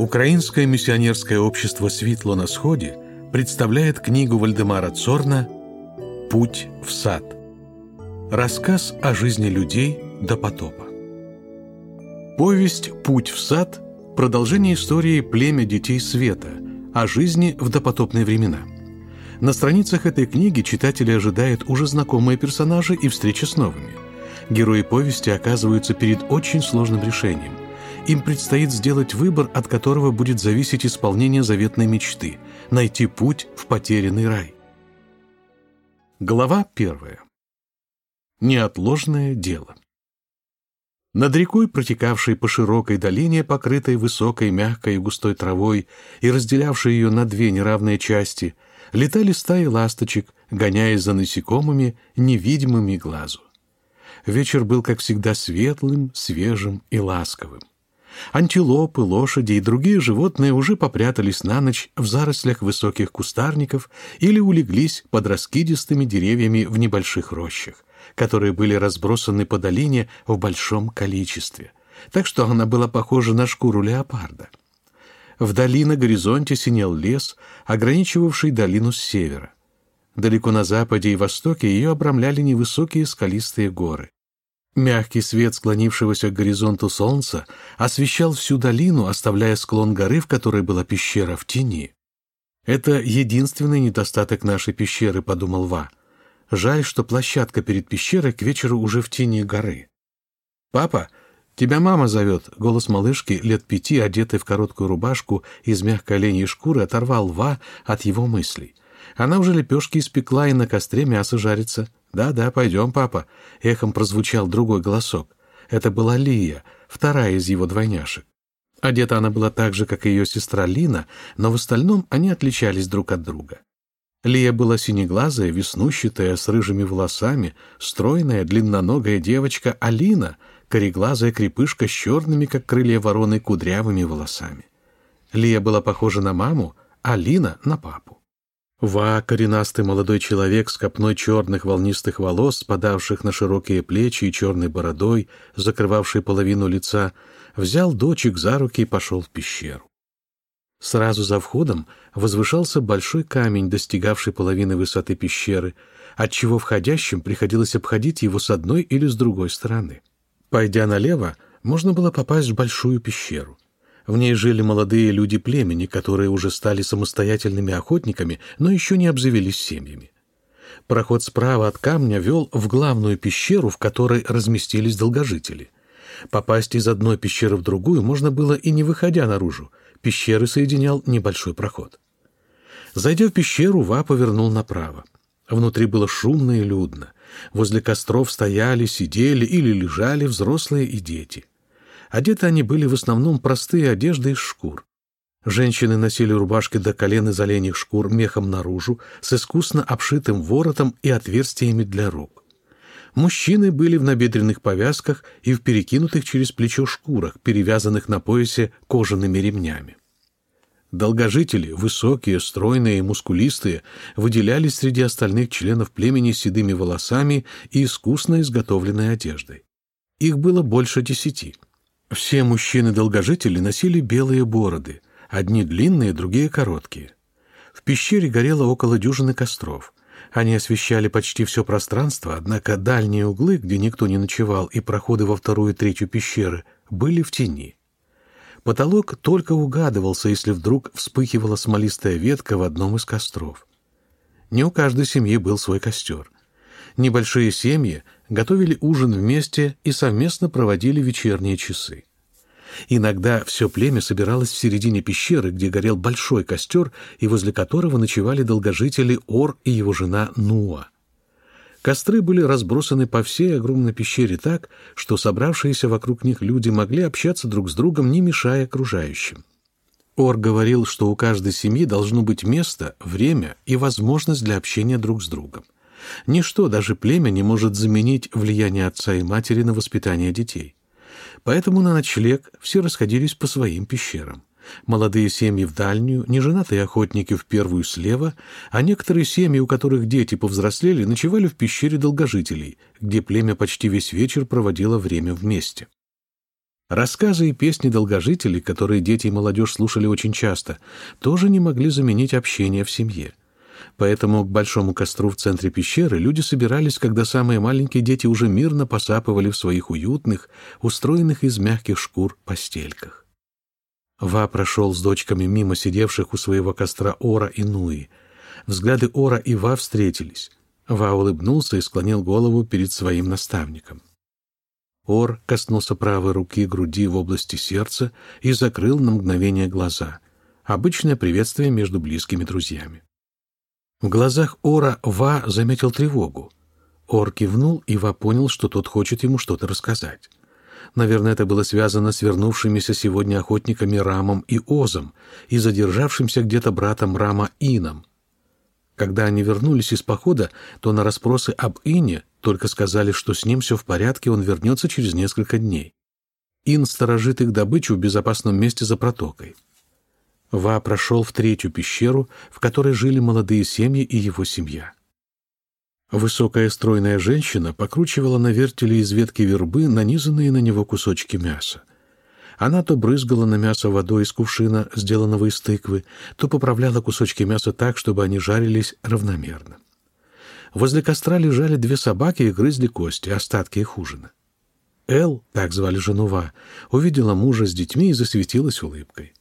Украинское миссионерское общество «Светло на сходе» представляет книгу Вальдемара Цорна «Путь в сад». Рассказ о жизни людей до потопа. Повесть «Путь в сад» – продолжение истории «Племя детей света» о жизни в допотопные времена. На страницах этой книги читатели ожидают уже знакомые персонажи и встречи с новыми. Герои повести оказываются перед очень сложным решением – им предстоит сделать выбор, от которого будет зависеть исполнение заветной мечты – найти путь в потерянный рай. Глава первая. Неотложное дело. Над рекой, протекавшей по широкой долине, покрытой высокой, мягкой и густой травой и разделявшей ее на две неравные части, летали стаи ласточек, гоняясь за насекомыми, невидимыми глазу. Вечер был, как всегда, светлым, свежим и ласковым. Антилопы, лошади и другие животные уже попрятались на ночь в зарослях высоких кустарников или улеглись под раскидистыми деревьями в небольших рощах, которые были разбросаны по долине в большом количестве, так что она была похожа на шкуру леопарда. Вдали на горизонте синел лес, ограничивавший долину с севера. Далеко на западе и востоке ее обрамляли невысокие скалистые горы. Мягкий свет склонившегося к горизонту солнца освещал всю долину, оставляя склон горы, в которой была пещера, в тени. «Это единственный недостаток нашей пещеры», — подумал Ва. «Жаль, что площадка перед пещерой к вечеру уже в тени горы». «Папа, тебя мама зовет», — голос малышки, лет пяти, одетой в короткую рубашку из мягкой оленьей шкуры, оторвал Ва от его мыслей. Она уже лепешки испекла и на костре мясо жарится. «Да-да, пойдем, папа», — эхом прозвучал другой голосок. Это была Лия, вторая из его двойняшек. Одета она была так же, как и ее сестра Лина, но в остальном они отличались друг от друга. Лия была синеглазая, веснущатая, с рыжими волосами, стройная, длинноногая девочка, а Лина — кореглазая крепышка с черными, как крылья вороны, кудрявыми волосами. Лия была похожа на маму, а Лина — на папу. Ва, коренастый молодой человек с копной черных волнистых волос, спадавших на широкие плечи и черной бородой, закрывавшей половину лица, взял дочек за руки и пошел в пещеру. Сразу за входом возвышался большой камень, достигавший половины высоты пещеры, отчего входящим приходилось обходить его с одной или с другой стороны. Пойдя налево, можно было попасть в большую пещеру. В ней жили молодые люди племени, которые уже стали самостоятельными охотниками, но еще не обзавелись семьями. Проход справа от камня вел в главную пещеру, в которой разместились долгожители. Попасть из одной пещеры в другую можно было и не выходя наружу. Пещеры соединял небольшой проход. Зайдя в пещеру, Ва повернул направо. Внутри было шумно и людно. Возле костров стояли, сидели или лежали взрослые и дети. Одеты они были в основном простые одежды из шкур. Женщины носили рубашки до колен из оленьих шкур мехом наружу, с искусно обшитым воротом и отверстиями для рук. Мужчины были в набедренных повязках и в перекинутых через плечо шкурах, перевязанных на поясе кожаными ремнями. Долгожители, высокие, стройные и мускулистые, выделялись среди остальных членов племени седыми волосами и искусно изготовленной одеждой. Их было больше десяти — все мужчины-долгожители носили белые бороды, одни длинные, другие короткие. В пещере горело около дюжины костров. Они освещали почти все пространство, однако дальние углы, где никто не ночевал, и проходы во вторую и третью пещеры, были в тени. Потолок только угадывался, если вдруг вспыхивала смолистая ветка в одном из костров. Не у каждой семьи был свой костер. Небольшие семьи готовили ужин вместе и совместно проводили вечерние часы. Иногда все племя собиралось в середине пещеры, где горел большой костер, и возле которого ночевали долгожители Ор и его жена Нуа. Костры были разбросаны по всей огромной пещере так, что собравшиеся вокруг них люди могли общаться друг с другом, не мешая окружающим. Ор говорил, что у каждой семьи должно быть место, время и возможность для общения друг с другом. Ничто, даже племя, не может заменить влияние отца и матери на воспитание детей. Поэтому на ночлег все расходились по своим пещерам. Молодые семьи в дальнюю, неженатые охотники в первую слева, а некоторые семьи, у которых дети повзрослели, ночевали в пещере долгожителей, где племя почти весь вечер проводило время вместе. Рассказы и песни долгожителей, которые дети и молодежь слушали очень часто, тоже не могли заменить общение в семье. Поэтому к большому костру в центре пещеры люди собирались, когда самые маленькие дети уже мирно посапывали в своих уютных, устроенных из мягких шкур постельках. Ва прошел с дочками мимо сидевших у своего костра Ора и Нуи. Взгляды Ора и Ва встретились. Ва улыбнулся и склонил голову перед своим наставником. Ор коснулся правой руки груди в области сердца и закрыл на мгновение глаза. Обычное приветствие между близкими друзьями. В глазах Ора Ва заметил тревогу. Ор кивнул, и Ва понял, что тот хочет ему что-то рассказать. Наверное, это было связано с вернувшимися сегодня охотниками Рамом и Озом и задержавшимся где-то братом Рама Ином. Когда они вернулись из похода, то на расспросы об Ине только сказали, что с ним все в порядке, он вернется через несколько дней. Ин сторожит их добычу в безопасном месте за протокой. Ва прошел в третью пещеру, в которой жили молодые семьи и его семья. Высокая стройная женщина покручивала на вертеле из ветки вербы нанизанные на него кусочки мяса. Она то брызгала на мясо водой из кувшина, сделанного из тыквы, то поправляла кусочки мяса так, чтобы они жарились равномерно. Возле костра лежали две собаки и грызли кости, остатки их ужина. Эл, так звали жену Ва, увидела мужа с детьми и засветилась улыбкой.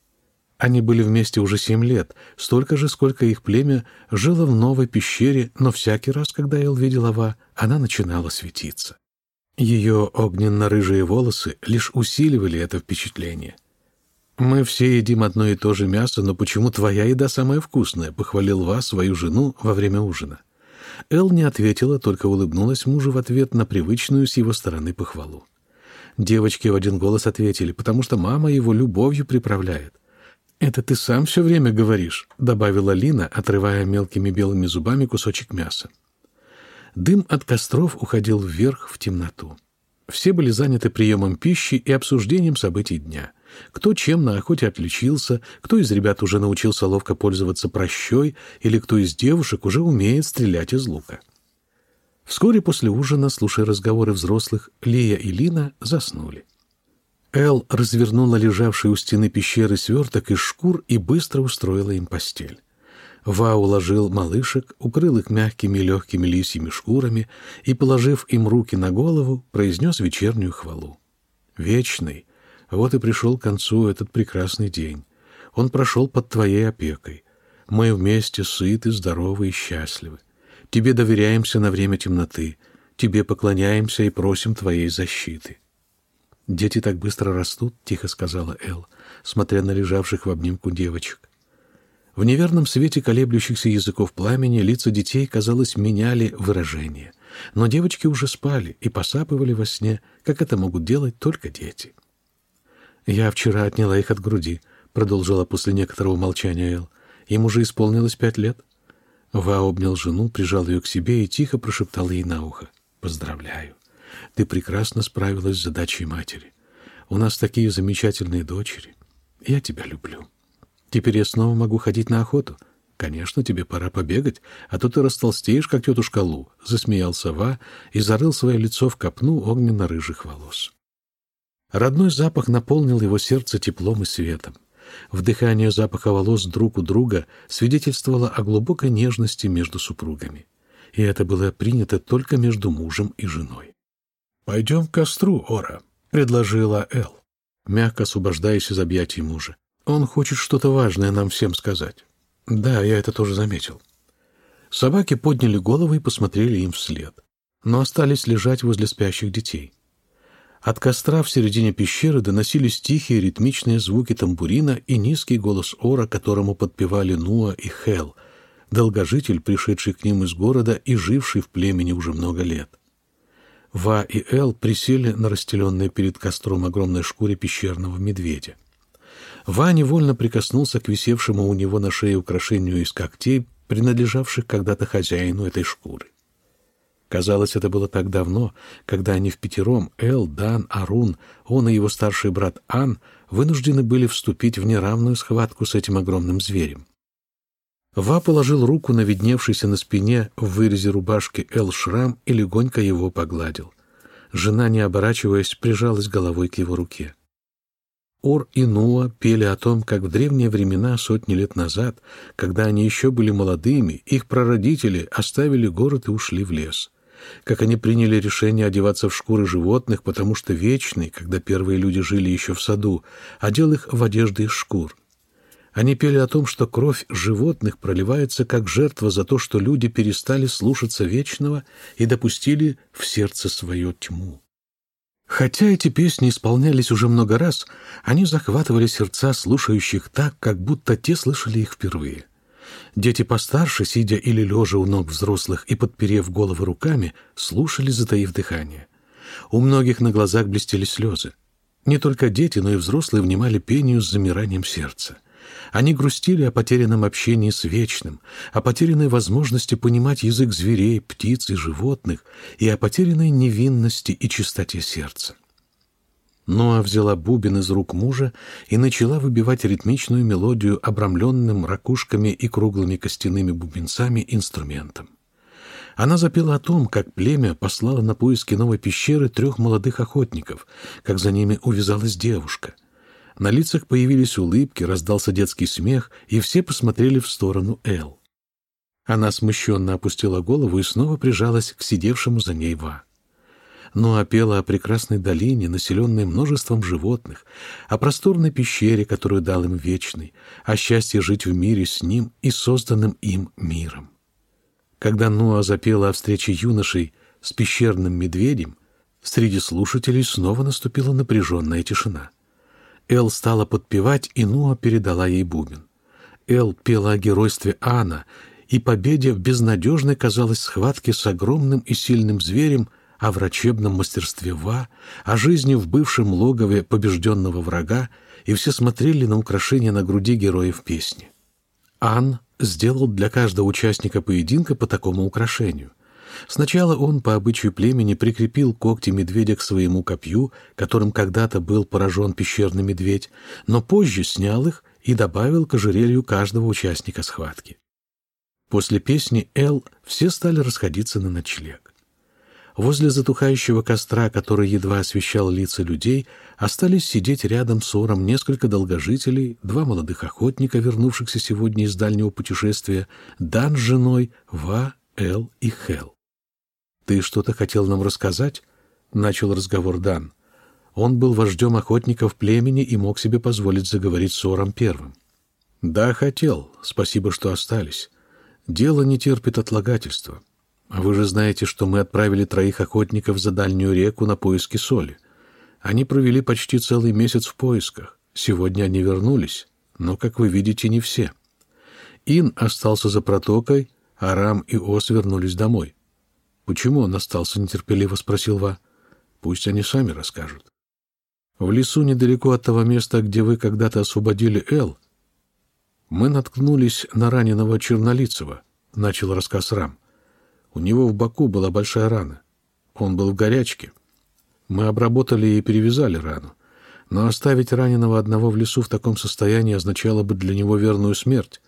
Они были вместе уже семь лет, столько же, сколько их племя жило в новой пещере, но всякий раз, когда Эл видел Ава, она начинала светиться. Ее огненно-рыжие волосы лишь усиливали это впечатление. «Мы все едим одно и то же мясо, но почему твоя еда самая вкусная?» — похвалил Ва свою жену во время ужина. Эл не ответила, только улыбнулась мужу в ответ на привычную с его стороны похвалу. Девочки в один голос ответили, потому что мама его любовью приправляет. «Это ты сам все время говоришь», — добавила Лина, отрывая мелкими белыми зубами кусочек мяса. Дым от костров уходил вверх в темноту. Все были заняты приемом пищи и обсуждением событий дня. Кто чем на охоте отличился, кто из ребят уже научился ловко пользоваться прощой, или кто из девушек уже умеет стрелять из лука. Вскоре после ужина, слушая разговоры взрослых, Лея и Лина заснули. Эл развернула лежавший у стены пещеры сверток из шкур и быстро устроила им постель. Ва уложил малышек, укрыл их мягкими легкими лисьими шкурами и, положив им руки на голову, произнес вечернюю хвалу. «Вечный, вот и пришел к концу этот прекрасный день. Он прошел под твоей опекой. Мы вместе сыты, здоровы и счастливы. Тебе доверяемся на время темноты, тебе поклоняемся и просим твоей защиты». «Дети так быстро растут», — тихо сказала Эл, смотря на лежавших в обнимку девочек. В неверном свете колеблющихся языков пламени лица детей, казалось, меняли выражение. Но девочки уже спали и посапывали во сне, как это могут делать только дети. «Я вчера отняла их от груди», — продолжила после некоторого молчания Эл. «Им уже исполнилось пять лет». Ва обнял жену, прижал ее к себе и тихо прошептал ей на ухо. «Поздравляю». Ты прекрасно справилась с задачей матери. У нас такие замечательные дочери. Я тебя люблю. Теперь я снова могу ходить на охоту. Конечно, тебе пора побегать, а то ты растолстеешь, как тетушка Лу, — засмеялся Ва и зарыл свое лицо в копну огненно-рыжих волос. Родной запах наполнил его сердце теплом и светом. Вдыхание запаха волос друг у друга свидетельствовало о глубокой нежности между супругами. И это было принято только между мужем и женой. «Пойдем к костру, Ора», — предложила Эл, мягко освобождаясь из объятий мужа. «Он хочет что-то важное нам всем сказать». «Да, я это тоже заметил». Собаки подняли головы и посмотрели им вслед, но остались лежать возле спящих детей. От костра в середине пещеры доносились тихие ритмичные звуки тамбурина и низкий голос Ора, которому подпевали Нуа и Хел, долгожитель, пришедший к ним из города и живший в племени уже много лет. Ва и Эл присели на расстеленной перед костром огромной шкуре пещерного медведя. Ва невольно прикоснулся к висевшему у него на шее украшению из когтей, принадлежавших когда-то хозяину этой шкуры. Казалось, это было так давно, когда они в пятером, Эл, Дан, Арун, он и его старший брат Ан, вынуждены были вступить в неравную схватку с этим огромным зверем. Ва положил руку на видневшийся на спине в вырезе рубашки Эл шрам и легонько его погладил. Жена, не оборачиваясь, прижалась головой к его руке. Ор и Нуа пели о том, как в древние времена, сотни лет назад, когда они еще были молодыми, их прародители оставили город и ушли в лес. Как они приняли решение одеваться в шкуры животных, потому что Вечный, когда первые люди жили еще в саду, одел их в одежды из шкур. Они пели о том, что кровь животных проливается как жертва за то, что люди перестали слушаться Вечного и допустили в сердце свое тьму. Хотя эти песни исполнялись уже много раз, они захватывали сердца слушающих так, как будто те слышали их впервые. Дети постарше, сидя или лежа у ног взрослых и подперев головы руками, слушали, затаив дыхание. У многих на глазах блестели слезы. Не только дети, но и взрослые внимали пению с замиранием сердца — они грустили о потерянном общении с Вечным, о потерянной возможности понимать язык зверей, птиц и животных и о потерянной невинности и чистоте сердца. Ноа взяла бубен из рук мужа и начала выбивать ритмичную мелодию обрамленным ракушками и круглыми костяными бубенцами инструментом. Она запела о том, как племя послало на поиски новой пещеры трех молодых охотников, как за ними увязалась девушка — на лицах появились улыбки, раздался детский смех, и все посмотрели в сторону Эл. Она смущенно опустила голову и снова прижалась к сидевшему за ней Ва. Но ну, опела о прекрасной долине, населенной множеством животных, о просторной пещере, которую дал им Вечный, о счастье жить в мире с ним и созданным им миром. Когда Нуа запела о встрече юношей с пещерным медведем, среди слушателей снова наступила напряженная тишина. Эл стала подпевать, и Нуа передала ей бубен. Эл пела о геройстве Анна и победе в безнадежной, казалось, схватке с огромным и сильным зверем, о врачебном мастерстве Ва, о жизни в бывшем логове побежденного врага, и все смотрели на украшения на груди героев песни. Ан сделал для каждого участника поединка по такому украшению. Сначала он, по обычаю племени, прикрепил когти медведя к своему копью, которым когда-то был поражен пещерный медведь, но позже снял их и добавил к ожерелью каждого участника схватки. После песни «Эл» все стали расходиться на ночлег. Возле затухающего костра, который едва освещал лица людей, остались сидеть рядом с Ором несколько долгожителей, два молодых охотника, вернувшихся сегодня из дальнего путешествия, Дан с женой, Ва, Эл и Хел. «Ты что-то хотел нам рассказать?» — начал разговор Дан. Он был вождем охотников племени и мог себе позволить заговорить с Ором первым. «Да, хотел. Спасибо, что остались. Дело не терпит отлагательства. Вы же знаете, что мы отправили троих охотников за дальнюю реку на поиски соли. Они провели почти целый месяц в поисках. Сегодня они вернулись, но, как вы видите, не все. Ин остался за протокой, а Рам и Ос вернулись домой. «Почему он остался?» — нетерпеливо спросил Ва. «Пусть они сами расскажут». «В лесу недалеко от того места, где вы когда-то освободили Эл, мы наткнулись на раненого Чернолицева», — начал рассказ Рам. «У него в боку была большая рана. Он был в горячке. Мы обработали и перевязали рану. Но оставить раненого одного в лесу в таком состоянии означало бы для него верную смерть.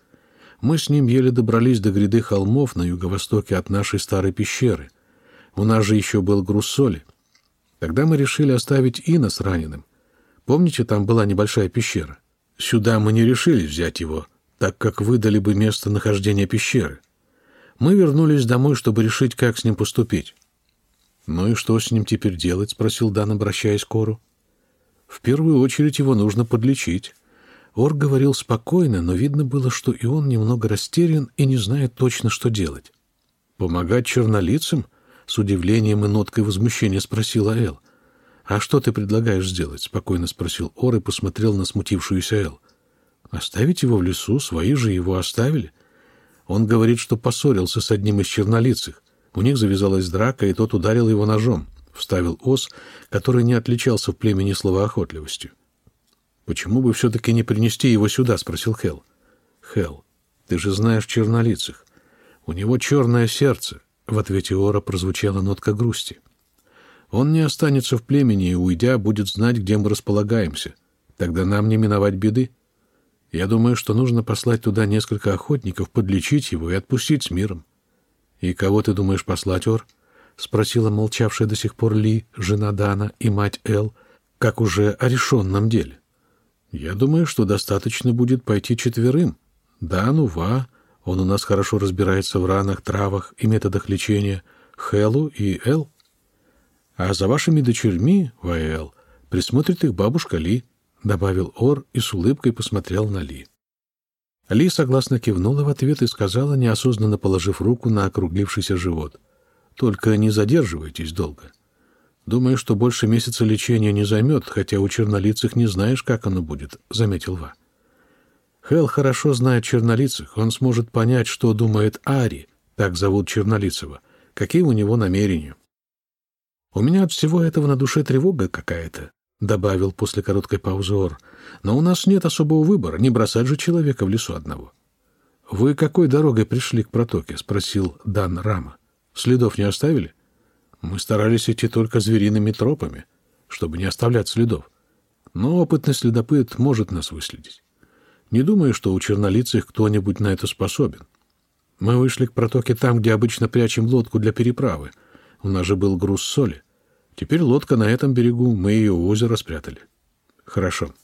Мы с ним еле добрались до гряды холмов на юго-востоке от нашей старой пещеры. У нас же еще был груз соли. Тогда мы решили оставить Ина с раненым. Помните, там была небольшая пещера? Сюда мы не решили взять его, так как выдали бы место нахождения пещеры. Мы вернулись домой, чтобы решить, как с ним поступить. «Ну и что с ним теперь делать?» — спросил Дан, обращаясь к Ору. «В первую очередь его нужно подлечить. Ор говорил спокойно, но видно было, что и он немного растерян и не знает точно, что делать. «Помогать чернолицам?» — с удивлением и ноткой возмущения спросила Эл. «А что ты предлагаешь сделать?» — спокойно спросил Ор и посмотрел на смутившуюся Эл. «Оставить его в лесу, свои же его оставили. Он говорит, что поссорился с одним из чернолицых. У них завязалась драка, и тот ударил его ножом», — вставил Ос, который не отличался в племени словоохотливостью. «Почему бы все-таки не принести его сюда?» — спросил Хел. «Хел, ты же знаешь чернолицых. У него черное сердце», — в ответе Ора прозвучала нотка грусти. «Он не останется в племени и, уйдя, будет знать, где мы располагаемся. Тогда нам не миновать беды. Я думаю, что нужно послать туда несколько охотников, подлечить его и отпустить с миром». «И кого ты думаешь послать, Ор?» — спросила молчавшая до сих пор Ли, жена Дана и мать Эл, как уже о решенном деле. Я думаю, что достаточно будет пойти четверым. Да, ну, Ва, он у нас хорошо разбирается в ранах, травах и методах лечения, Хелу и Эл. А за вашими дочерьми, Ваэл, присмотрит их бабушка Ли, — добавил Ор и с улыбкой посмотрел на Ли. Ли согласно кивнула в ответ и сказала, неосознанно положив руку на округлившийся живот. «Только не задерживайтесь долго. Думаю, что больше месяца лечения не займет, хотя у чернолицых не знаешь, как оно будет», — заметил Ва. Хел хорошо знает чернолицых, он сможет понять, что думает Ари, так зовут Чернолицего, какие у него намерения. «У меня от всего этого на душе тревога какая-то», — добавил после короткой паузы Ор. «Но у нас нет особого выбора, не бросать же человека в лесу одного». «Вы какой дорогой пришли к протоке?» — спросил Дан Рама. «Следов не оставили?» Мы старались идти только звериными тропами, чтобы не оставлять следов. Но опытный следопыт может нас выследить. Не думаю, что у чернолицых кто-нибудь на это способен. Мы вышли к протоке там, где обычно прячем лодку для переправы. У нас же был груз соли. Теперь лодка на этом берегу, мы ее у озера спрятали. Хорошо.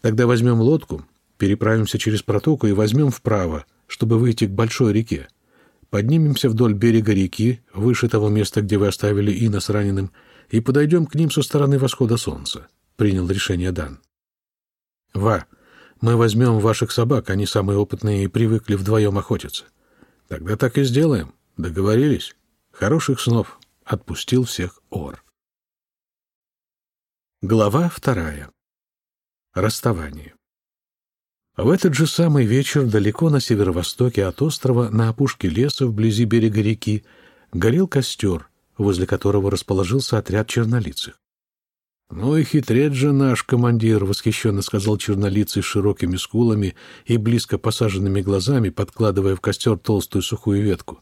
Тогда возьмем лодку, переправимся через протоку и возьмем вправо, чтобы выйти к большой реке. Поднимемся вдоль берега реки, выше того места, где вы оставили Ина с раненым, и подойдем к ним со стороны восхода солнца», — принял решение Дан. «Ва, мы возьмем ваших собак, они самые опытные и привыкли вдвоем охотиться. Тогда так и сделаем. Договорились? Хороших снов!» — отпустил всех Ор. Глава вторая. Расставание. В этот же самый вечер далеко на северо-востоке от острова, на опушке леса вблизи берега реки, горел костер, возле которого расположился отряд чернолицых. «Ну и хитрец же наш командир», — восхищенно сказал чернолицый с широкими скулами и близко посаженными глазами, подкладывая в костер толстую сухую ветку.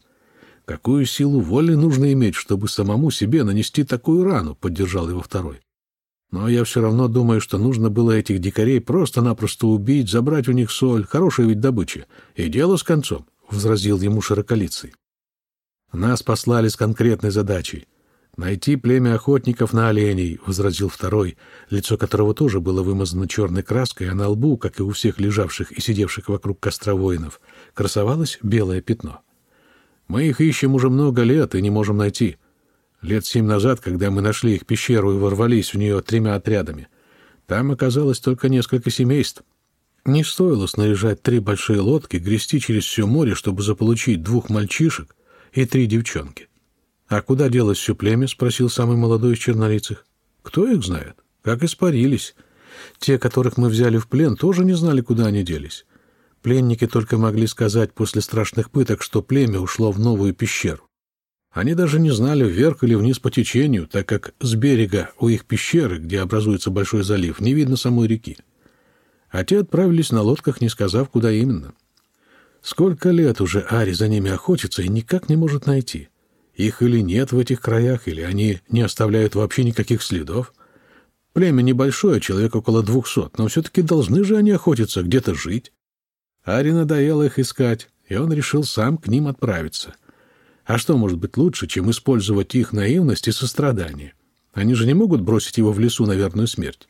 «Какую силу воли нужно иметь, чтобы самому себе нанести такую рану?» — поддержал его второй. Но я все равно думаю, что нужно было этих дикарей просто-напросто убить, забрать у них соль, хорошая ведь добыча, и дело с концом, — возразил ему широколицый. Нас послали с конкретной задачей — найти племя охотников на оленей, — возразил второй, лицо которого тоже было вымазано черной краской, а на лбу, как и у всех лежавших и сидевших вокруг костра воинов, красовалось белое пятно. Мы их ищем уже много лет и не можем найти. Лет семь назад, когда мы нашли их пещеру и ворвались в нее тремя отрядами, там оказалось только несколько семейств. Не стоило снаряжать три большие лодки, грести через все море, чтобы заполучить двух мальчишек и три девчонки. «А куда делось все племя?» — спросил самый молодой из чернолицых. «Кто их знает? Как испарились. Те, которых мы взяли в плен, тоже не знали, куда они делись. Пленники только могли сказать после страшных пыток, что племя ушло в новую пещеру. Они даже не знали, вверх или вниз по течению, так как с берега у их пещеры, где образуется большой залив, не видно самой реки. А те отправились на лодках, не сказав, куда именно. Сколько лет уже Ари за ними охотится и никак не может найти. Их или нет в этих краях, или они не оставляют вообще никаких следов. Племя небольшое, человек около двухсот, но все-таки должны же они охотиться, где-то жить. Ари надоело их искать, и он решил сам к ним отправиться. А что может быть лучше, чем использовать их наивность и сострадание? Они же не могут бросить его в лесу на верную смерть.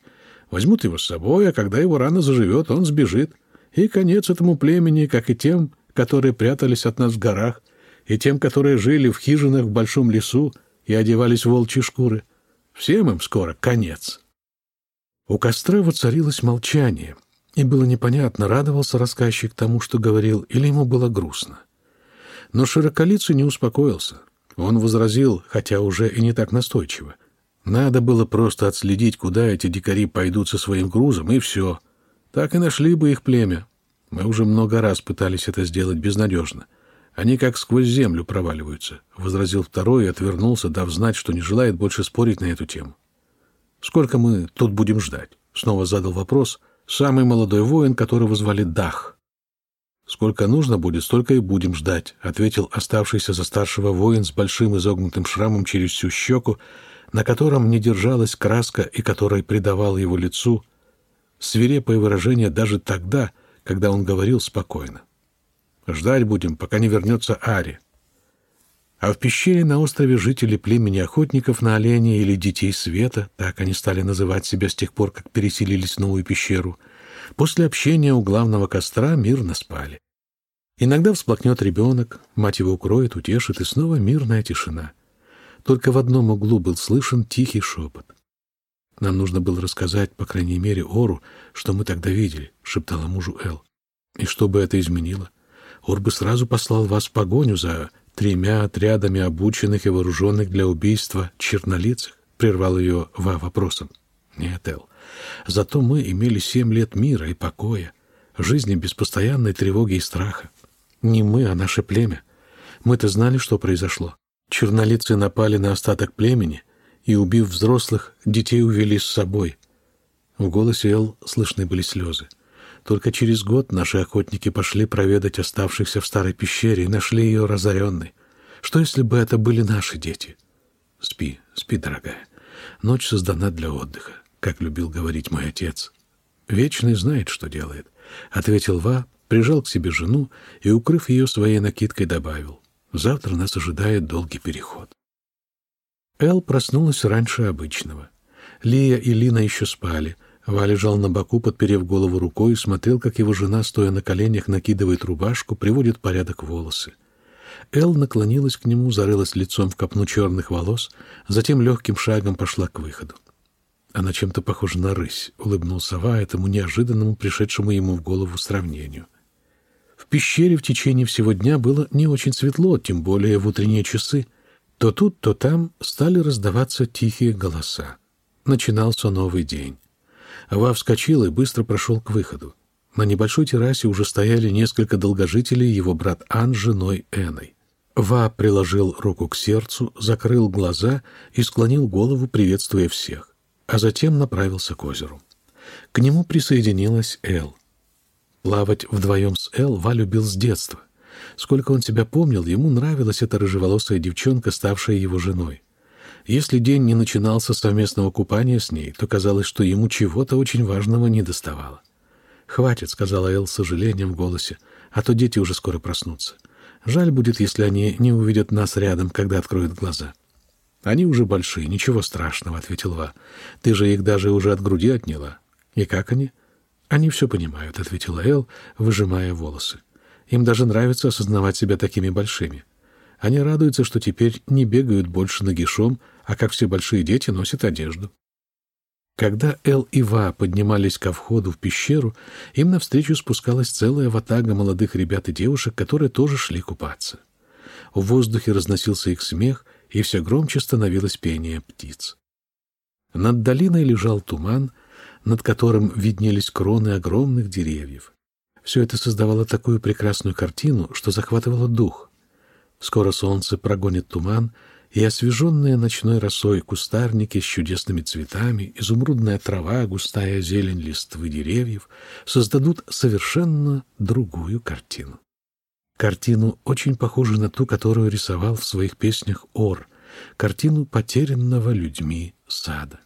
Возьмут его с собой, а когда его рана заживет, он сбежит. И конец этому племени, как и тем, которые прятались от нас в горах, и тем, которые жили в хижинах в большом лесу и одевались в волчьи шкуры. Всем им скоро конец. У костра воцарилось молчание, и было непонятно, радовался рассказчик тому, что говорил, или ему было грустно. Но Широколицый не успокоился. Он возразил, хотя уже и не так настойчиво. Надо было просто отследить, куда эти дикари пойдут со своим грузом, и все. Так и нашли бы их племя. Мы уже много раз пытались это сделать безнадежно. Они как сквозь землю проваливаются, — возразил второй и отвернулся, дав знать, что не желает больше спорить на эту тему. «Сколько мы тут будем ждать?» — снова задал вопрос самый молодой воин, которого звали Дах. «Сколько нужно будет, столько и будем ждать», — ответил оставшийся за старшего воин с большим изогнутым шрамом через всю щеку, на котором не держалась краска и которая придавала его лицу свирепое выражение даже тогда, когда он говорил спокойно. «Ждать будем, пока не вернется Ари». А в пещере на острове жители племени охотников на оленя или детей света, так они стали называть себя с тех пор, как переселились в новую пещеру — После общения у главного костра мирно спали. Иногда всплакнет ребенок, мать его укроет, утешит, и снова мирная тишина. Только в одном углу был слышен тихий шепот. «Нам нужно было рассказать, по крайней мере, Ору, что мы тогда видели», — шептала мужу Эл. «И что бы это изменило? Ор бы сразу послал вас в погоню за тремя отрядами обученных и вооруженных для убийства чернолицых», — прервал ее Ва вопросом. «Нет, Эл, зато мы имели семь лет мира и покоя, жизни без постоянной тревоги и страха. Не мы, а наше племя. Мы-то знали, что произошло. Чернолицы напали на остаток племени и, убив взрослых, детей увели с собой. В голосе Эл слышны были слезы. Только через год наши охотники пошли проведать оставшихся в старой пещере и нашли ее разоренной. Что, если бы это были наши дети? Спи, спи, дорогая. Ночь создана для отдыха, как любил говорить мой отец. Вечный знает, что делает, — ответил Ва, прижал к себе жену и, укрыв ее своей накидкой, добавил. «Завтра нас ожидает долгий переход». Эл проснулась раньше обычного. Лия и Лина еще спали. Ва лежал на боку, подперев голову рукой, и смотрел, как его жена, стоя на коленях, накидывает рубашку, приводит порядок волосы. Эл наклонилась к нему, зарылась лицом в копну черных волос, затем легким шагом пошла к выходу. Она чем-то похожа на рысь, улыбнулся Ва этому неожиданному, пришедшему ему в голову сравнению. В пещере в течение всего дня было не очень светло, тем более в утренние часы. То тут, то там стали раздаваться тихие голоса. Начинался новый день. Ава вскочил и быстро прошел к выходу. На небольшой террасе уже стояли несколько долгожителей, его брат Ан с женой Эной. Ва приложил руку к сердцу, закрыл глаза и склонил голову, приветствуя всех, а затем направился к озеру. К нему присоединилась Эл. Плавать вдвоем с Эл Ва любил с детства. Сколько он себя помнил, ему нравилась эта рыжеволосая девчонка, ставшая его женой. Если день не начинался совместного купания с ней, то казалось, что ему чего-то очень важного не доставало. «Хватит», — сказала Эл с сожалением в голосе, — «а то дети уже скоро проснутся. Жаль будет, если они не увидят нас рядом, когда откроют глаза». «Они уже большие, ничего страшного», — ответил Ва. «Ты же их даже уже от груди отняла». «И как они?» «Они все понимают», — ответила Эл, выжимая волосы. «Им даже нравится осознавать себя такими большими. Они радуются, что теперь не бегают больше нагишом, а как все большие дети носят одежду». Когда Эл и Ва поднимались ко входу в пещеру, им навстречу спускалась целая ватага молодых ребят и девушек, которые тоже шли купаться. В воздухе разносился их смех, и все громче становилось пение птиц. Над долиной лежал туман, над которым виднелись кроны огромных деревьев. Все это создавало такую прекрасную картину, что захватывало дух. Скоро солнце прогонит туман, и освеженные ночной росой кустарники с чудесными цветами, изумрудная трава, густая зелень листвы деревьев создадут совершенно другую картину. Картину, очень похожую на ту, которую рисовал в своих песнях Ор, картину потерянного людьми сада.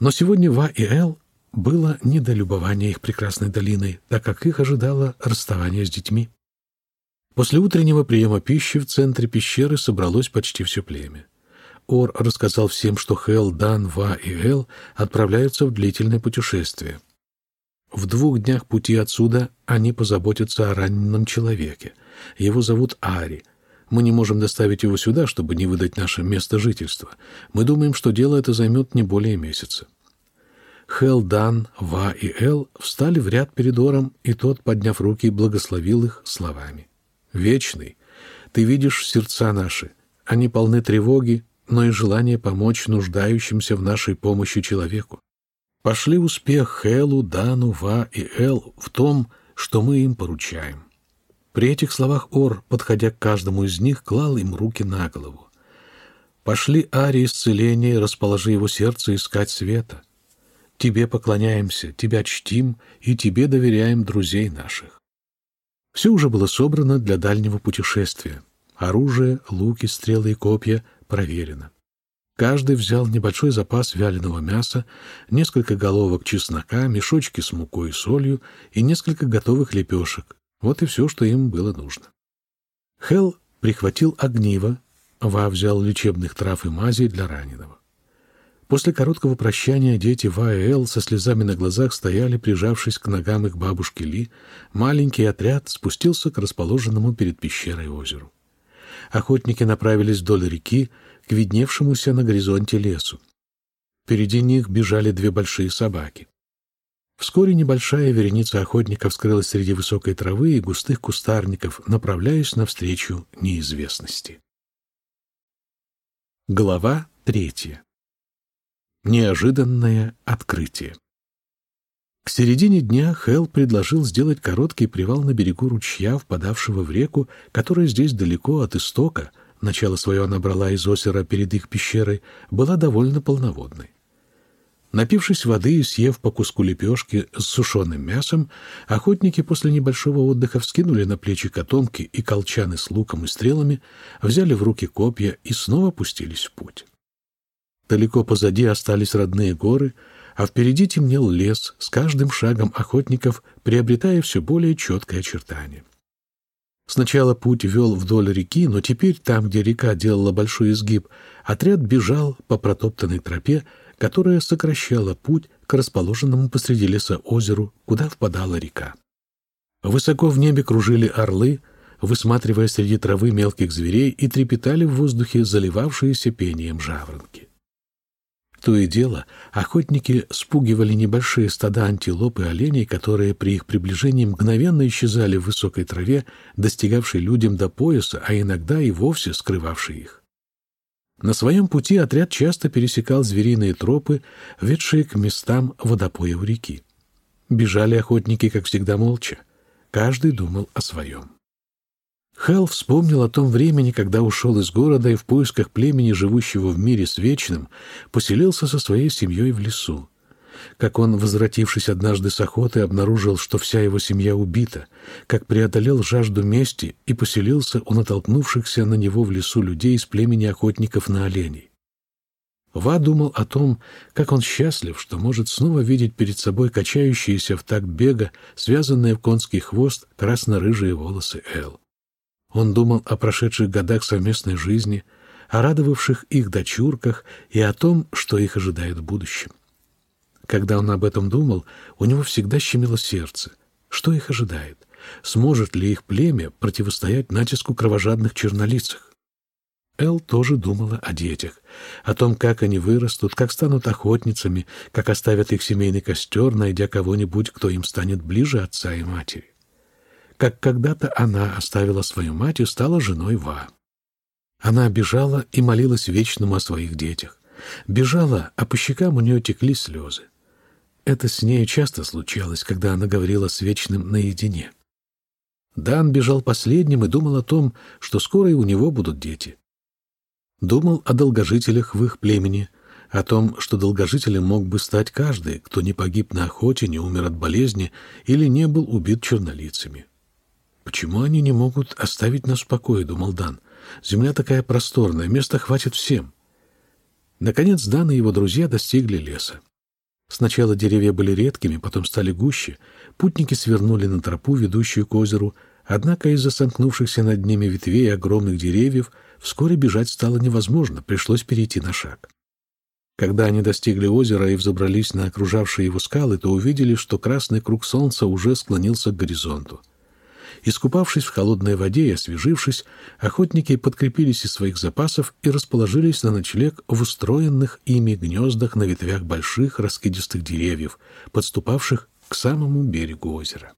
Но сегодня Ва и Эл было недолюбование их прекрасной долиной, так как их ожидало расставание с детьми. После утреннего приема пищи в центре пещеры собралось почти все племя. Ор рассказал всем, что Хел, Дан, Ва и Эл отправляются в длительное путешествие. В двух днях пути отсюда они позаботятся о раненом человеке. Его зовут Ари. Мы не можем доставить его сюда, чтобы не выдать наше место жительства. Мы думаем, что дело это займет не более месяца. Хел, Дан, Ва и Эл встали в ряд перед Ором, и тот, подняв руки, благословил их словами. «Вечный, ты видишь сердца наши. Они полны тревоги, но и желания помочь нуждающимся в нашей помощи человеку. Пошли успех Хелу, Дану, Ва и Эл в том, что мы им поручаем». При этих словах Ор, подходя к каждому из них, клал им руки на голову. «Пошли Ари исцеления, расположи его сердце искать света». Тебе поклоняемся, Тебя чтим и Тебе доверяем друзей наших. Все уже было собрано для дальнего путешествия. Оружие, луки, стрелы и копья проверено. Каждый взял небольшой запас вяленого мяса, несколько головок чеснока, мешочки с мукой и солью и несколько готовых лепешек. Вот и все, что им было нужно. Хел прихватил огниво, Ва взял лечебных трав и мазей для раненого. После короткого прощания дети Ва и Эл со слезами на глазах стояли, прижавшись к ногам их бабушки Ли. Маленький отряд спустился к расположенному перед пещерой озеру. Охотники направились вдоль реки к видневшемуся на горизонте лесу. Впереди них бежали две большие собаки. Вскоре небольшая вереница охотников скрылась среди высокой травы и густых кустарников, направляясь навстречу неизвестности. Глава третья Неожиданное открытие. К середине дня Хелл предложил сделать короткий привал на берегу ручья, впадавшего в реку, которая здесь далеко от истока, начало свое она брала из озера перед их пещерой, была довольно полноводной. Напившись воды и съев по куску лепешки с сушеным мясом, охотники после небольшого отдыха вскинули на плечи котомки и колчаны с луком и стрелами, взяли в руки копья и снова пустились в путь. Далеко позади остались родные горы, а впереди темнел лес, с каждым шагом охотников приобретая все более четкое очертание. Сначала путь вел вдоль реки, но теперь, там, где река делала большой изгиб, отряд бежал по протоптанной тропе, которая сокращала путь к расположенному посреди леса озеру, куда впадала река. Высоко в небе кружили орлы, высматривая среди травы мелких зверей и трепетали в воздухе заливавшиеся пением жаворонки. То и дело, охотники спугивали небольшие стада антилоп и оленей, которые при их приближении мгновенно исчезали в высокой траве, достигавшей людям до пояса, а иногда и вовсе скрывавшей их. На своем пути отряд часто пересекал звериные тропы, ведшие к местам водопоя у реки. Бежали охотники, как всегда, молча. Каждый думал о своем. Хелл вспомнил о том времени, когда ушел из города и в поисках племени, живущего в мире с вечным, поселился со своей семьей в лесу. Как он, возвратившись однажды с охоты, обнаружил, что вся его семья убита, как преодолел жажду мести и поселился у натолкнувшихся на него в лесу людей из племени охотников на оленей. Ва думал о том, как он счастлив, что может снова видеть перед собой качающиеся в такт бега, связанные в конский хвост красно-рыжие волосы Эл. Он думал о прошедших годах совместной жизни, о радовавших их дочурках и о том, что их ожидает в будущем. Когда он об этом думал, у него всегда щемило сердце. Что их ожидает? Сможет ли их племя противостоять натиску кровожадных чернолицых? Эл тоже думала о детях, о том, как они вырастут, как станут охотницами, как оставят их семейный костер, найдя кого-нибудь, кто им станет ближе отца и матери как когда-то она оставила свою мать и стала женой Ва. Она бежала и молилась вечному о своих детях. Бежала, а по щекам у нее текли слезы. Это с нею часто случалось, когда она говорила с Вечным наедине. Дан бежал последним и думал о том, что скоро и у него будут дети. Думал о долгожителях в их племени, о том, что долгожителем мог бы стать каждый, кто не погиб на охоте, не умер от болезни или не был убит чернолицами. «Почему они не могут оставить нас в покое?» — думал Дан. «Земля такая просторная, места хватит всем». Наконец Дан и его друзья достигли леса. Сначала деревья были редкими, потом стали гуще. Путники свернули на тропу, ведущую к озеру, однако из-за сомкнувшихся над ними ветвей огромных деревьев вскоре бежать стало невозможно, пришлось перейти на шаг. Когда они достигли озера и взобрались на окружавшие его скалы, то увидели, что красный круг солнца уже склонился к горизонту. Искупавшись в холодной воде и освежившись, охотники подкрепились из своих запасов и расположились на ночлег в устроенных ими гнездах на ветвях больших раскидистых деревьев, подступавших к самому берегу озера.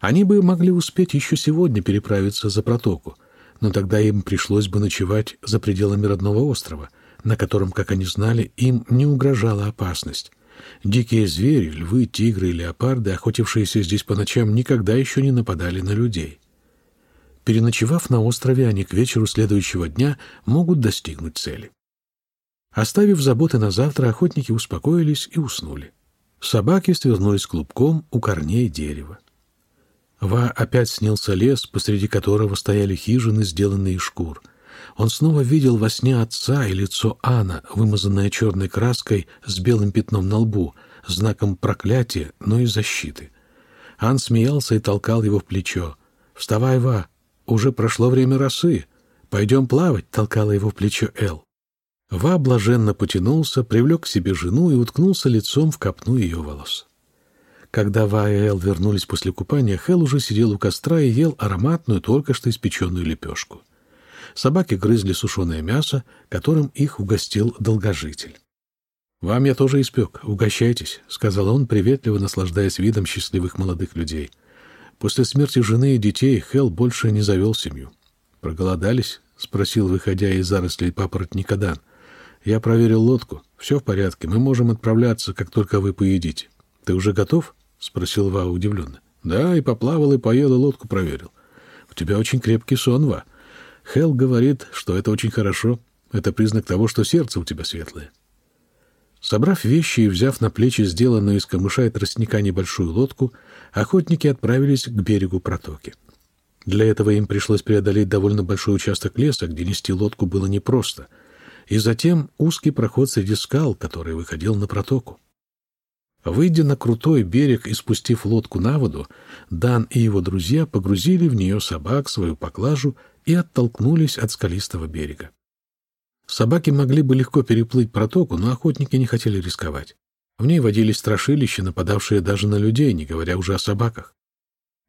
Они бы могли успеть еще сегодня переправиться за протоку, но тогда им пришлось бы ночевать за пределами родного острова, на котором, как они знали, им не угрожала опасность, Дикие звери, львы, тигры и леопарды, охотившиеся здесь по ночам, никогда еще не нападали на людей. Переночевав на острове, они к вечеру следующего дня могут достигнуть цели. Оставив заботы на завтра, охотники успокоились и уснули. Собаки свернулись клубком у корней дерева. Ва опять снился лес, посреди которого стояли хижины, сделанные из шкур — он снова видел во сне отца и лицо Анна, вымазанное черной краской с белым пятном на лбу, знаком проклятия, но и защиты. Ан смеялся и толкал его в плечо. «Вставай, Ва, уже прошло время росы. Пойдем плавать», — толкала его в плечо Эл. Ва блаженно потянулся, привлек к себе жену и уткнулся лицом в копну ее волос. Когда Ва и Эл вернулись после купания, Хэл уже сидел у костра и ел ароматную, только что испеченную лепешку. Собаки грызли сушеное мясо, которым их угостил долгожитель. «Вам я тоже испек. Угощайтесь», — сказал он, приветливо наслаждаясь видом счастливых молодых людей. После смерти жены и детей Хэл больше не завел семью. «Проголодались?» — спросил, выходя из зарослей папоротника Дан. «Я проверил лодку. Все в порядке. Мы можем отправляться, как только вы поедите. Ты уже готов?» — спросил Ва удивленно. «Да, и поплавал, и поел, и лодку проверил. У тебя очень крепкий сон, Ва. Хелл говорит, что это очень хорошо. Это признак того, что сердце у тебя светлое». Собрав вещи и взяв на плечи сделанную из камыша и тростника небольшую лодку, охотники отправились к берегу протоки. Для этого им пришлось преодолеть довольно большой участок леса, где нести лодку было непросто, и затем узкий проход среди скал, который выходил на протоку. Выйдя на крутой берег и спустив лодку на воду, Дан и его друзья погрузили в нее собак, свою поклажу и оттолкнулись от скалистого берега. Собаки могли бы легко переплыть протоку, но охотники не хотели рисковать. В ней водились страшилища, нападавшие даже на людей, не говоря уже о собаках.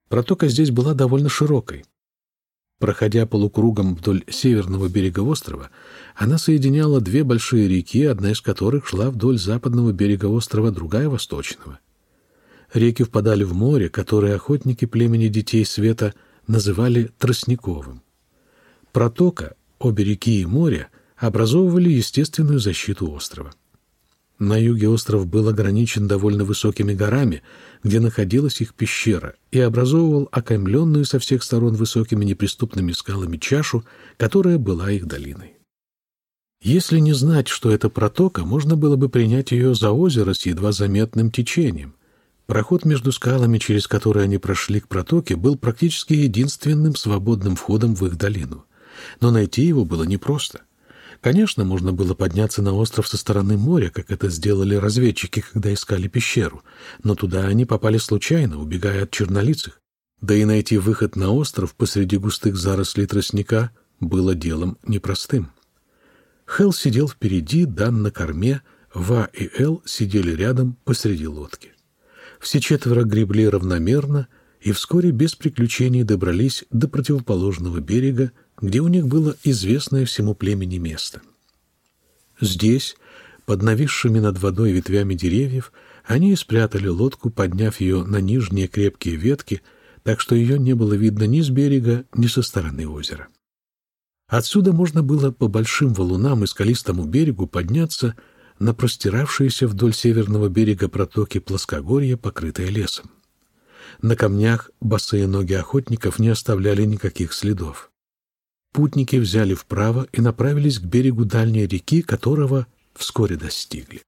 Протока здесь была довольно широкой. Проходя полукругом вдоль северного берега острова, она соединяла две большие реки, одна из которых шла вдоль западного берега острова, другая — восточного. Реки впадали в море, которое охотники племени Детей Света называли Тростниковым. Протока, обе реки и море образовывали естественную защиту острова. На юге остров был ограничен довольно высокими горами, где находилась их пещера, и образовывал окаймленную со всех сторон высокими неприступными скалами чашу, которая была их долиной. Если не знать, что это протока, можно было бы принять ее за озеро с едва заметным течением. Проход между скалами, через который они прошли к протоке, был практически единственным свободным входом в их долину. Но найти его было непросто — Конечно, можно было подняться на остров со стороны моря, как это сделали разведчики, когда искали пещеру, но туда они попали случайно, убегая от чернолицых. Да и найти выход на остров посреди густых зарослей тростника было делом непростым. Хелл сидел впереди, Дан на корме, Ва и Эл сидели рядом посреди лодки. Все четверо гребли равномерно и вскоре без приключений добрались до противоположного берега, где у них было известное всему племени место. Здесь, под нависшими над водой ветвями деревьев, они спрятали лодку, подняв ее на нижние крепкие ветки, так что ее не было видно ни с берега, ни со стороны озера. Отсюда можно было по большим валунам и скалистому берегу подняться на простиравшиеся вдоль северного берега протоки плоскогорья, покрытые лесом. На камнях босые ноги охотников не оставляли никаких следов. Путники взяли вправо и направились к берегу дальней реки, которого вскоре достигли.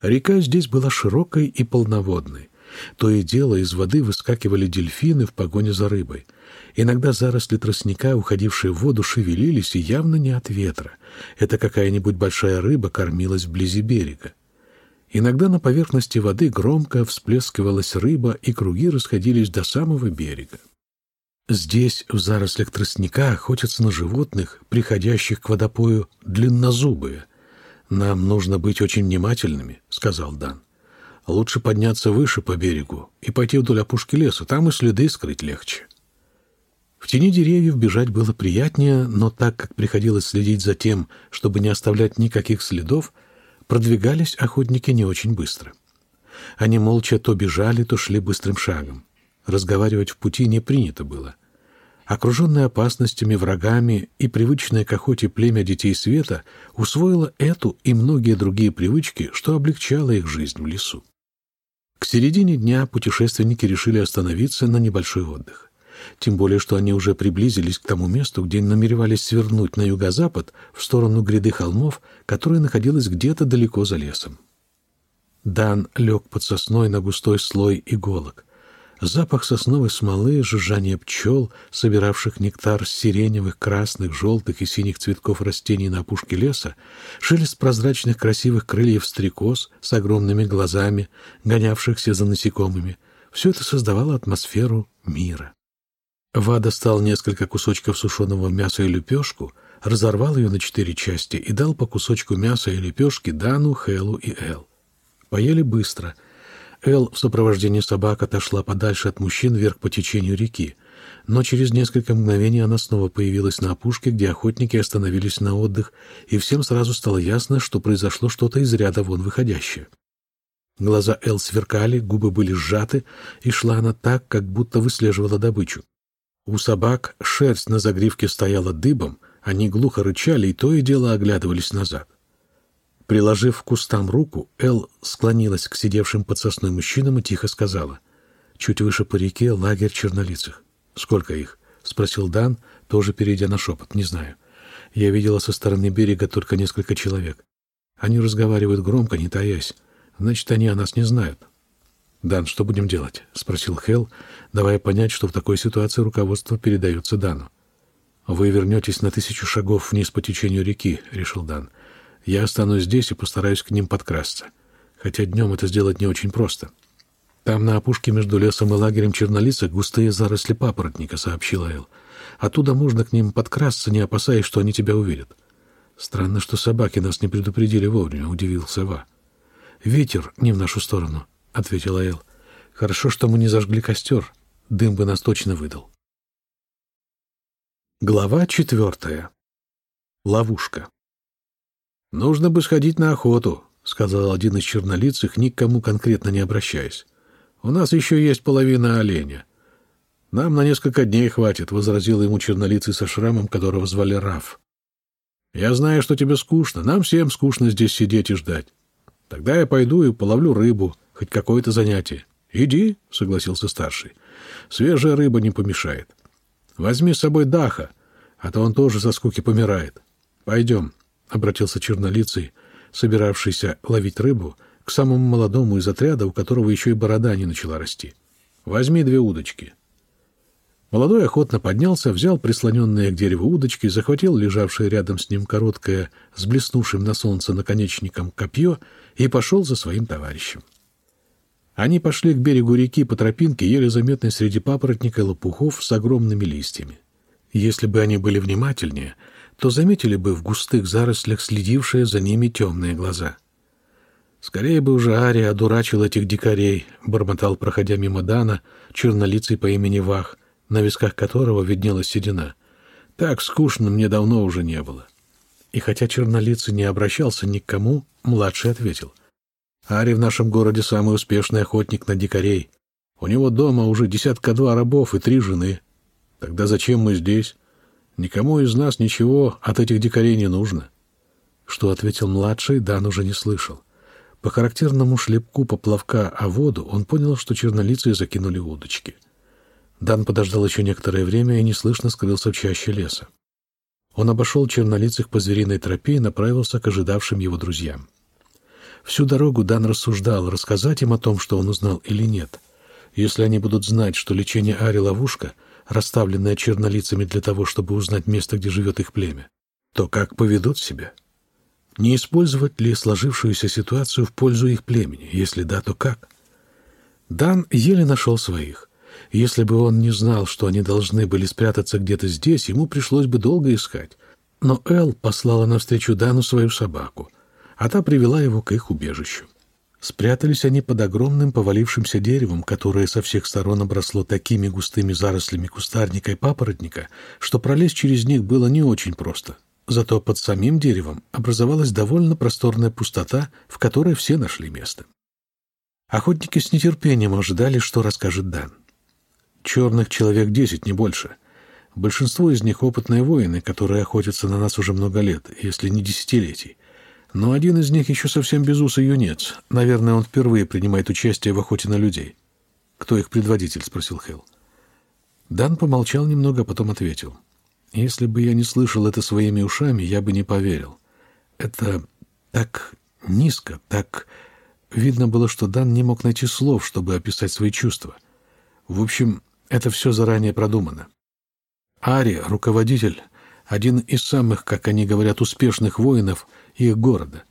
Река здесь была широкой и полноводной. То и дело из воды выскакивали дельфины в погоне за рыбой. Иногда заросли тростника, уходившие в воду, шевелились и явно не от ветра. Это какая-нибудь большая рыба кормилась вблизи берега. Иногда на поверхности воды громко всплескивалась рыба, и круги расходились до самого берега. Здесь, в зарослях тростника, охотятся на животных, приходящих к водопою длиннозубые. Нам нужно быть очень внимательными, — сказал Дан. Лучше подняться выше по берегу и пойти вдоль опушки леса, там и следы скрыть легче. В тени деревьев бежать было приятнее, но так как приходилось следить за тем, чтобы не оставлять никаких следов, продвигались охотники не очень быстро. Они молча то бежали, то шли быстрым шагом. Разговаривать в пути не принято было. Окруженное опасностями, врагами и привычное к охоте племя Детей Света усвоило эту и многие другие привычки, что облегчало их жизнь в лесу. К середине дня путешественники решили остановиться на небольшой отдых. Тем более, что они уже приблизились к тому месту, где намеревались свернуть на юго-запад в сторону гряды холмов, которая находилась где-то далеко за лесом. Дан лег под сосной на густой слой иголок — Запах сосновой смолы, жужжание пчел, собиравших нектар с сиреневых, красных, желтых и синих цветков растений на опушке леса, шелест прозрачных красивых крыльев стрекоз с огромными глазами, гонявшихся за насекомыми — все это создавало атмосферу мира. Ва достал несколько кусочков сушеного мяса и лепешку, разорвал ее на четыре части и дал по кусочку мяса и лепешки Дану, Хелу и Эл. Поели быстро. Эл в сопровождении собак отошла подальше от мужчин вверх по течению реки, но через несколько мгновений она снова появилась на опушке, где охотники остановились на отдых, и всем сразу стало ясно, что произошло что-то из ряда вон выходящее. Глаза Эл сверкали, губы были сжаты, и шла она так, как будто выслеживала добычу. У собак шерсть на загривке стояла дыбом, они глухо рычали и то и дело оглядывались назад. Приложив к кустам руку, Эл склонилась к сидевшим под сосной мужчинам и тихо сказала. Чуть выше по реке лагерь чернолицых. «Сколько их?» — спросил Дан, тоже перейдя на шепот. «Не знаю. Я видела со стороны берега только несколько человек. Они разговаривают громко, не таясь. Значит, они о нас не знают». «Дан, что будем делать?» — спросил Хелл, давая понять, что в такой ситуации руководство передается Дану. «Вы вернетесь на тысячу шагов вниз по течению реки», — решил Дан. «Я останусь здесь и постараюсь к ним подкрасться. Хотя днем это сделать не очень просто». «Там на опушке между лесом и лагерем чернолицых густые заросли папоротника», — сообщила Эл. «Оттуда можно к ним подкрасться, не опасаясь, что они тебя увидят». «Странно, что собаки нас не предупредили вовремя», — удивился Ва. «Ветер не в нашу сторону», — ответила Эл. «Хорошо, что мы не зажгли костер. Дым бы нас точно выдал». Глава четвертая. Ловушка. «Нужно бы сходить на охоту», — сказал один из чернолицых, ни к кому конкретно не обращаясь. «У нас еще есть половина оленя». «Нам на несколько дней хватит», — возразил ему чернолицый со шрамом, которого звали Раф. «Я знаю, что тебе скучно. Нам всем скучно здесь сидеть и ждать. Тогда я пойду и половлю рыбу, хоть какое-то занятие». «Иди», — согласился старший. «Свежая рыба не помешает». Возьми с собой Даха, а то он тоже со скуки помирает. Пойдем, — обратился чернолицый, собиравшийся ловить рыбу, к самому молодому из отряда, у которого еще и борода не начала расти. Возьми две удочки. Молодой охотно поднялся, взял прислоненные к дереву удочки, захватил лежавшее рядом с ним короткое, с блеснувшим на солнце наконечником копье и пошел за своим товарищем. Они пошли к берегу реки по тропинке, еле заметной среди папоротника и лопухов с огромными листьями. Если бы они были внимательнее, то заметили бы в густых зарослях следившие за ними темные глаза. «Скорее бы уже Ария одурачил этих дикарей», — бормотал, проходя мимо Дана, чернолицый по имени Вах, на висках которого виднелась седина. «Так скучно мне давно уже не было». И хотя чернолицый не обращался ни к кому, младший ответил — Ари в нашем городе самый успешный охотник на дикарей. У него дома уже десятка-два рабов и три жены. Тогда зачем мы здесь? Никому из нас ничего от этих дикарей не нужно. Что ответил младший, Дан уже не слышал. По характерному шлепку поплавка о воду он понял, что чернолицые закинули удочки. Дан подождал еще некоторое время и неслышно скрылся в чаще леса. Он обошел чернолицых по звериной тропе и направился к ожидавшим его друзьям. Всю дорогу Дан рассуждал, рассказать им о том, что он узнал или нет. Если они будут знать, что лечение Ари — ловушка, расставленная чернолицами для того, чтобы узнать место, где живет их племя, то как поведут себя? Не использовать ли сложившуюся ситуацию в пользу их племени? Если да, то как? Дан еле нашел своих. Если бы он не знал, что они должны были спрятаться где-то здесь, ему пришлось бы долго искать. Но Эл послала навстречу Дану свою собаку — а та привела его к их убежищу. Спрятались они под огромным повалившимся деревом, которое со всех сторон обросло такими густыми зарослями кустарника и папоротника, что пролезть через них было не очень просто. Зато под самим деревом образовалась довольно просторная пустота, в которой все нашли место. Охотники с нетерпением ожидали, что расскажет Дан. Черных человек десять, не больше. Большинство из них опытные воины, которые охотятся на нас уже много лет, если не десятилетий. Но один из них еще совсем безусый юнец. Наверное, он впервые принимает участие в охоте на людей. «Кто их предводитель?» — спросил Хелл. Дан помолчал немного, а потом ответил. «Если бы я не слышал это своими ушами, я бы не поверил. Это так низко, так...» Видно было, что Дан не мог найти слов, чтобы описать свои чувства. В общем, это все заранее продумано. Ари, руководитель, один из самых, как они говорят, успешных воинов — их города.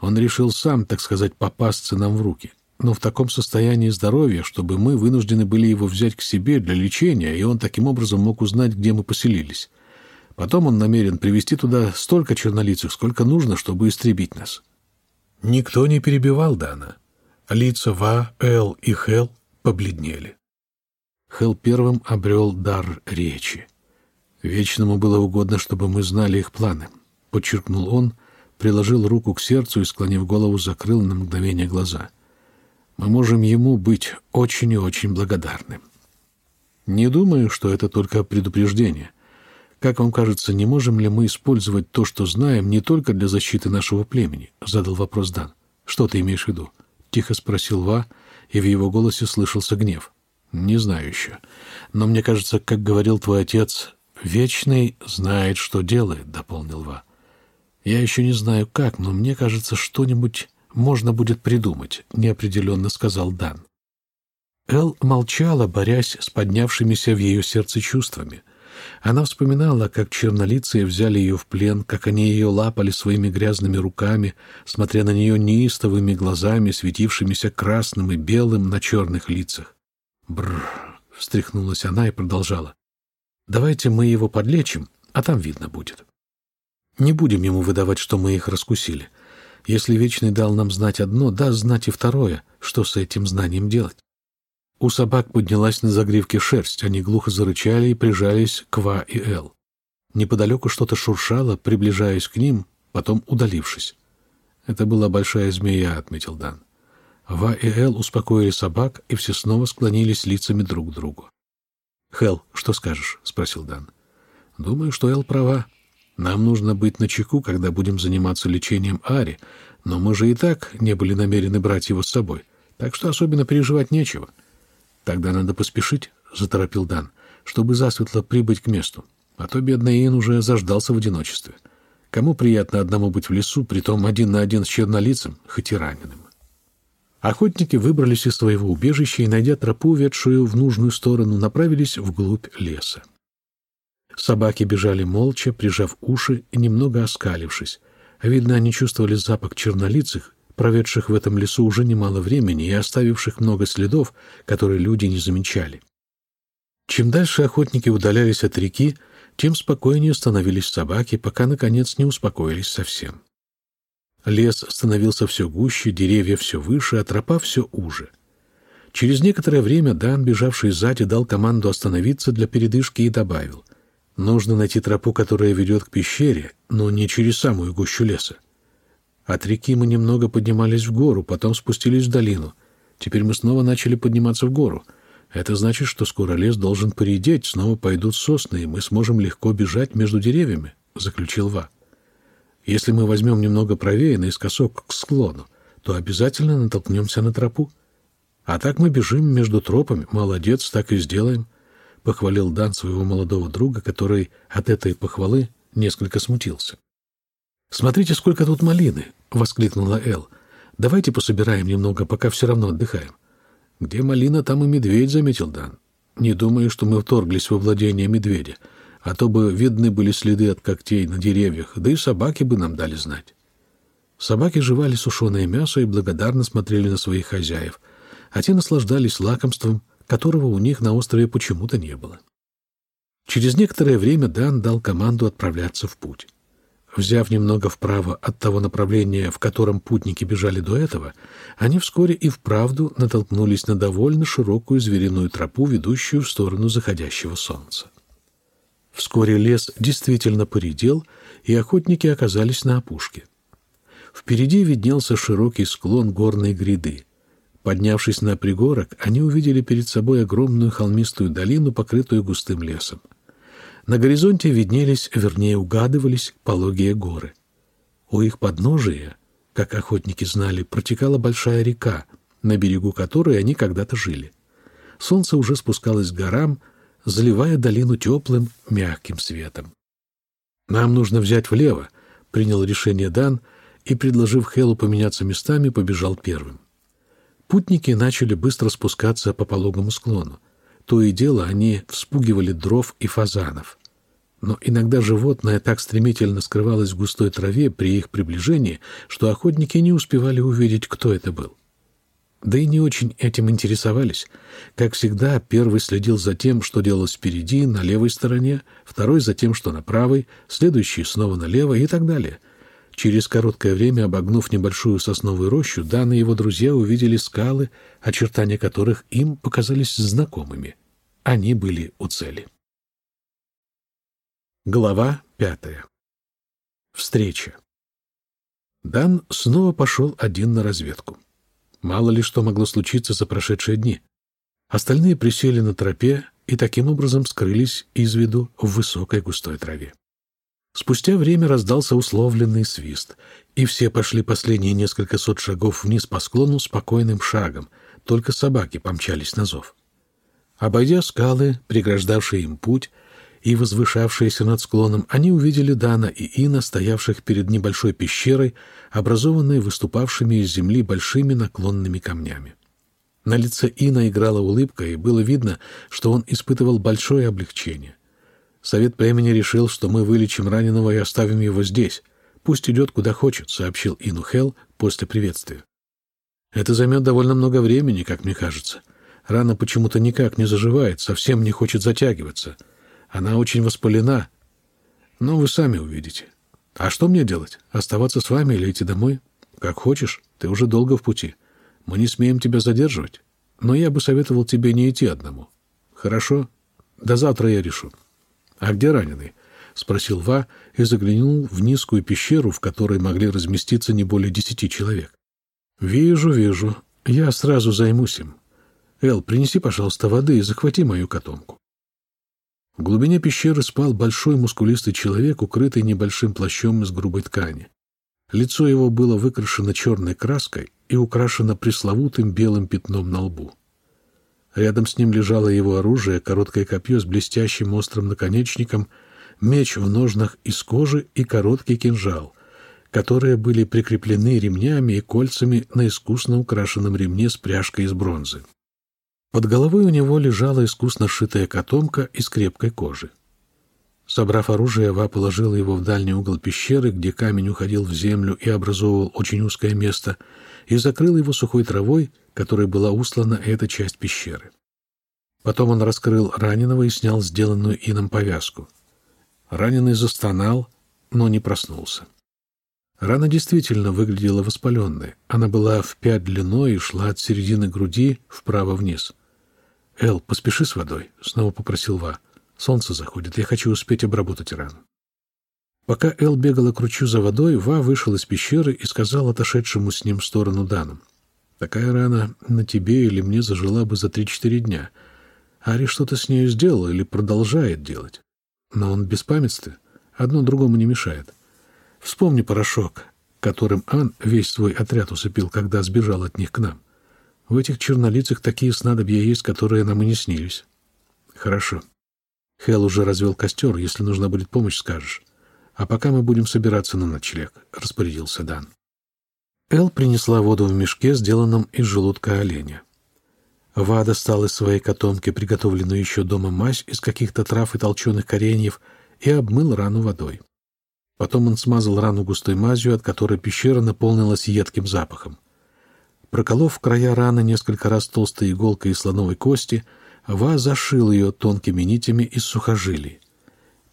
Он решил сам, так сказать, попасться нам в руки. Но в таком состоянии здоровья, чтобы мы вынуждены были его взять к себе для лечения, и он таким образом мог узнать, где мы поселились. Потом он намерен привести туда столько чернолицых, сколько нужно, чтобы истребить нас. Никто не перебивал Дана. Лица Ва, Эл и Хел побледнели. Хел первым обрел дар речи. Вечному было угодно, чтобы мы знали их планы, подчеркнул он, приложил руку к сердцу и, склонив голову, закрыл на мгновение глаза. Мы можем ему быть очень и очень благодарны. Не думаю, что это только предупреждение. Как вам кажется, не можем ли мы использовать то, что знаем, не только для защиты нашего племени? Задал вопрос Дан. Что ты имеешь в виду? Тихо спросил Ва, и в его голосе слышался гнев. Не знаю еще. Но мне кажется, как говорил твой отец, вечный знает, что делает, дополнил Ва. Я еще не знаю как, но мне кажется, что-нибудь можно будет придумать, неопределенно сказал Дан. Эл молчала, борясь с поднявшимися в ее сердце чувствами. Она вспоминала, как чернолицые взяли ее в плен, как они ее лапали своими грязными руками, смотря на нее неистовыми глазами, светившимися красным и белым на черных лицах. Бррр, встряхнулась она и продолжала. Давайте мы его подлечим, а там видно будет. Не будем ему выдавать, что мы их раскусили. Если Вечный дал нам знать одно, даст знать и второе, что с этим знанием делать. У собак поднялась на загривке шерсть, они глухо зарычали и прижались к Ва и Эл. Неподалеку что-то шуршало, приближаясь к ним, потом удалившись. «Это была большая змея», — отметил Дан. Ва и Эл успокоили собак, и все снова склонились лицами друг к другу. «Хел, что скажешь?» — спросил Дан. «Думаю, что Эл права. Нам нужно быть начеку, когда будем заниматься лечением Ари, но мы же и так не были намерены брать его с собой, так что особенно переживать нечего». «Тогда надо поспешить», — заторопил Дан, «чтобы засветло прибыть к месту, а то бедный Иэн уже заждался в одиночестве. Кому приятно одному быть в лесу, притом один на один с чернолицем, хоть и раненым?» Охотники выбрались из своего убежища и, найдя тропу, ведшую в нужную сторону, направились вглубь леса. Собаки бежали молча, прижав уши и немного оскалившись. Видно, они чувствовали запах чернолицых проведших в этом лесу уже немало времени и оставивших много следов, которые люди не замечали. Чем дальше охотники удалялись от реки, тем спокойнее становились собаки, пока, наконец, не успокоились совсем. Лес становился все гуще, деревья все выше, а тропа все уже. Через некоторое время Дан, бежавший сзади, дал команду остановиться для передышки и добавил. «Нужно найти тропу, которая ведет к пещере, но не через самую гущу леса. От реки мы немного поднимались в гору, потом спустились в долину. Теперь мы снова начали подниматься в гору. Это значит, что скоро лес должен поредеть, снова пойдут сосны, и мы сможем легко бежать между деревьями», — заключил Ва. «Если мы возьмем немного правее, наискосок к склону, то обязательно натолкнемся на тропу. А так мы бежим между тропами. Молодец, так и сделаем», — похвалил Дан своего молодого друга, который от этой похвалы несколько смутился. «Смотрите, сколько тут малины!» — воскликнула Эл. «Давайте пособираем немного, пока все равно отдыхаем». «Где малина, там и медведь», — заметил Дан. «Не думаю, что мы вторглись во владение медведя, а то бы видны были следы от когтей на деревьях, да и собаки бы нам дали знать». Собаки жевали сушеное мясо и благодарно смотрели на своих хозяев, а те наслаждались лакомством, которого у них на острове почему-то не было. Через некоторое время Дан дал команду отправляться в путь. Взяв немного вправо от того направления, в котором путники бежали до этого, они вскоре и вправду натолкнулись на довольно широкую звериную тропу, ведущую в сторону заходящего солнца. Вскоре лес действительно поредел, и охотники оказались на опушке. Впереди виднелся широкий склон горной гряды. Поднявшись на пригорок, они увидели перед собой огромную холмистую долину, покрытую густым лесом. На горизонте виднелись, вернее, угадывались пологие горы. У их подножия, как охотники знали, протекала большая река, на берегу которой они когда-то жили. Солнце уже спускалось к горам, заливая долину теплым, мягким светом. «Нам нужно взять влево», — принял решение Дан и, предложив Хелу поменяться местами, побежал первым. Путники начали быстро спускаться по пологому склону. То и дело они вспугивали дров и фазанов. Но иногда животное так стремительно скрывалось в густой траве при их приближении, что охотники не успевали увидеть, кто это был. Да и не очень этим интересовались. Как всегда, первый следил за тем, что делалось впереди, на левой стороне, второй за тем, что на правой, следующий снова налево и так далее. Через короткое время, обогнув небольшую сосновую рощу, Дан и его друзья увидели скалы, очертания которых им показались знакомыми. Они были у цели. Глава пятая. Встреча. Дан снова пошел один на разведку. Мало ли что могло случиться за прошедшие дни. Остальные присели на тропе и таким образом скрылись из виду в высокой густой траве. Спустя время раздался условленный свист, и все пошли последние несколько сот шагов вниз по склону спокойным шагом, только собаки помчались на зов. Обойдя скалы, преграждавшие им путь, и возвышавшиеся над склоном, они увидели Дана и Ина, стоявших перед небольшой пещерой, образованной выступавшими из земли большими наклонными камнями. На лице Ина играла улыбка, и было видно, что он испытывал большое облегчение. Совет племени решил, что мы вылечим раненого и оставим его здесь. Пусть идет куда хочет, — сообщил Ину Хелл после приветствия. Это займет довольно много времени, как мне кажется. Рана почему-то никак не заживает, совсем не хочет затягиваться — она очень воспалена. Но вы сами увидите. А что мне делать? Оставаться с вами или идти домой? Как хочешь. Ты уже долго в пути. Мы не смеем тебя задерживать. Но я бы советовал тебе не идти одному. Хорошо? До завтра я решу. А где раненый? — спросил Ва и заглянул в низкую пещеру, в которой могли разместиться не более десяти человек. — Вижу, вижу. Я сразу займусь им. Эл, принеси, пожалуйста, воды и захвати мою котомку. В глубине пещеры спал большой мускулистый человек, укрытый небольшим плащом из грубой ткани. Лицо его было выкрашено черной краской и украшено пресловутым белым пятном на лбу. Рядом с ним лежало его оружие, короткое копье с блестящим острым наконечником, меч в ножнах из кожи и короткий кинжал, которые были прикреплены ремнями и кольцами на искусно украшенном ремне с пряжкой из бронзы. Под головой у него лежала искусно сшитая котомка из крепкой кожи. Собрав оружие, Ва положила его в дальний угол пещеры, где камень уходил в землю и образовывал очень узкое место, и закрыл его сухой травой, которой была услана эта часть пещеры. Потом он раскрыл раненого и снял сделанную ином повязку. Раненый застонал, но не проснулся. Рана действительно выглядела воспаленной. Она была в пять длиной и шла от середины груди вправо вниз. «Эл, поспеши с водой», — снова попросил Ва. «Солнце заходит, я хочу успеть обработать рану». Пока Эл бегала к ручью за водой, Ва вышел из пещеры и сказал отошедшему с ним в сторону Дану. «Такая рана на тебе или мне зажила бы за три-четыре дня. Ари что-то с нею сделал или продолжает делать. Но он без памятства, одно другому не мешает. Вспомни порошок, которым Ан весь свой отряд усыпил, когда сбежал от них к нам. В этих чернолицах такие снадобья есть, которые нам и не снились. Хорошо. Хел уже развел костер. Если нужна будет помощь, скажешь. А пока мы будем собираться на ночлег, — распорядился Дан. Эл принесла воду в мешке, сделанном из желудка оленя. Ва достал из своей котомки приготовленную еще дома мазь из каких-то трав и толченых кореньев и обмыл рану водой. Потом он смазал рану густой мазью, от которой пещера наполнилась едким запахом. Проколов края раны несколько раз толстой иголкой из слоновой кости, Ва зашил ее тонкими нитями из сухожилий.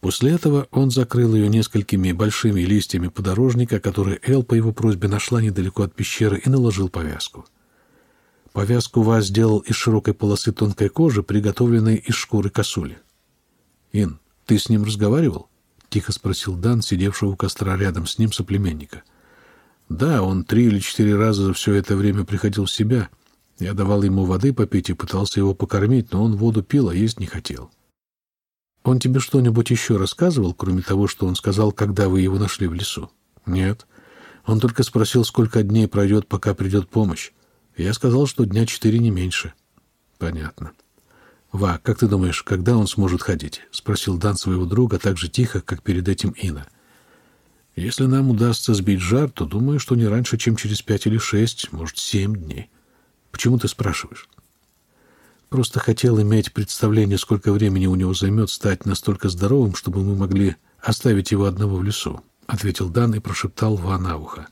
После этого он закрыл ее несколькими большими листьями подорожника, которые Эл по его просьбе нашла недалеко от пещеры, и наложил повязку. Повязку Ва сделал из широкой полосы тонкой кожи, приготовленной из шкуры косули. «Ин, ты с ним разговаривал?» — тихо спросил Дан, сидевшего у костра рядом с ним соплеменника. — да, он три или четыре раза за все это время приходил в себя. Я давал ему воды попить и пытался его покормить, но он воду пил, а есть не хотел. Он тебе что-нибудь еще рассказывал, кроме того, что он сказал, когда вы его нашли в лесу? Нет. Он только спросил, сколько дней пройдет, пока придет помощь. Я сказал, что дня четыре не меньше. Понятно. Ва, как ты думаешь, когда он сможет ходить? Спросил Дан своего друга так же тихо, как перед этим Ина. — если нам удастся сбить жар, то думаю, что не раньше, чем через пять или шесть, может, семь дней. Почему ты спрашиваешь? Просто хотел иметь представление, сколько времени у него займет стать настолько здоровым, чтобы мы могли оставить его одного в лесу, — ответил Дан и прошептал Ва на ухо.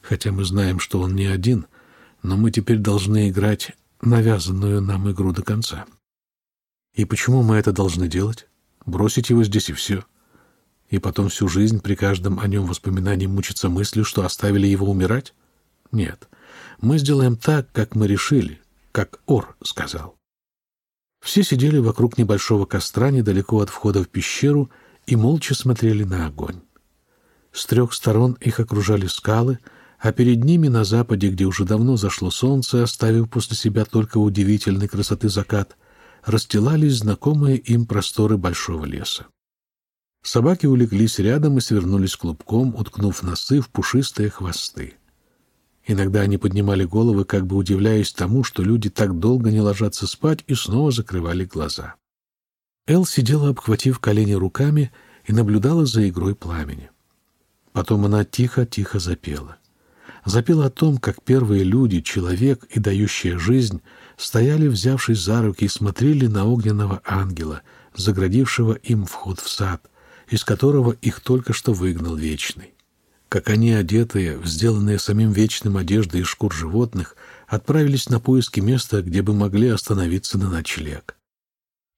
Хотя мы знаем, что он не один, Но мы теперь должны играть навязанную нам игру до конца. И почему мы это должны делать? Бросить его здесь и все. И потом всю жизнь при каждом о нем воспоминании мучиться мыслью, что оставили его умирать? Нет. Мы сделаем так, как мы решили, как Ор сказал. Все сидели вокруг небольшого костра недалеко от входа в пещеру и молча смотрели на огонь. С трех сторон их окружали скалы, а перед ними на западе, где уже давно зашло солнце, оставив после себя только удивительной красоты закат, расстилались знакомые им просторы большого леса. Собаки улеглись рядом и свернулись клубком, уткнув носы в пушистые хвосты. Иногда они поднимали головы, как бы удивляясь тому, что люди так долго не ложатся спать, и снова закрывали глаза. Эл сидела, обхватив колени руками, и наблюдала за игрой пламени. Потом она тихо-тихо запела. Запела о том, как первые люди, человек и дающая жизнь, стояли, взявшись за руки, и смотрели на огненного ангела, заградившего им вход в сад, из которого их только что выгнал Вечный как они, одетые, сделанные самим вечным одежды из шкур животных, отправились на поиски места, где бы могли остановиться на ночлег.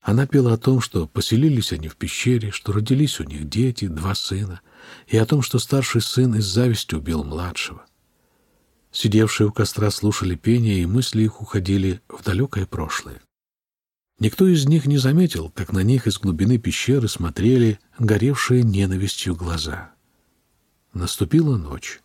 Она пела о том, что поселились они в пещере, что родились у них дети, два сына, и о том, что старший сын из зависти убил младшего. Сидевшие у костра слушали пение, и мысли их уходили в далекое прошлое. Никто из них не заметил, как на них из глубины пещеры смотрели горевшие ненавистью глаза. Наступила ночь.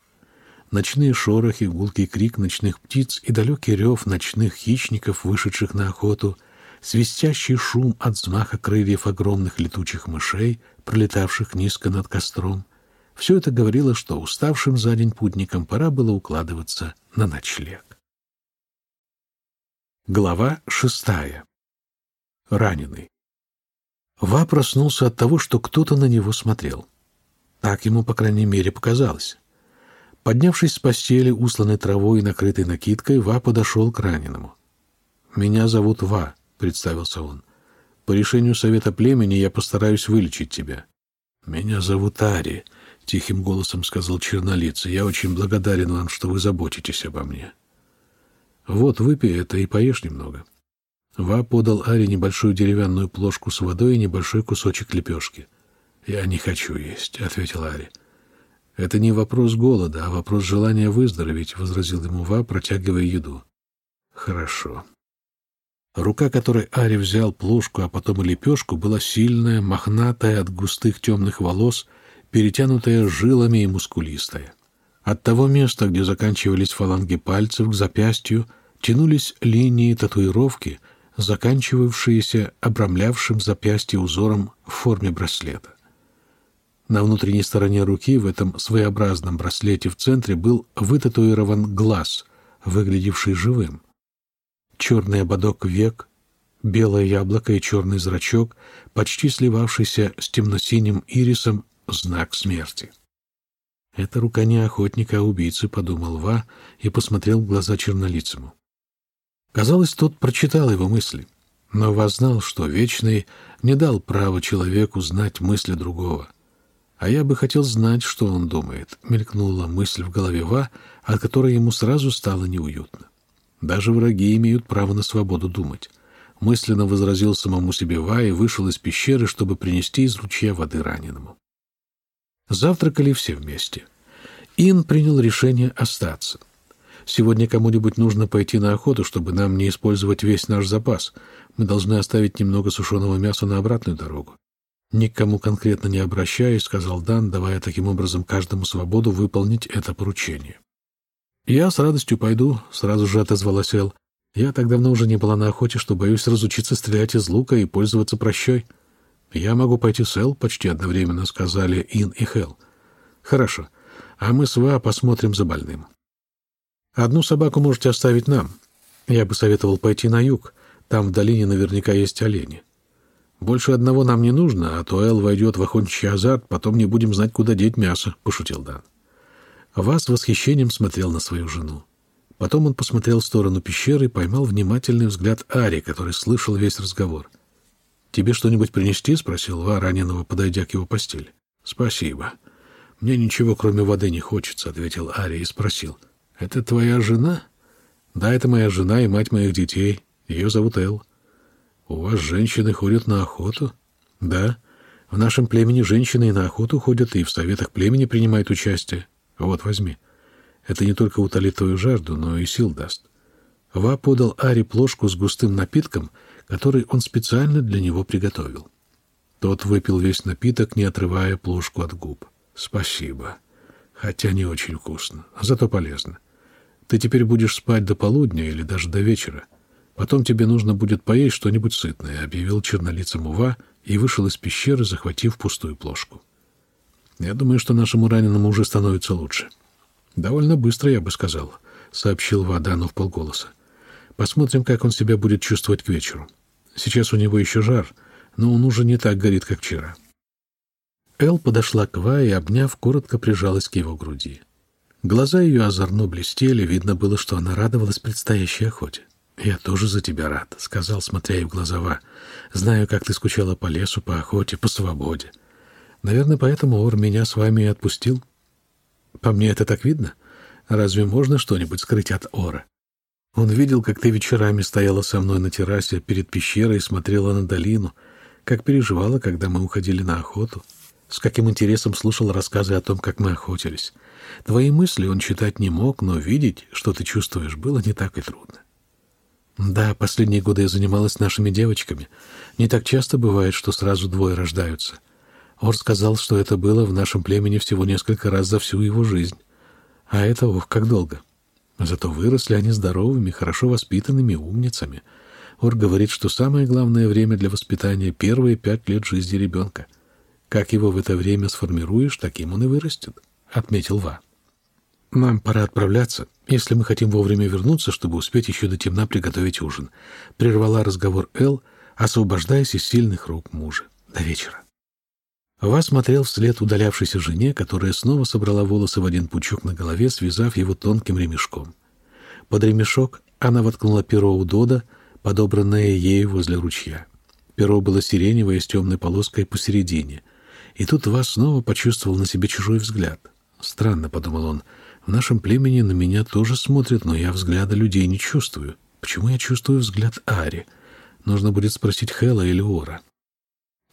Ночные шорохи, гулкий крик ночных птиц и далекий рев ночных хищников, вышедших на охоту, свистящий шум от взмаха крыльев огромных летучих мышей, пролетавших низко над костром. Все это говорило, что уставшим за день путникам пора было укладываться на ночлег. Глава шестая. Раненый. Ва проснулся от того, что кто-то на него смотрел. Так ему, по крайней мере, показалось. Поднявшись с постели, усланной травой и накрытой накидкой, Ва подошел к раненому. «Меня зовут Ва», — представился он. «По решению совета племени я постараюсь вылечить тебя». «Меня зовут Ари», — тихим голосом сказал чернолицый. «Я очень благодарен вам, что вы заботитесь обо мне». «Вот, выпей это и поешь немного». Ва подал Ари небольшую деревянную плошку с водой и небольшой кусочек лепешки. «Я не хочу есть», — ответил Ари. «Это не вопрос голода, а вопрос желания выздороветь», — возразил ему Ва, протягивая еду. «Хорошо». Рука, которой Ари взял плошку, а потом и лепешку, была сильная, мохнатая от густых темных волос, перетянутая жилами и мускулистая. От того места, где заканчивались фаланги пальцев к запястью, тянулись линии татуировки, заканчивавшиеся обрамлявшим запястье узором в форме браслета. На внутренней стороне руки в этом своеобразном браслете в центре был вытатуирован глаз, выглядевший живым. Черный ободок век, белое яблоко и черный зрачок, почти сливавшийся с темно-синим ирисом, знак смерти. «Это рука не охотника, а убийцы», — подумал Ва и посмотрел в глаза чернолицему. Казалось, тот прочитал его мысли, но Ва знал, что Вечный не дал права человеку знать мысли другого — «А я бы хотел знать, что он думает», — мелькнула мысль в голове Ва, от которой ему сразу стало неуютно. «Даже враги имеют право на свободу думать». Мысленно возразил самому себе Ва и вышел из пещеры, чтобы принести из ручья воды раненому. Завтракали все вместе. Ин принял решение остаться. «Сегодня кому-нибудь нужно пойти на охоту, чтобы нам не использовать весь наш запас. Мы должны оставить немного сушеного мяса на обратную дорогу. «Никому конкретно не обращаясь», — сказал Дан, давая таким образом каждому свободу выполнить это поручение. «Я с радостью пойду», — сразу же отозвалась Эл. «Я так давно уже не была на охоте, что боюсь разучиться стрелять из лука и пользоваться прощой». «Я могу пойти с Эл», — почти одновременно сказали Ин и Хел. «Хорошо. А мы с Ва посмотрим за больным». «Одну собаку можете оставить нам. Я бы советовал пойти на юг. Там в долине наверняка есть олени». «Больше одного нам не нужно, а то Эл войдет в охотничий азарт, потом не будем знать, куда деть мясо», — пошутил Дан. Вас восхищением смотрел на свою жену. Потом он посмотрел в сторону пещеры и поймал внимательный взгляд Ари, который слышал весь разговор. «Тебе что-нибудь принести?» — спросил Ва, раненого, подойдя к его постели. «Спасибо. Мне ничего, кроме воды, не хочется», — ответил Ари и спросил. «Это твоя жена?» Да, это моя жена и мать моих детей. Ее зовут Эл. У вас женщины ходят на охоту? Да. В нашем племени женщины и на охоту ходят, и в советах племени принимают участие. Вот, возьми. Это не только утолит твою жажду, но и сил даст. Ва подал Ари плошку с густым напитком, который он специально для него приготовил. Тот выпил весь напиток, не отрывая плошку от губ. «Спасибо. Хотя не очень вкусно, зато полезно. Ты теперь будешь спать до полудня или даже до вечера. Потом тебе нужно будет поесть что-нибудь сытное», — объявил чернолицем Ува и вышел из пещеры, захватив пустую плошку. «Я думаю, что нашему раненому уже становится лучше». «Довольно быстро, я бы сказал», — сообщил Вадану в полголоса. «Посмотрим, как он себя будет чувствовать к вечеру. Сейчас у него еще жар, но он уже не так горит, как вчера». Эл подошла к Ва и, обняв, коротко прижалась к его груди. Глаза ее озорно блестели, видно было, что она радовалась предстоящей охоте. «Я тоже за тебя рад», — сказал, смотря ей в глаза. «Знаю, как ты скучала по лесу, по охоте, по свободе. Наверное, поэтому Ор меня с вами и отпустил. По мне это так видно? Разве можно что-нибудь скрыть от Ора? Он видел, как ты вечерами стояла со мной на террасе перед пещерой и смотрела на долину, как переживала, когда мы уходили на охоту, с каким интересом слушал рассказы о том, как мы охотились. Твои мысли он читать не мог, но видеть, что ты чувствуешь, было не так и трудно. Да, последние годы я занималась нашими девочками. Не так часто бывает, что сразу двое рождаются. Ор сказал, что это было в нашем племени всего несколько раз за всю его жизнь. А это, ох, как долго. Зато выросли они здоровыми, хорошо воспитанными умницами. Ор говорит, что самое главное время для воспитания — первые пять лет жизни ребенка. Как его в это время сформируешь, таким он и вырастет, — отметил Ва. «Нам пора отправляться, если мы хотим вовремя вернуться, чтобы успеть еще до темна приготовить ужин», — прервала разговор Эл, освобождаясь из сильных рук мужа. «До вечера». Ва смотрел вслед удалявшейся жене, которая снова собрала волосы в один пучок на голове, связав его тонким ремешком. Под ремешок она воткнула перо у Дода, подобранное ею возле ручья. Перо было сиреневое с темной полоской посередине. И тут Ва снова почувствовал на себе чужой взгляд. «Странно», — подумал он, — «в нашем племени на меня тоже смотрят, но я взгляда людей не чувствую. Почему я чувствую взгляд Ари? Нужно будет спросить Хэла или Ора».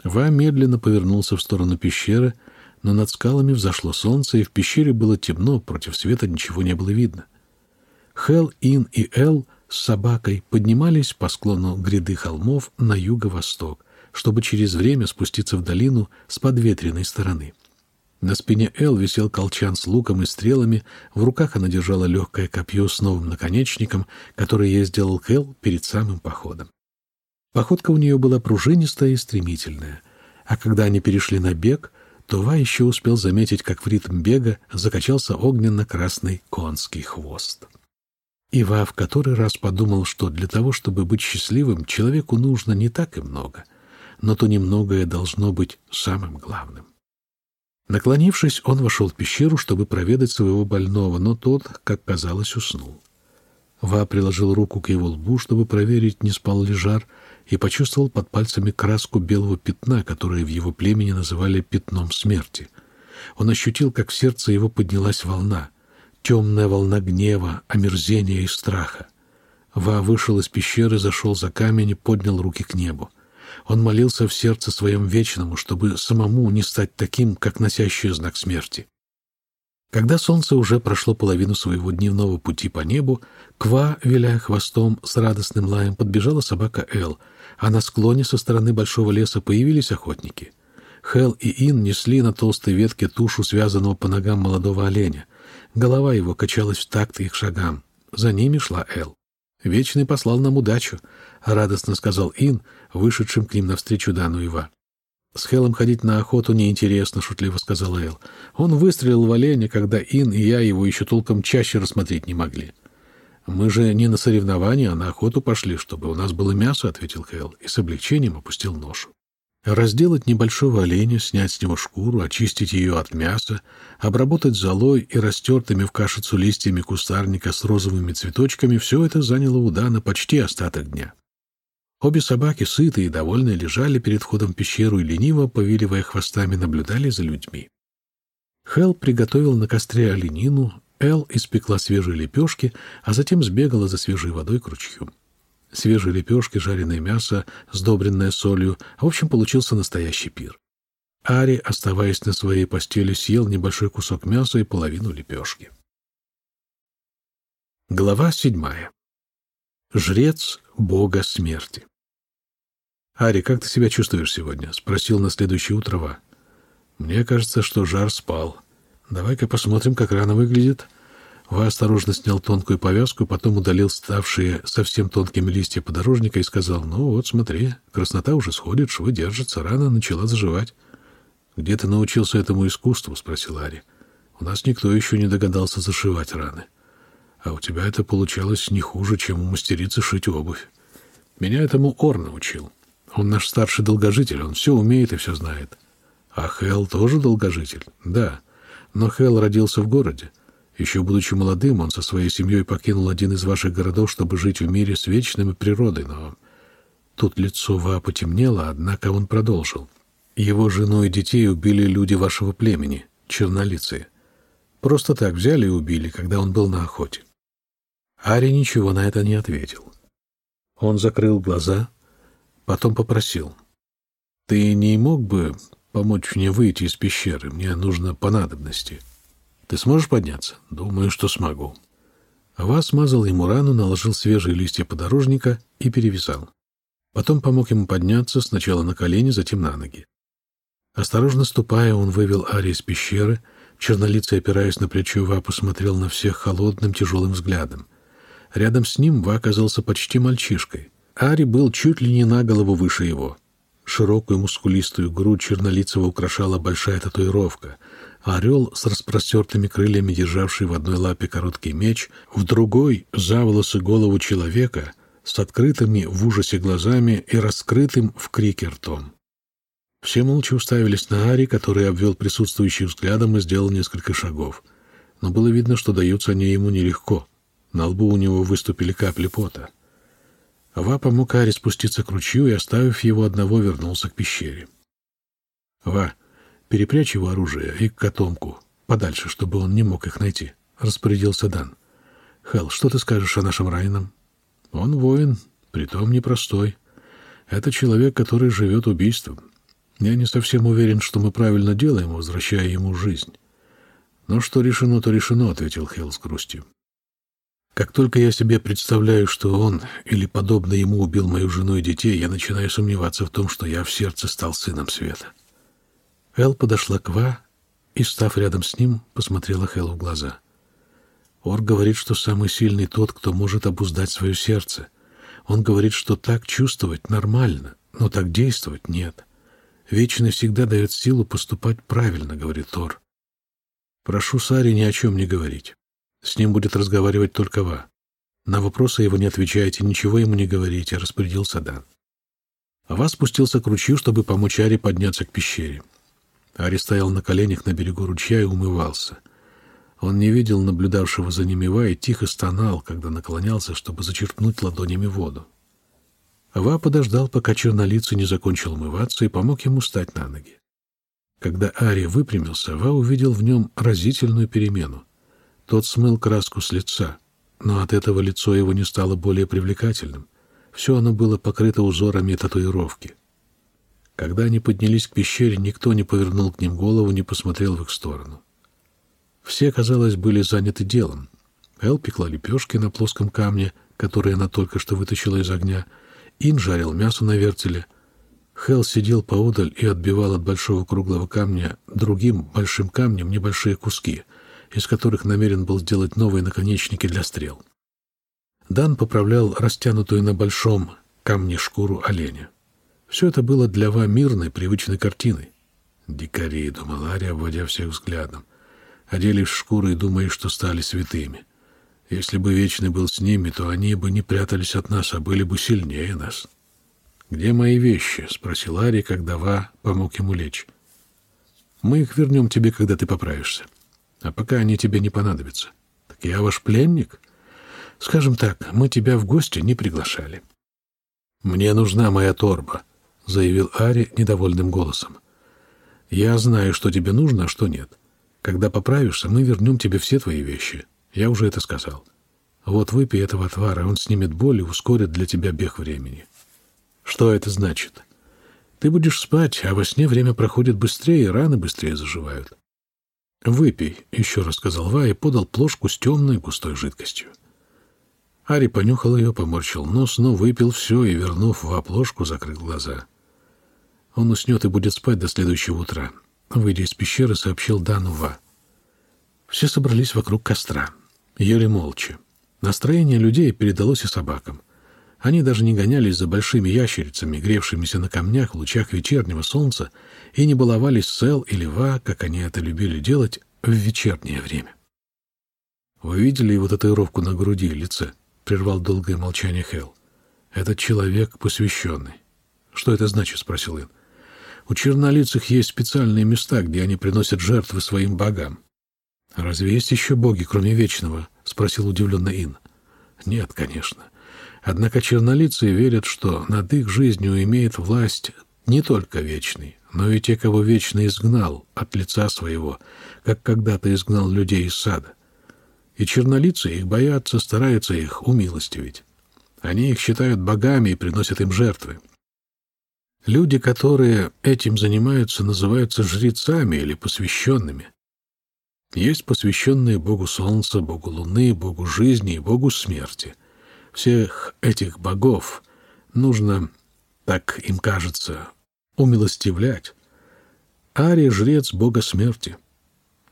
Ва медленно повернулся в сторону пещеры, но над скалами взошло солнце, и в пещере было темно, против света ничего не было видно. Хел, Ин и Эл с собакой поднимались по склону гряды холмов на юго-восток, чтобы через время спуститься в долину с подветренной стороны. На спине Эл висел колчан с луком и стрелами, в руках она держала легкое копье с новым наконечником, которое ей сделал Эл перед самым походом. Походка у нее была пружинистая и стремительная, а когда они перешли на бег, то Ва еще успел заметить, как в ритм бега закачался огненно-красный конский хвост. И Ва в который раз подумал, что для того, чтобы быть счастливым, человеку нужно не так и много, но то немногое должно быть самым главным. Наклонившись, он вошел в пещеру, чтобы проведать своего больного, но тот, как казалось, уснул. Ва приложил руку к его лбу, чтобы проверить, не спал ли жар, и почувствовал под пальцами краску белого пятна, которое в его племени называли «пятном смерти». Он ощутил, как в сердце его поднялась волна, темная волна гнева, омерзения и страха. Ва вышел из пещеры, зашел за камень и поднял руки к небу. Он молился в сердце своем вечному, чтобы самому не стать таким, как носящий знак смерти. Когда солнце уже прошло половину своего дневного пути по небу, Ква, виляя хвостом, с радостным лаем подбежала собака Эл, а на склоне со стороны большого леса появились охотники. Хел и Ин несли на толстой ветке тушу связанного по ногам молодого оленя. Голова его качалась в такт их шагам. За ними шла Эл. «Вечный послал нам удачу», — радостно сказал Ин, вышедшим к ним навстречу Дану Ива. «С Хелом ходить на охоту неинтересно», — шутливо сказал Эл. «Он выстрелил в оленя, когда Ин и я его еще толком чаще рассмотреть не могли». «Мы же не на соревнования, а на охоту пошли, чтобы у нас было мясо», — ответил Хэл и с облегчением опустил ношу. Разделать небольшого оленя, снять с него шкуру, очистить ее от мяса, обработать золой и растертыми в кашицу листьями кустарника с розовыми цветочками — все это заняло у Дана почти остаток дня. Обе собаки, сытые и довольные, лежали перед входом в пещеру и лениво, повиливая хвостами, наблюдали за людьми. Хел приготовил на костре оленину, Эл испекла свежие лепешки, а затем сбегала за свежей водой к ручью. Свежие лепешки, жареное мясо, сдобренное солью. В общем, получился настоящий пир. Ари, оставаясь на своей постели, съел небольшой кусок мяса и половину лепешки. Глава седьмая. Жрец бога смерти. «Ари, как ты себя чувствуешь сегодня?» — спросил на следующее утро Ва. «Мне кажется, что жар спал. Давай-ка посмотрим, как рана выглядит». Ва осторожно снял тонкую повязку, потом удалил ставшие совсем тонкими листья подорожника и сказал, «Ну вот, смотри, краснота уже сходит, швы держатся, рана начала заживать». «Где ты научился этому искусству?» — спросил Ари. «У нас никто еще не догадался зашивать раны. А у тебя это получалось не хуже, чем у мастерицы шить обувь. Меня этому Ор научил. Он наш старший долгожитель, он все умеет и все знает. А Хел тоже долгожитель? Да. Но Хел родился в городе. Еще будучи молодым, он со своей семьей покинул один из ваших городов, чтобы жить в мире с вечным и природой, но... Тут лицо Ва потемнело, однако он продолжил. Его жену и детей убили люди вашего племени, чернолицые. Просто так взяли и убили, когда он был на охоте. Ари ничего на это не ответил. Он закрыл глаза, потом попросил. «Ты не мог бы помочь мне выйти из пещеры? Мне нужно по надобности. Ты сможешь подняться?» «Думаю, что смогу». Ава смазал ему рану, наложил свежие листья подорожника и перевязал. Потом помог ему подняться сначала на колени, затем на ноги. Осторожно ступая, он вывел Ари из пещеры. Чернолицый, опираясь на плечо Ва, посмотрел на всех холодным, тяжелым взглядом. Рядом с ним Ва оказался почти мальчишкой. Ари был чуть ли не на голову выше его. Широкую мускулистую грудь чернолицего украшала большая татуировка. Орел с распростертыми крыльями, державший в одной лапе короткий меч, в другой — за волосы голову человека с открытыми в ужасе глазами и раскрытым в крике ртом. Все молча уставились на Ари, который обвел присутствующих взглядом и сделал несколько шагов. Но было видно, что даются они ему нелегко. На лбу у него выступили капли пота. Ва помог Ари спуститься к ручью и, оставив его одного, вернулся к пещере. «Ва, перепрячь его оружие и котомку подальше, чтобы он не мог их найти», — распорядился Дан. «Хелл, что ты скажешь о нашем Райном?» «Он воин, притом непростой. Это человек, который живет убийством. Я не совсем уверен, что мы правильно делаем, возвращая ему жизнь. Но что решено, то решено, — ответил Хелл с грустью. Как только я себе представляю, что он или подобно ему убил мою жену и детей, я начинаю сомневаться в том, что я в сердце стал сыном света. Эл подошла к Ва и, став рядом с ним, посмотрела Хеллу в глаза. Ор говорит, что самый сильный тот, кто может обуздать свое сердце. Он говорит, что так чувствовать нормально, но так действовать нет. Вечный всегда дает силу поступать правильно, говорит Тор. Прошу Сари ни о чем не говорить. С ним будет разговаривать только Ва. На вопросы его не отвечайте, ничего ему не говорите, распорядился Дан. Ва спустился к ручью, чтобы помочь Аре подняться к пещере. Ари стоял на коленях на берегу ручья и умывался. Он не видел наблюдавшего за ними Ва и тихо стонал, когда наклонялся, чтобы зачерпнуть ладонями воду. Ва подождал, пока чернолицый не закончил умываться, и помог ему встать на ноги. Когда Ари выпрямился, Ва увидел в нем разительную перемену. Тот смыл краску с лица, но от этого лицо его не стало более привлекательным. Все оно было покрыто узорами татуировки. Когда они поднялись к пещере, никто не повернул к ним голову, не посмотрел в их сторону. Все, казалось, были заняты делом. Эл пекла лепешки на плоском камне, которые она только что вытащила из огня, Ин жарил мясо на вертеле. Хелл сидел поодаль и отбивал от большого круглого камня другим большим камнем небольшие куски, из которых намерен был сделать новые наконечники для стрел. Дан поправлял растянутую на большом камне шкуру оленя. Все это было для Ва мирной, привычной картиной. «Дикари», — думал Ари, обводя всех взглядом, оделись в шкуры и думая, что стали святыми. Если бы Вечный был с ними, то они бы не прятались от нас, а были бы сильнее нас. «Где мои вещи?» — спросил Ари, когда Ва помог ему лечь. «Мы их вернем тебе, когда ты поправишься. А пока они тебе не понадобятся. Так я ваш пленник? Скажем так, мы тебя в гости не приглашали». «Мне нужна моя торба», — заявил Ари недовольным голосом. «Я знаю, что тебе нужно, а что нет. Когда поправишься, мы вернем тебе все твои вещи. Я уже это сказал. Вот выпей этого отвара, он снимет боль и ускорит для тебя бег времени. Что это значит? Ты будешь спать, а во сне время проходит быстрее, и раны быстрее заживают. «Выпей», — еще раз сказал Ва и подал плошку с темной густой жидкостью. Ари понюхал ее, поморщил нос, но выпил все и, вернув Ва плошку, закрыл глаза. Он уснет и будет спать до следующего утра. Выйдя из пещеры, сообщил Дану Ва. Все собрались вокруг костра. Ели молча. Настроение людей передалось и собакам. Они даже не гонялись за большими ящерицами, гревшимися на камнях в лучах вечернего солнца, и не баловались сел или ва, как они это любили делать в вечернее время. «Вы видели его татуировку на груди и лице?» — прервал долгое молчание Хелл. «Этот человек посвященный». «Что это значит?» — спросил Ин. «У чернолицых есть специальные места, где они приносят жертвы своим богам». «Разве есть еще боги, кроме Вечного?» — спросил удивленно Ин. «Нет, конечно». Однако чернолицые верят, что над их жизнью имеет власть не только Вечный, но и те, кого Вечный изгнал от лица своего, как когда-то изгнал людей из сада. И чернолицые их боятся, стараются их умилостивить. Они их считают богами и приносят им жертвы. Люди, которые этим занимаются, называются жрецами или посвященными. Есть посвященные Богу Солнца, Богу Луны, Богу жизни и Богу смерти — всех этих богов нужно, так им кажется, умилостивлять. Ария — жрец бога смерти.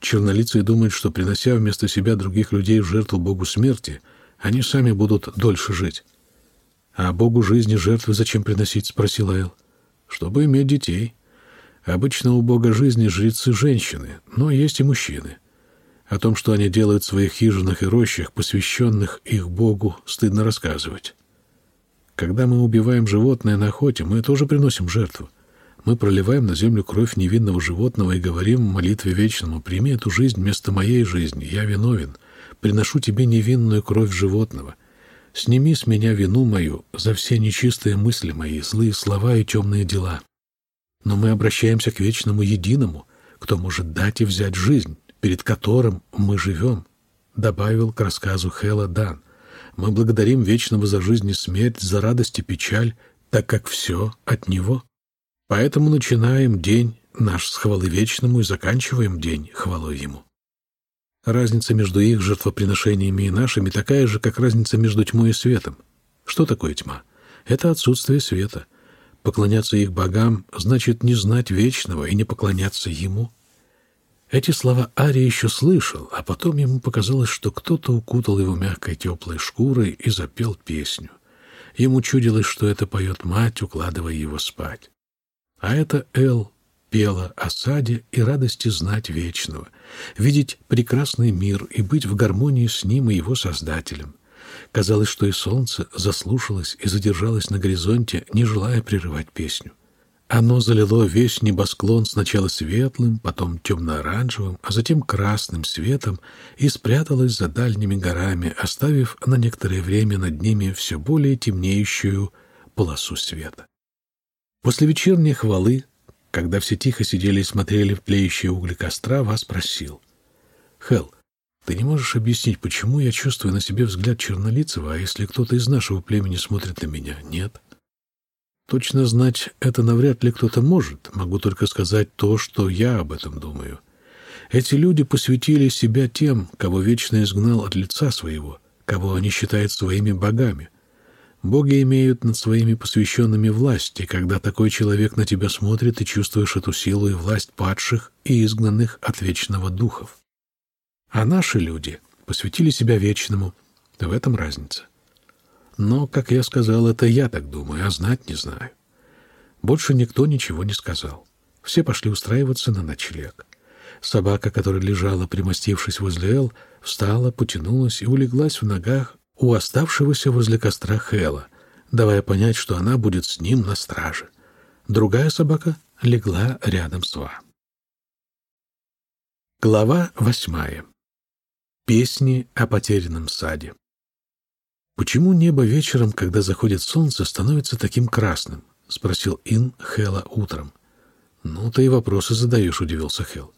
Чернолицые думают, что, принося вместо себя других людей в жертву богу смерти, они сами будут дольше жить. «А богу жизни жертвы зачем приносить?» — спросил Эл. «Чтобы иметь детей. Обычно у бога жизни жрецы женщины, но есть и мужчины. О том, что они делают в своих хижинах и рощах, посвященных их Богу, стыдно рассказывать. Когда мы убиваем животное на охоте, мы тоже приносим жертву. Мы проливаем на землю кровь невинного животного и говорим в молитве вечному, «Прими эту жизнь вместо моей жизни, я виновен, приношу тебе невинную кровь животного. Сними с меня вину мою за все нечистые мысли мои, злые слова и темные дела». Но мы обращаемся к вечному единому, кто может дать и взять жизнь, перед которым мы живем, добавил к рассказу Хела Дан. Мы благодарим Вечного за жизнь и смерть, за радость и печаль, так как все от Него. Поэтому начинаем день наш с хвалы Вечному и заканчиваем день хвалой Ему. Разница между их жертвоприношениями и нашими такая же, как разница между тьмой и светом. Что такое тьма? Это отсутствие света. Поклоняться их богам значит не знать Вечного и не поклоняться Ему. Эти слова Ари еще слышал, а потом ему показалось, что кто-то укутал его мягкой теплой шкурой и запел песню. Ему чудилось, что это поет мать, укладывая его спать. А это Эл пела о саде и радости знать вечного, видеть прекрасный мир и быть в гармонии с ним и его Создателем. Казалось, что и солнце заслушалось и задержалось на горизонте, не желая прерывать песню. Оно залило весь небосклон сначала светлым, потом темно-оранжевым, а затем красным светом и спряталось за дальними горами, оставив на некоторое время над ними все более темнеющую полосу света. После вечерней хвалы, когда все тихо сидели и смотрели в тлеющие угли костра, вас спросил. «Хелл, ты не можешь объяснить, почему я чувствую на себе взгляд Чернолицева, а если кто-то из нашего племени смотрит на меня, нет?» Точно знать это навряд ли кто-то может. Могу только сказать то, что я об этом думаю. Эти люди посвятили себя тем, кого вечно изгнал от лица своего, кого они считают своими богами. Боги имеют над своими посвященными власть, и когда такой человек на тебя смотрит, ты чувствуешь эту силу и власть падших и изгнанных от вечного духов. А наши люди посвятили себя вечному. В этом разница. Но, как я сказал, это я так думаю, а знать не знаю. Больше никто ничего не сказал. Все пошли устраиваться на ночлег. Собака, которая лежала, примостившись возле Эл, встала, потянулась и улеглась в ногах у оставшегося возле костра Хэла, давая понять, что она будет с ним на страже. Другая собака легла рядом с Ва. Глава восьмая. Песни о потерянном саде. «Почему небо вечером, когда заходит солнце, становится таким красным?» — спросил Ин Хела утром. «Ну, ты и вопросы задаешь», — удивился Хел.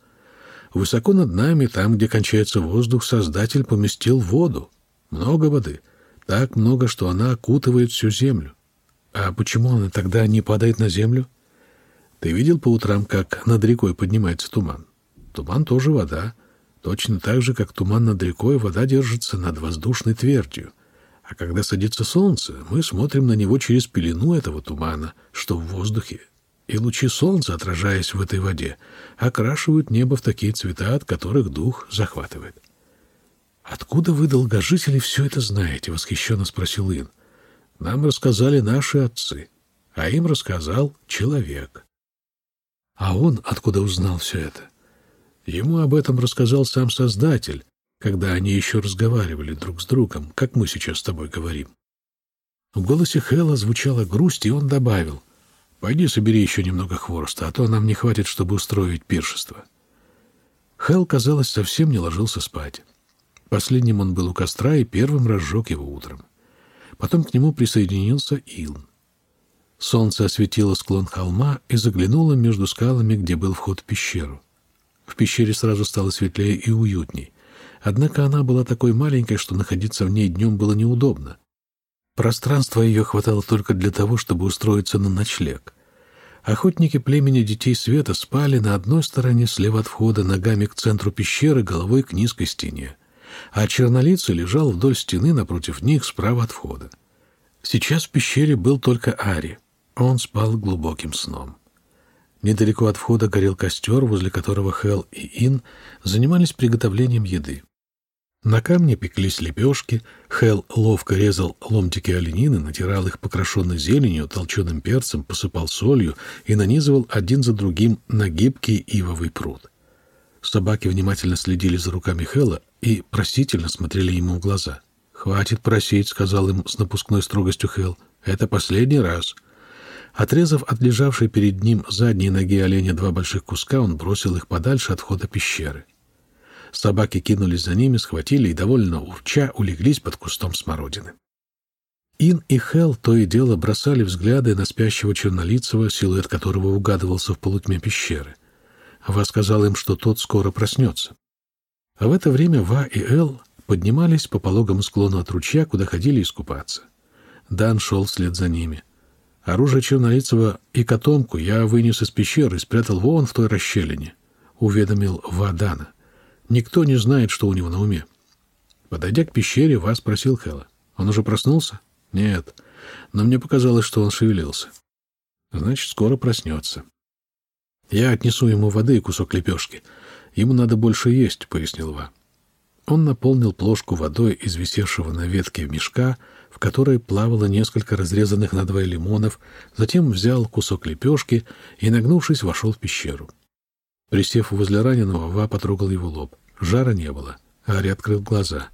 Высоко над нами, там, где кончается воздух, Создатель поместил воду. Много воды. Так много, что она окутывает всю землю. А почему она тогда не падает на землю? Ты видел по утрам, как над рекой поднимается туман? Туман тоже вода. Точно так же, как туман над рекой, вода держится над воздушной твердью. А когда садится солнце, мы смотрим на него через пелену этого тумана, что в воздухе. И лучи солнца, отражаясь в этой воде, окрашивают небо в такие цвета, от которых дух захватывает. «Откуда вы, долгожители, все это знаете?» — восхищенно спросил Ин. «Нам рассказали наши отцы, а им рассказал человек». «А он откуда узнал все это?» Ему об этом рассказал сам Создатель, когда они еще разговаривали друг с другом, как мы сейчас с тобой говорим. В голосе Хэлла звучала грусть, и он добавил, «Пойди собери еще немного хвороста, а то нам не хватит, чтобы устроить пиршество». Хэл, казалось, совсем не ложился спать. Последним он был у костра и первым разжег его утром. Потом к нему присоединился Илн. Солнце осветило склон холма и заглянуло между скалами, где был вход в пещеру. В пещере сразу стало светлее и уютней. Однако она была такой маленькой, что находиться в ней днем было неудобно. Пространства ее хватало только для того, чтобы устроиться на ночлег. Охотники племени Детей Света спали на одной стороне слева от входа ногами к центру пещеры, головой к низкой стене, а чернолицый лежал вдоль стены напротив них справа от входа. Сейчас в пещере был только Ари. Он спал глубоким сном. Недалеко от входа горел костер, возле которого Хел и Ин занимались приготовлением еды. На камне пеклись лепешки, Хел ловко резал ломтики оленины, натирал их покрошенной зеленью, толченым перцем, посыпал солью и нанизывал один за другим на гибкий ивовый пруд. Собаки внимательно следили за руками Хела и просительно смотрели ему в глаза. «Хватит просить», — сказал им с напускной строгостью Хел. «Это последний раз». Отрезав от лежавшей перед ним задней ноги оленя два больших куска, он бросил их подальше от входа пещеры. Собаки кинулись за ними, схватили и, довольно урча, улеглись под кустом смородины. Ин и Хел то и дело бросали взгляды на спящего чернолицего, силуэт которого угадывался в полутьме пещеры. Ва сказал им, что тот скоро проснется. А в это время Ва и Эл поднимались по пологому склону от ручья, куда ходили искупаться. Дан шел вслед за ними. Оружие чернолицего и котомку я вынес из пещеры и спрятал вон в той расщелине, — уведомил Ва Дана. Никто не знает, что у него на уме. Подойдя к пещере, вас спросил Хэлла. Он уже проснулся? Нет, но мне показалось, что он шевелился. Значит, скоро проснется. Я отнесу ему воды и кусок лепешки. Ему надо больше есть, — пояснил Ва. Он наполнил плошку водой из висевшего на ветке мешка, в которой плавало несколько разрезанных надвое лимонов, затем взял кусок лепешки и, нагнувшись, вошел в пещеру. Присев возле раненого, Ва потрогал его лоб. Жара не было. Ари открыл глаза.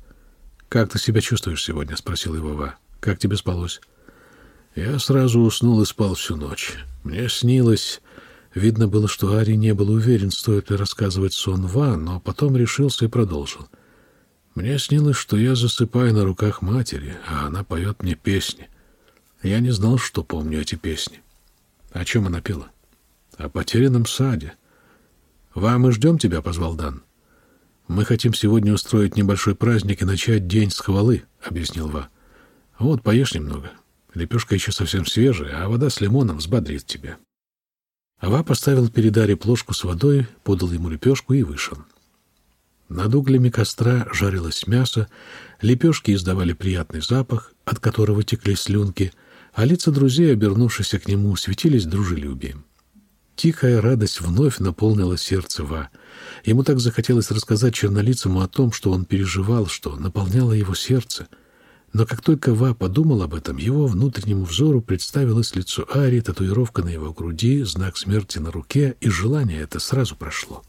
«Как ты себя чувствуешь сегодня?» — спросил его Ва. «Как тебе спалось?» Я сразу уснул и спал всю ночь. Мне снилось... Видно было, что Ари не был уверен, стоит ли рассказывать сон Ва, но потом решился и продолжил. Мне снилось, что я засыпаю на руках матери, а она поет мне песни. Я не знал, что помню эти песни. О чем она пела? О потерянном саде. «Вам мы ждем тебя», — позвал Дан. «Мы хотим сегодня устроить небольшой праздник и начать день с хвалы», — объяснил Ва. «Вот, поешь немного. Лепешка еще совсем свежая, а вода с лимоном взбодрит тебя». Ва поставил перед Ари плошку с водой, подал ему лепешку и вышел. Над углями костра жарилось мясо, лепешки издавали приятный запах, от которого текли слюнки, а лица друзей, обернувшись к нему, светились дружелюбием. Тихая радость вновь наполнила сердце Ва. Ему так захотелось рассказать чернолицему о том, что он переживал, что наполняло его сердце. Но как только Ва подумал об этом, его внутреннему взору представилось лицо Ари, татуировка на его груди, знак смерти на руке, и желание это сразу прошло.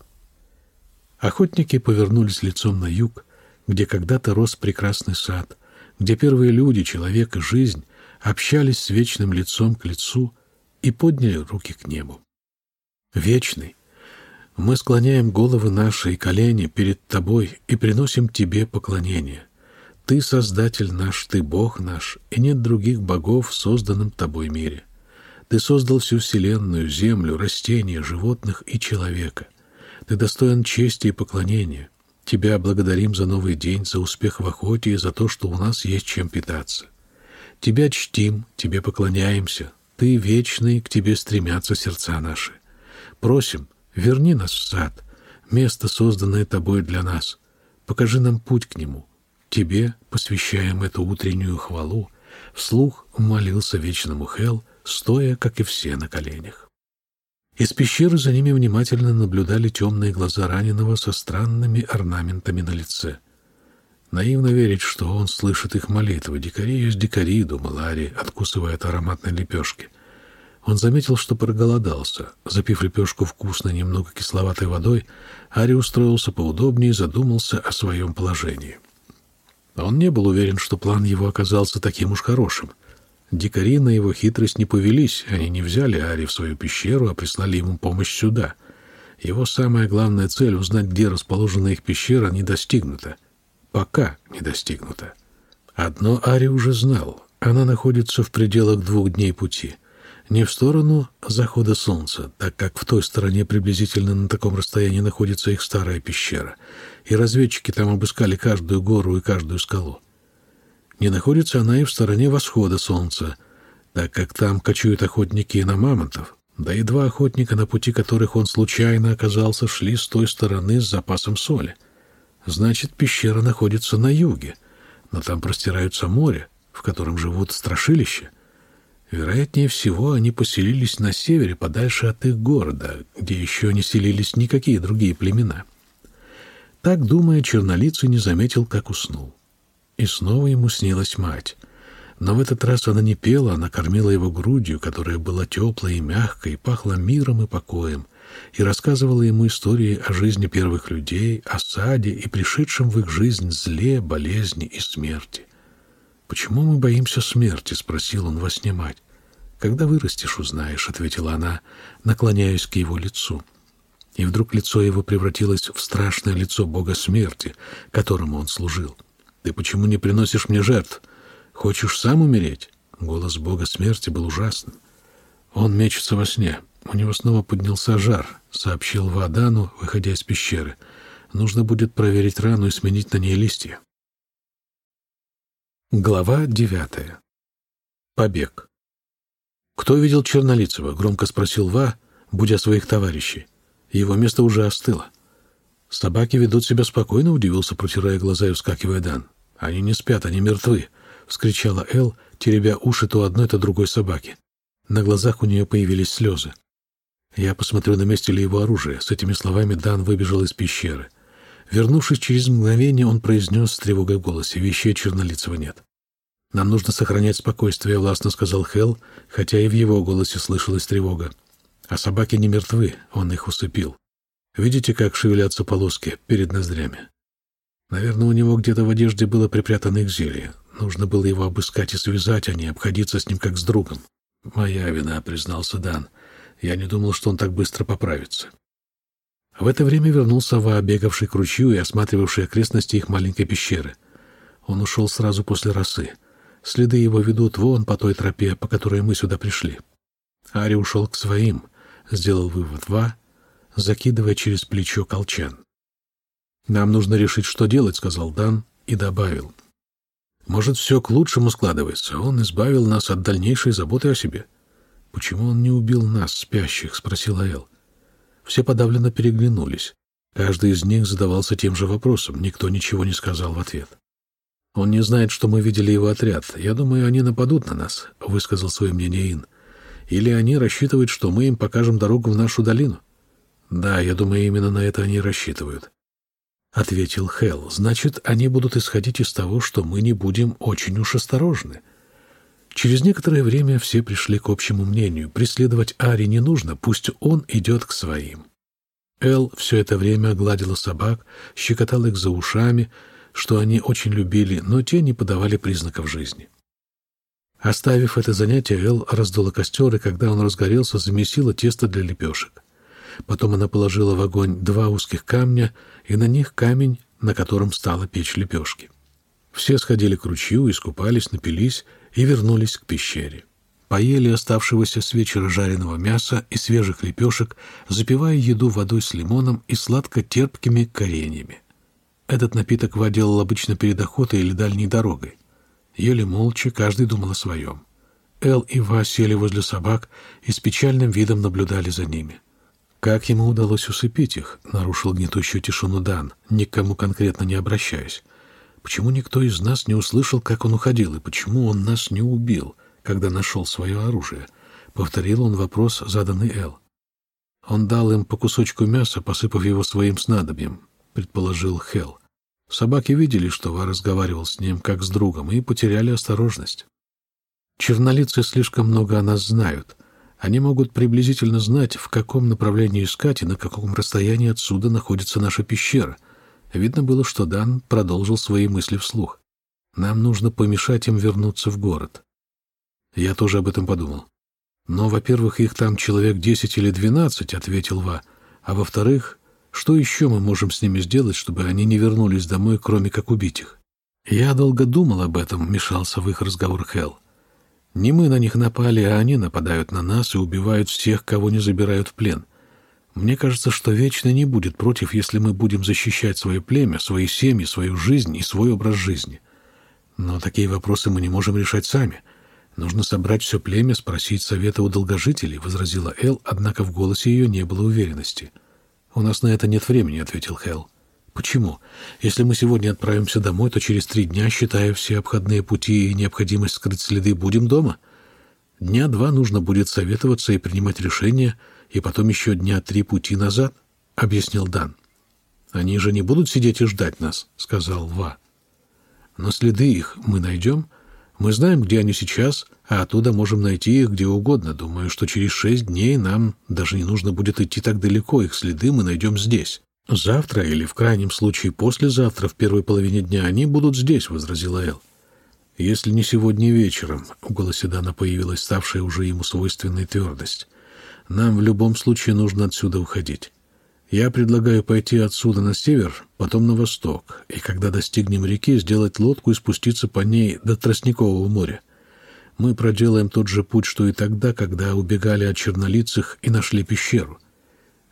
Охотники повернулись лицом на юг, где когда-то рос прекрасный сад, где первые люди, человек и жизнь общались с вечным лицом к лицу и подняли руки к небу. Вечный, мы склоняем головы наши и колени перед Тобой и приносим Тебе поклонение. Ты Создатель наш, Ты Бог наш, и нет других богов в созданном Тобой мире. Ты создал всю вселенную, землю, растения, животных и человека. Ты достоин чести и поклонения. Тебя благодарим за новый день, за успех в охоте и за то, что у нас есть чем питаться. Тебя чтим, тебе поклоняемся. Ты вечный, к тебе стремятся сердца наши. Просим, верни нас в сад, место, созданное тобой для нас. Покажи нам путь к нему. Тебе посвящаем эту утреннюю хвалу. Вслух молился вечному Хел, стоя, как и все, на коленях. Из пещеры за ними внимательно наблюдали темные глаза раненого со странными орнаментами на лице. Наивно верить, что он слышит их молитвы. Дикари есть дикари, думал Ари, откусывая от ароматной лепешки. Он заметил, что проголодался. Запив лепешку вкусной, немного кисловатой водой, Ари устроился поудобнее и задумался о своем положении. Он не был уверен, что план его оказался таким уж хорошим — Дикари на его хитрость не повелись, они не взяли Ари в свою пещеру, а прислали ему помощь сюда. Его самая главная цель — узнать, где расположена их пещера, не достигнута. Пока не достигнута. Одно Ари уже знал. Она находится в пределах двух дней пути. Не в сторону захода солнца, так как в той стороне приблизительно на таком расстоянии находится их старая пещера, и разведчики там обыскали каждую гору и каждую скалу. Не находится она и в стороне восхода солнца, так как там кочуют охотники на мамонтов, да и два охотника, на пути которых он случайно оказался, шли с той стороны с запасом соли. Значит, пещера находится на юге, но там простираются море, в котором живут страшилища. Вероятнее всего, они поселились на севере, подальше от их города, где еще не селились никакие другие племена. Так, думая, чернолицый не заметил, как уснул. И снова ему снилась мать. Но в этот раз она не пела, она кормила его грудью, которая была теплой и мягкой, и пахла миром и покоем, и рассказывала ему истории о жизни первых людей, о саде и пришедшем в их жизнь зле, болезни и смерти. «Почему мы боимся смерти?» — спросил он во сне мать. «Когда вырастешь, узнаешь», — ответила она, наклоняясь к его лицу. И вдруг лицо его превратилось в страшное лицо бога смерти, которому он служил. Ты почему не приносишь мне жертв? Хочешь сам умереть?» Голос бога смерти был ужасным. Он мечется во сне. У него снова поднялся жар, сообщил Вадану, выходя из пещеры. Нужно будет проверить рану и сменить на ней листья. Глава девятая. Побег. «Кто видел Чернолицева?» — громко спросил Ва, будя своих товарищей. Его место уже остыло. «Собаки ведут себя спокойно», — удивился, протирая глаза и вскакивая Дан. «Они не спят, они мертвы!» — вскричала Эл, теребя уши то одной, то другой собаки. На глазах у нее появились слезы. «Я посмотрю, на месте ли его оружие». С этими словами Дан выбежал из пещеры. Вернувшись через мгновение, он произнес с тревогой в голосе. «Вещей Чернолицева нет». «Нам нужно сохранять спокойствие», — властно сказал Хелл, хотя и в его голосе слышалась тревога. «А собаки не мертвы, он их усыпил. Видите, как шевелятся полоски перед ноздрями? Наверное, у него где-то в одежде было припрятано их зелье. Нужно было его обыскать и связать, а не обходиться с ним как с другом. «Моя вина», — признался Дан. «Я не думал, что он так быстро поправится». В это время вернулся Ва, бегавший к ручью и осматривавший окрестности их маленькой пещеры. Он ушел сразу после росы. Следы его ведут вон по той тропе, по которой мы сюда пришли. Ари ушел к своим, сделал вывод Ва, закидывая через плечо колчан. «Нам нужно решить, что делать», — сказал Дан и добавил. «Может, все к лучшему складывается. Он избавил нас от дальнейшей заботы о себе». «Почему он не убил нас, спящих?» — спросила Эл. Все подавленно переглянулись. Каждый из них задавался тем же вопросом. Никто ничего не сказал в ответ. «Он не знает, что мы видели его отряд. Я думаю, они нападут на нас», — высказал свое мнение Ин. «Или они рассчитывают, что мы им покажем дорогу в нашу долину?» «Да, я думаю, именно на это они рассчитывают ответил Хелл. Значит, они будут исходить из того, что мы не будем очень уж осторожны. Через некоторое время все пришли к общему мнению. Преследовать Ари не нужно, пусть он идет к своим. Эл все это время гладила собак, щекотала их за ушами, что они очень любили, но те не подавали признаков жизни. Оставив это занятие, Эл раздула костер, и когда он разгорелся, замесила тесто для лепешек. Потом она положила в огонь два узких камня, и на них камень, на котором стала печь лепешки. Все сходили к ручью, искупались, напились и вернулись к пещере. поели оставшегося с вечера жареного мяса и свежих лепешек, запивая еду водой с лимоном и сладко-терпкими кореньями. Этот напиток делал обычно перед охотой или дальней дорогой. Ели молча, каждый думал о своем. Эл и Ва сели возле собак и с печальным видом наблюдали за ними. Как ему удалось усыпить их, нарушил гнетущую тишину Дан, никому конкретно не обращаясь. Почему никто из нас не услышал, как он уходил, и почему он нас не убил, когда нашел свое оружие? Повторил он вопрос, заданный Эл. Он дал им по кусочку мяса, посыпав его своим снадобьем, предположил Хел. Собаки видели, что Ва разговаривал с ним как с другом, и потеряли осторожность. Чернолицы слишком много о нас знают. Они могут приблизительно знать, в каком направлении искать и на каком расстоянии отсюда находится наша пещера. Видно было, что Дан продолжил свои мысли вслух. Нам нужно помешать им вернуться в город. Я тоже об этом подумал. Но, во-первых, их там человек десять или двенадцать, — ответил Ва. А во-вторых, что еще мы можем с ними сделать, чтобы они не вернулись домой, кроме как убить их? Я долго думал об этом, — мешался в их разговор Хелл. Не мы на них напали, а они нападают на нас и убивают всех, кого не забирают в плен. Мне кажется, что Вечно не будет против, если мы будем защищать свое племя, свои семьи, свою жизнь и свой образ жизни. Но такие вопросы мы не можем решать сами. Нужно собрать все племя, спросить совета у долгожителей, — возразила Эл, однако в голосе ее не было уверенности. «У нас на это нет времени», — ответил Хелл. Почему? Если мы сегодня отправимся домой, то через три дня, считая все обходные пути и необходимость скрыть следы, будем дома? Дня два нужно будет советоваться и принимать решения, и потом еще дня три пути назад, — объяснил Дан. Они же не будут сидеть и ждать нас, — сказал Ва. Но следы их мы найдем. Мы знаем, где они сейчас, а оттуда можем найти их где угодно. Думаю, что через шесть дней нам даже не нужно будет идти так далеко. Их следы мы найдем здесь. «Завтра или, в крайнем случае, послезавтра, в первой половине дня, они будут здесь», — возразила Эл. «Если не сегодня вечером», — в голосе Дана появилась ставшая уже ему свойственная твердость. «Нам в любом случае нужно отсюда уходить. Я предлагаю пойти отсюда на север, потом на восток, и когда достигнем реки, сделать лодку и спуститься по ней до Тростникового моря. Мы проделаем тот же путь, что и тогда, когда убегали от чернолицых и нашли пещеру.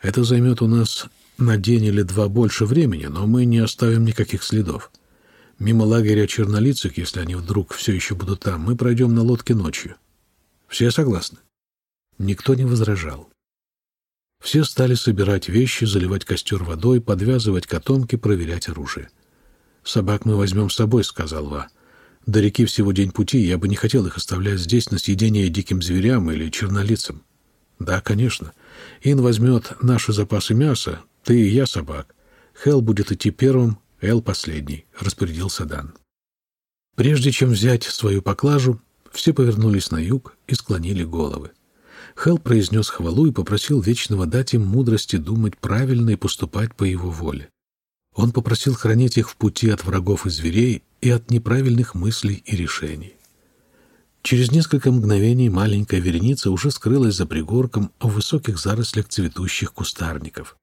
Это займет у нас на день или два больше времени, но мы не оставим никаких следов. Мимо лагеря чернолицых, если они вдруг все еще будут там, мы пройдем на лодке ночью. Все согласны? Никто не возражал. Все стали собирать вещи, заливать костер водой, подвязывать котомки, проверять оружие. «Собак мы возьмем с собой», — сказал Ва. «До реки всего день пути, я бы не хотел их оставлять здесь на съедение диким зверям или чернолицам». «Да, конечно. Ин возьмет наши запасы мяса, ты и я собак. Хел будет идти первым, Эл последний», — распорядился Дан. Прежде чем взять свою поклажу, все повернулись на юг и склонили головы. Хел произнес хвалу и попросил Вечного дать им мудрости думать правильно и поступать по его воле. Он попросил хранить их в пути от врагов и зверей и от неправильных мыслей и решений. Через несколько мгновений маленькая вереница уже скрылась за пригорком в высоких зарослях цветущих кустарников.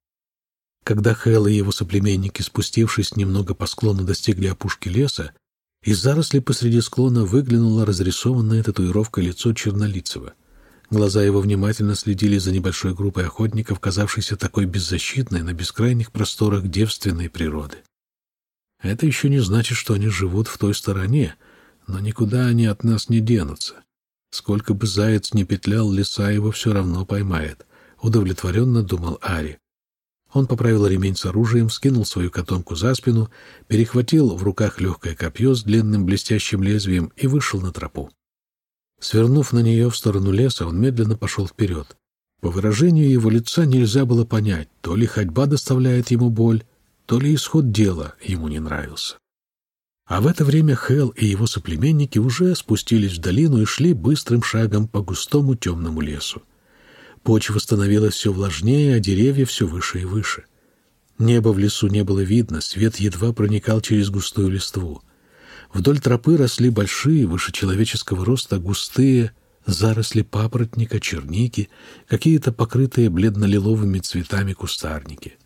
Когда Хэл и его соплеменники, спустившись немного по склону, достигли опушки леса, из зарослей посреди склона выглянуло разрисованное татуировкой лицо Чернолицева. Глаза его внимательно следили за небольшой группой охотников, казавшейся такой беззащитной на бескрайних просторах девственной природы. Это еще не значит, что они живут в той стороне, но никуда они от нас не денутся. Сколько бы заяц не петлял, леса его все равно поймает, — удовлетворенно думал Ари. Он поправил ремень с оружием, скинул свою котомку за спину, перехватил в руках легкое копье с длинным блестящим лезвием и вышел на тропу. Свернув на нее в сторону леса, он медленно пошел вперед. По выражению его лица нельзя было понять, то ли ходьба доставляет ему боль, то ли исход дела ему не нравился. А в это время Хел и его соплеменники уже спустились в долину и шли быстрым шагом по густому темному лесу. Почва становилась все влажнее, а деревья все выше и выше. Небо в лесу не было видно, свет едва проникал через густую листву. Вдоль тропы росли большие, выше человеческого роста, густые заросли папоротника, черники, какие-то покрытые бледно-лиловыми цветами кустарники.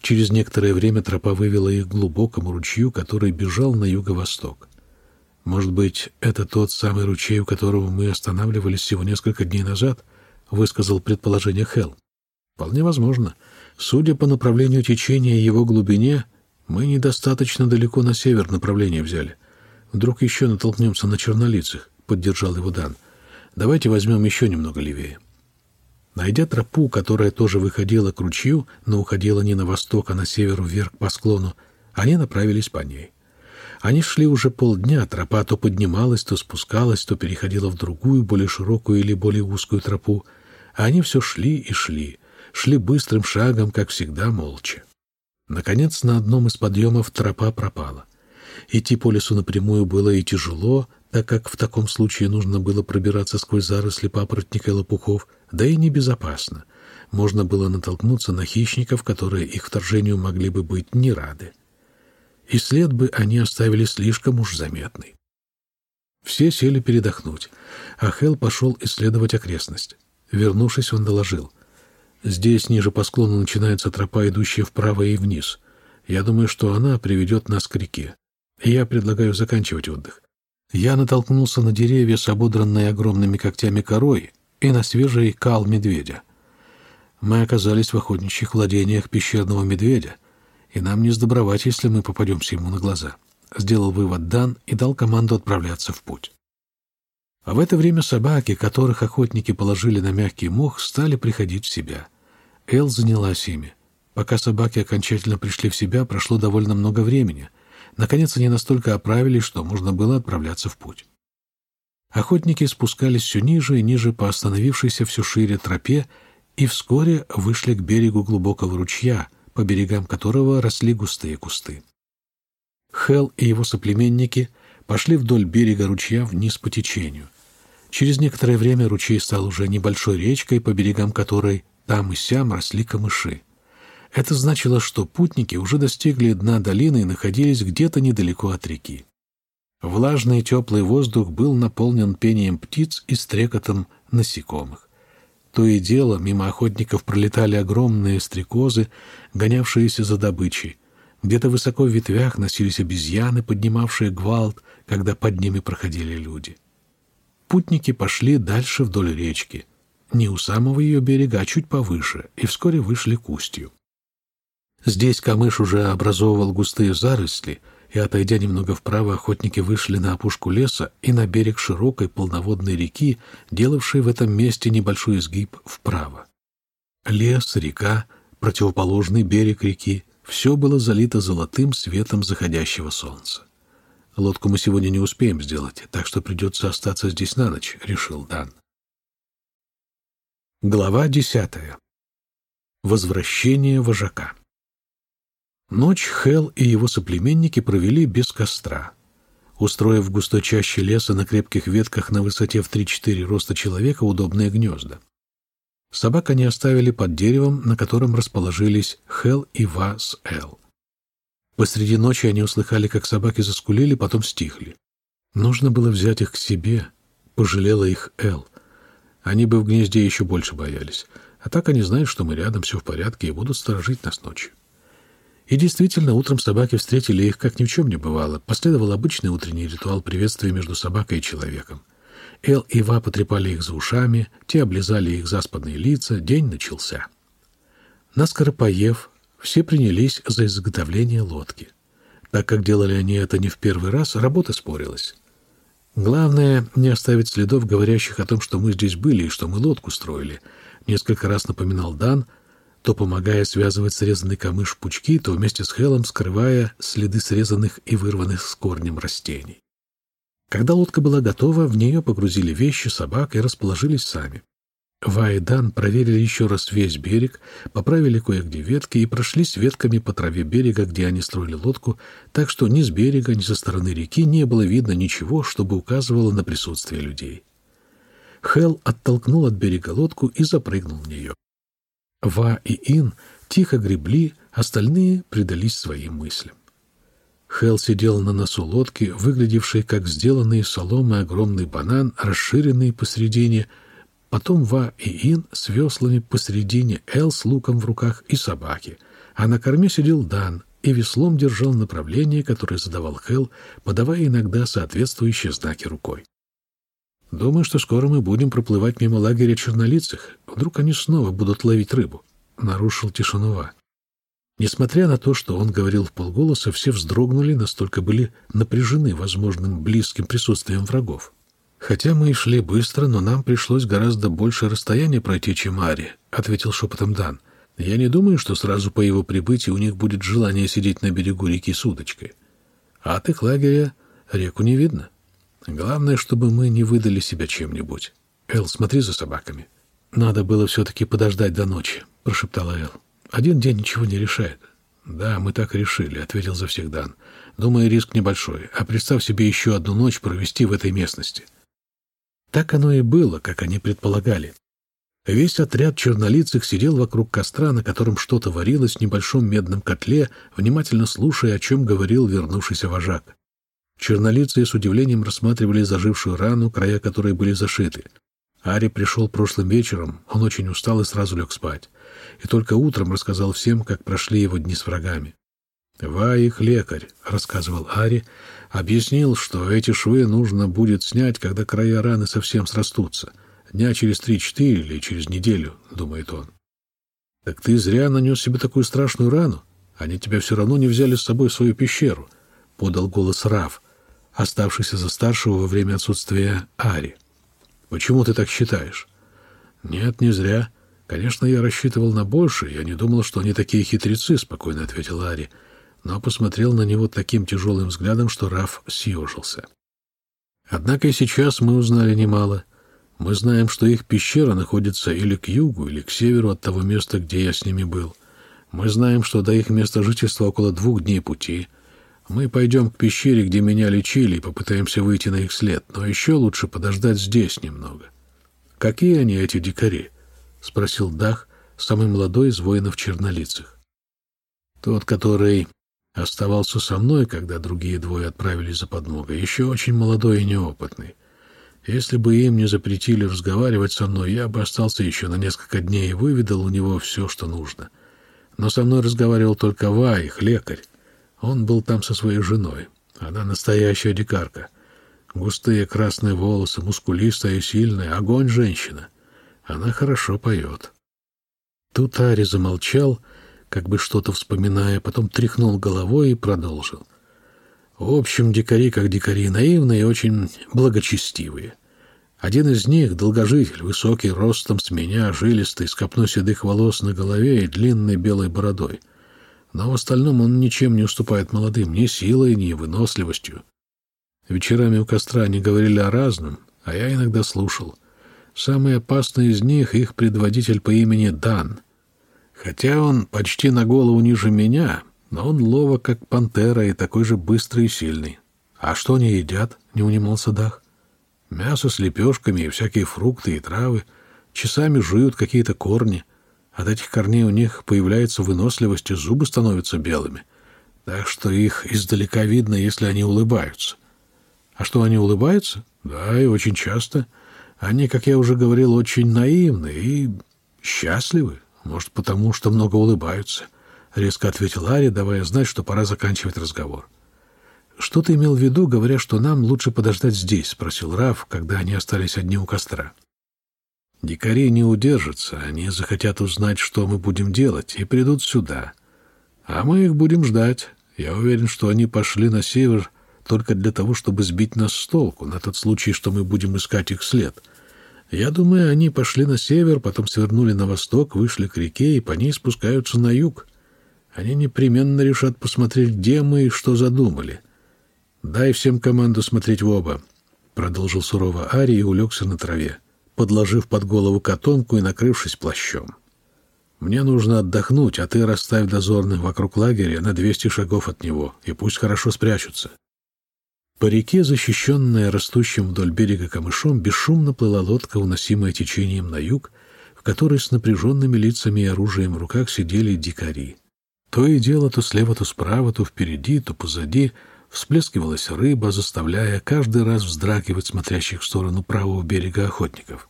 Через некоторое время тропа вывела их к глубокому ручью, который бежал на юго-восток. «Может быть, это тот самый ручей, у которого мы останавливались всего несколько дней назад?» — высказал предположение Хелл. «Вполне возможно. Судя по направлению течения и его глубине, мы недостаточно далеко на север направление взяли. Вдруг еще натолкнемся на чернолицых», — поддержал его Дан. «Давайте возьмем еще немного левее». Найдя тропу, которая тоже выходила к ручью, но уходила не на восток, а на север вверх по склону, они направились по ней. Они шли уже полдня, тропа то поднималась, то спускалась, то переходила в другую, более широкую или более узкую тропу, а они все шли и шли, шли быстрым шагом, как всегда, молча. Наконец, на одном из подъемов тропа пропала. Идти по лесу напрямую было и тяжело, так как в таком случае нужно было пробираться сквозь заросли папоротника и лопухов, да и небезопасно. Можно было натолкнуться на хищников, которые их вторжению могли бы быть не рады. И след бы они оставили слишком уж заметный. Все сели передохнуть, а Хелл пошел исследовать окрестность. Вернувшись, он доложил. «Здесь, ниже по склону, начинается тропа, идущая вправо и вниз. Я думаю, что она приведет нас к реке. Я предлагаю заканчивать отдых. Я натолкнулся на деревья с огромными когтями корой и на свежий кал медведя. Мы оказались в охотничьих владениях пещерного медведя, и нам не сдобровать, если мы попадемся ему на глаза. Сделал вывод Дан и дал команду отправляться в путь. А в это время собаки, которых охотники положили на мягкий мох, стали приходить в себя. Эл занялась ими. Пока собаки окончательно пришли в себя, прошло довольно много времени. Наконец они настолько оправились, что можно было отправляться в путь. Охотники спускались все ниже и ниже по остановившейся все шире тропе и вскоре вышли к берегу глубокого ручья, по берегам которого росли густые кусты. Хел и его соплеменники пошли вдоль берега ручья вниз по течению. Через некоторое время ручей стал уже небольшой речкой, по берегам которой там и сям росли камыши. Это значило, что путники уже достигли дна долины и находились где-то недалеко от реки. Влажный теплый воздух был наполнен пением птиц и стрекотом насекомых. То и дело мимо охотников пролетали огромные стрекозы, гонявшиеся за добычей. Где-то высоко в ветвях носились обезьяны, поднимавшие гвалт, когда под ними проходили люди. Путники пошли дальше вдоль речки, не у самого ее берега, а чуть повыше, и вскоре вышли к устью. Здесь камыш уже образовывал густые заросли, и, отойдя немного вправо, охотники вышли на опушку леса и на берег широкой полноводной реки, делавшей в этом месте небольшой изгиб вправо. Лес, река, противоположный берег реки — все было залито золотым светом заходящего солнца. «Лодку мы сегодня не успеем сделать, так что придется остаться здесь на ночь», — решил Дан. Глава десятая. Возвращение вожака. Ночь Хел и его соплеменники провели без костра. Устроив в густой чаще леса на крепких ветках на высоте в 3-4 роста человека удобные гнезда. Собак они оставили под деревом, на котором расположились Хел и Ва с Эл. Посреди ночи они услыхали, как собаки заскулили, потом стихли. Нужно было взять их к себе, пожалела их Эл. Они бы в гнезде еще больше боялись. А так они знают, что мы рядом, все в порядке, и будут сторожить нас ночью. И действительно, утром собаки встретили их, как ни в чем не бывало. Последовал обычный утренний ритуал приветствия между собакой и человеком. Эл и Ва потрепали их за ушами, те облизали их заспанные лица, день начался. Наскоро поев, все принялись за изготовление лодки. Так как делали они это не в первый раз, работа спорилась. Главное — не оставить следов, говорящих о том, что мы здесь были и что мы лодку строили. Несколько раз напоминал Дан, то помогая связывать срезанный камыш в пучки, то вместе с Хелом скрывая следы срезанных и вырванных с корнем растений. Когда лодка была готова, в нее погрузили вещи, собак и расположились сами. Ва и Дан проверили еще раз весь берег, поправили кое-где ветки и прошлись ветками по траве берега, где они строили лодку, так что ни с берега, ни со стороны реки не было видно ничего, чтобы указывало на присутствие людей. Хел оттолкнул от берега лодку и запрыгнул в нее. Ва и Ин тихо гребли, остальные предались своим мыслям. Хел сидел на носу лодки, выглядевшей как сделанный из соломы огромный банан, расширенный посередине, потом Ва и Ин с веслами посередине, Эл с луком в руках и собаки, а на корме сидел Дан и веслом держал направление, которое задавал Хелл, подавая иногда соответствующие знаки рукой. «Думаю, что скоро мы будем проплывать мимо лагеря чернолицых. Вдруг они снова будут ловить рыбу», — нарушил тишину Ва. Несмотря на то, что он говорил в полголоса, все вздрогнули, настолько были напряжены возможным близким присутствием врагов. «Хотя мы и шли быстро, но нам пришлось гораздо больше расстояния пройти, чем Ари», — ответил шепотом Дан. «Я не думаю, что сразу по его прибытии у них будет желание сидеть на берегу реки с удочкой. А от их лагеря реку не видно. Главное, чтобы мы не выдали себя чем-нибудь. Эл, смотри за собаками». «Надо было все-таки подождать до ночи», — прошептала Эл. Один день ничего не решает. Да, мы так решили, ответил за всех Дан. Думаю, риск небольшой. А представь себе еще одну ночь провести в этой местности. Так оно и было, как они предполагали. Весь отряд чернолицых сидел вокруг костра, на котором что-то варилось в небольшом медном котле, внимательно слушая, о чем говорил вернувшийся вожак. Чернолицые с удивлением рассматривали зажившую рану, края которой были зашиты. Ари пришел прошлым вечером, он очень устал и сразу лег спать и только утром рассказал всем, как прошли его дни с врагами. «Ва их лекарь», — рассказывал Ари, объяснил, что эти швы нужно будет снять, когда края раны совсем срастутся. Дня через три-четыре или через неделю, — думает он. «Так ты зря нанес себе такую страшную рану. Они тебя все равно не взяли с собой в свою пещеру», — подал голос Рав, оставшийся за старшего во время отсутствия Ари. «Почему ты так считаешь?» «Нет, не зря. «Конечно, я рассчитывал на больше, я не думал, что они такие хитрецы», — спокойно ответил Ари, но посмотрел на него таким тяжелым взглядом, что Раф съежился. «Однако и сейчас мы узнали немало. Мы знаем, что их пещера находится или к югу, или к северу от того места, где я с ними был. Мы знаем, что до их места жительства около двух дней пути. Мы пойдем к пещере, где меня лечили, и попытаемся выйти на их след, но еще лучше подождать здесь немного. Какие они, эти дикари?» — спросил Дах, самый молодой из воинов чернолицых. Тот, который оставался со мной, когда другие двое отправились за подмогой, еще очень молодой и неопытный. Если бы им не запретили разговаривать со мной, я бы остался еще на несколько дней и выведал у него все, что нужно. Но со мной разговаривал только Ваих, лекарь. Он был там со своей женой. Она настоящая дикарка. Густые красные волосы, мускулистая и сильная, огонь женщина. Она хорошо поет. Тут Ари замолчал, как бы что-то вспоминая, потом тряхнул головой и продолжил. В общем, дикари как дикари, наивные и очень благочестивые. Один из них — долгожитель, высокий, ростом с меня, жилистый, с копной седых волос на голове и длинной белой бородой. Но в остальном он ничем не уступает молодым, ни силой, ни выносливостью. Вечерами у костра они говорили о разном, а я иногда слушал — Самый опасный из них — их предводитель по имени Дан. Хотя он почти на голову ниже меня, но он ловок, как пантера, и такой же быстрый и сильный. А что они едят? — не унимался Дах. Мясо с лепешками и всякие фрукты и травы. Часами жуют какие-то корни. От этих корней у них появляется выносливость, и зубы становятся белыми. Так что их издалека видно, если они улыбаются. А что, они улыбаются? Да, и очень часто — они, как я уже говорил, очень наивны и счастливы. Может, потому что много улыбаются. Резко ответил Ари, давая знать, что пора заканчивать разговор. «Что ты имел в виду, говоря, что нам лучше подождать здесь?» — спросил Раф, когда они остались одни у костра. «Дикари не удержатся, они захотят узнать, что мы будем делать, и придут сюда. А мы их будем ждать. Я уверен, что они пошли на север только для того, чтобы сбить нас с толку, на тот случай, что мы будем искать их след. Я думаю, они пошли на север, потом свернули на восток, вышли к реке и по ней спускаются на юг. Они непременно решат посмотреть, где мы и что задумали. Дай всем команду смотреть в оба, — продолжил сурово Ари и улегся на траве, подложив под голову котомку и накрывшись плащом. Мне нужно отдохнуть, а ты расставь дозорных вокруг лагеря на двести шагов от него, и пусть хорошо спрячутся. По реке, защищенная растущим вдоль берега камышом, бесшумно плыла лодка, уносимая течением на юг, в которой с напряженными лицами и оружием в руках сидели дикари. То и дело то слева, то справа, то впереди, то позади всплескивалась рыба, заставляя каждый раз вздрагивать смотрящих в сторону правого берега охотников.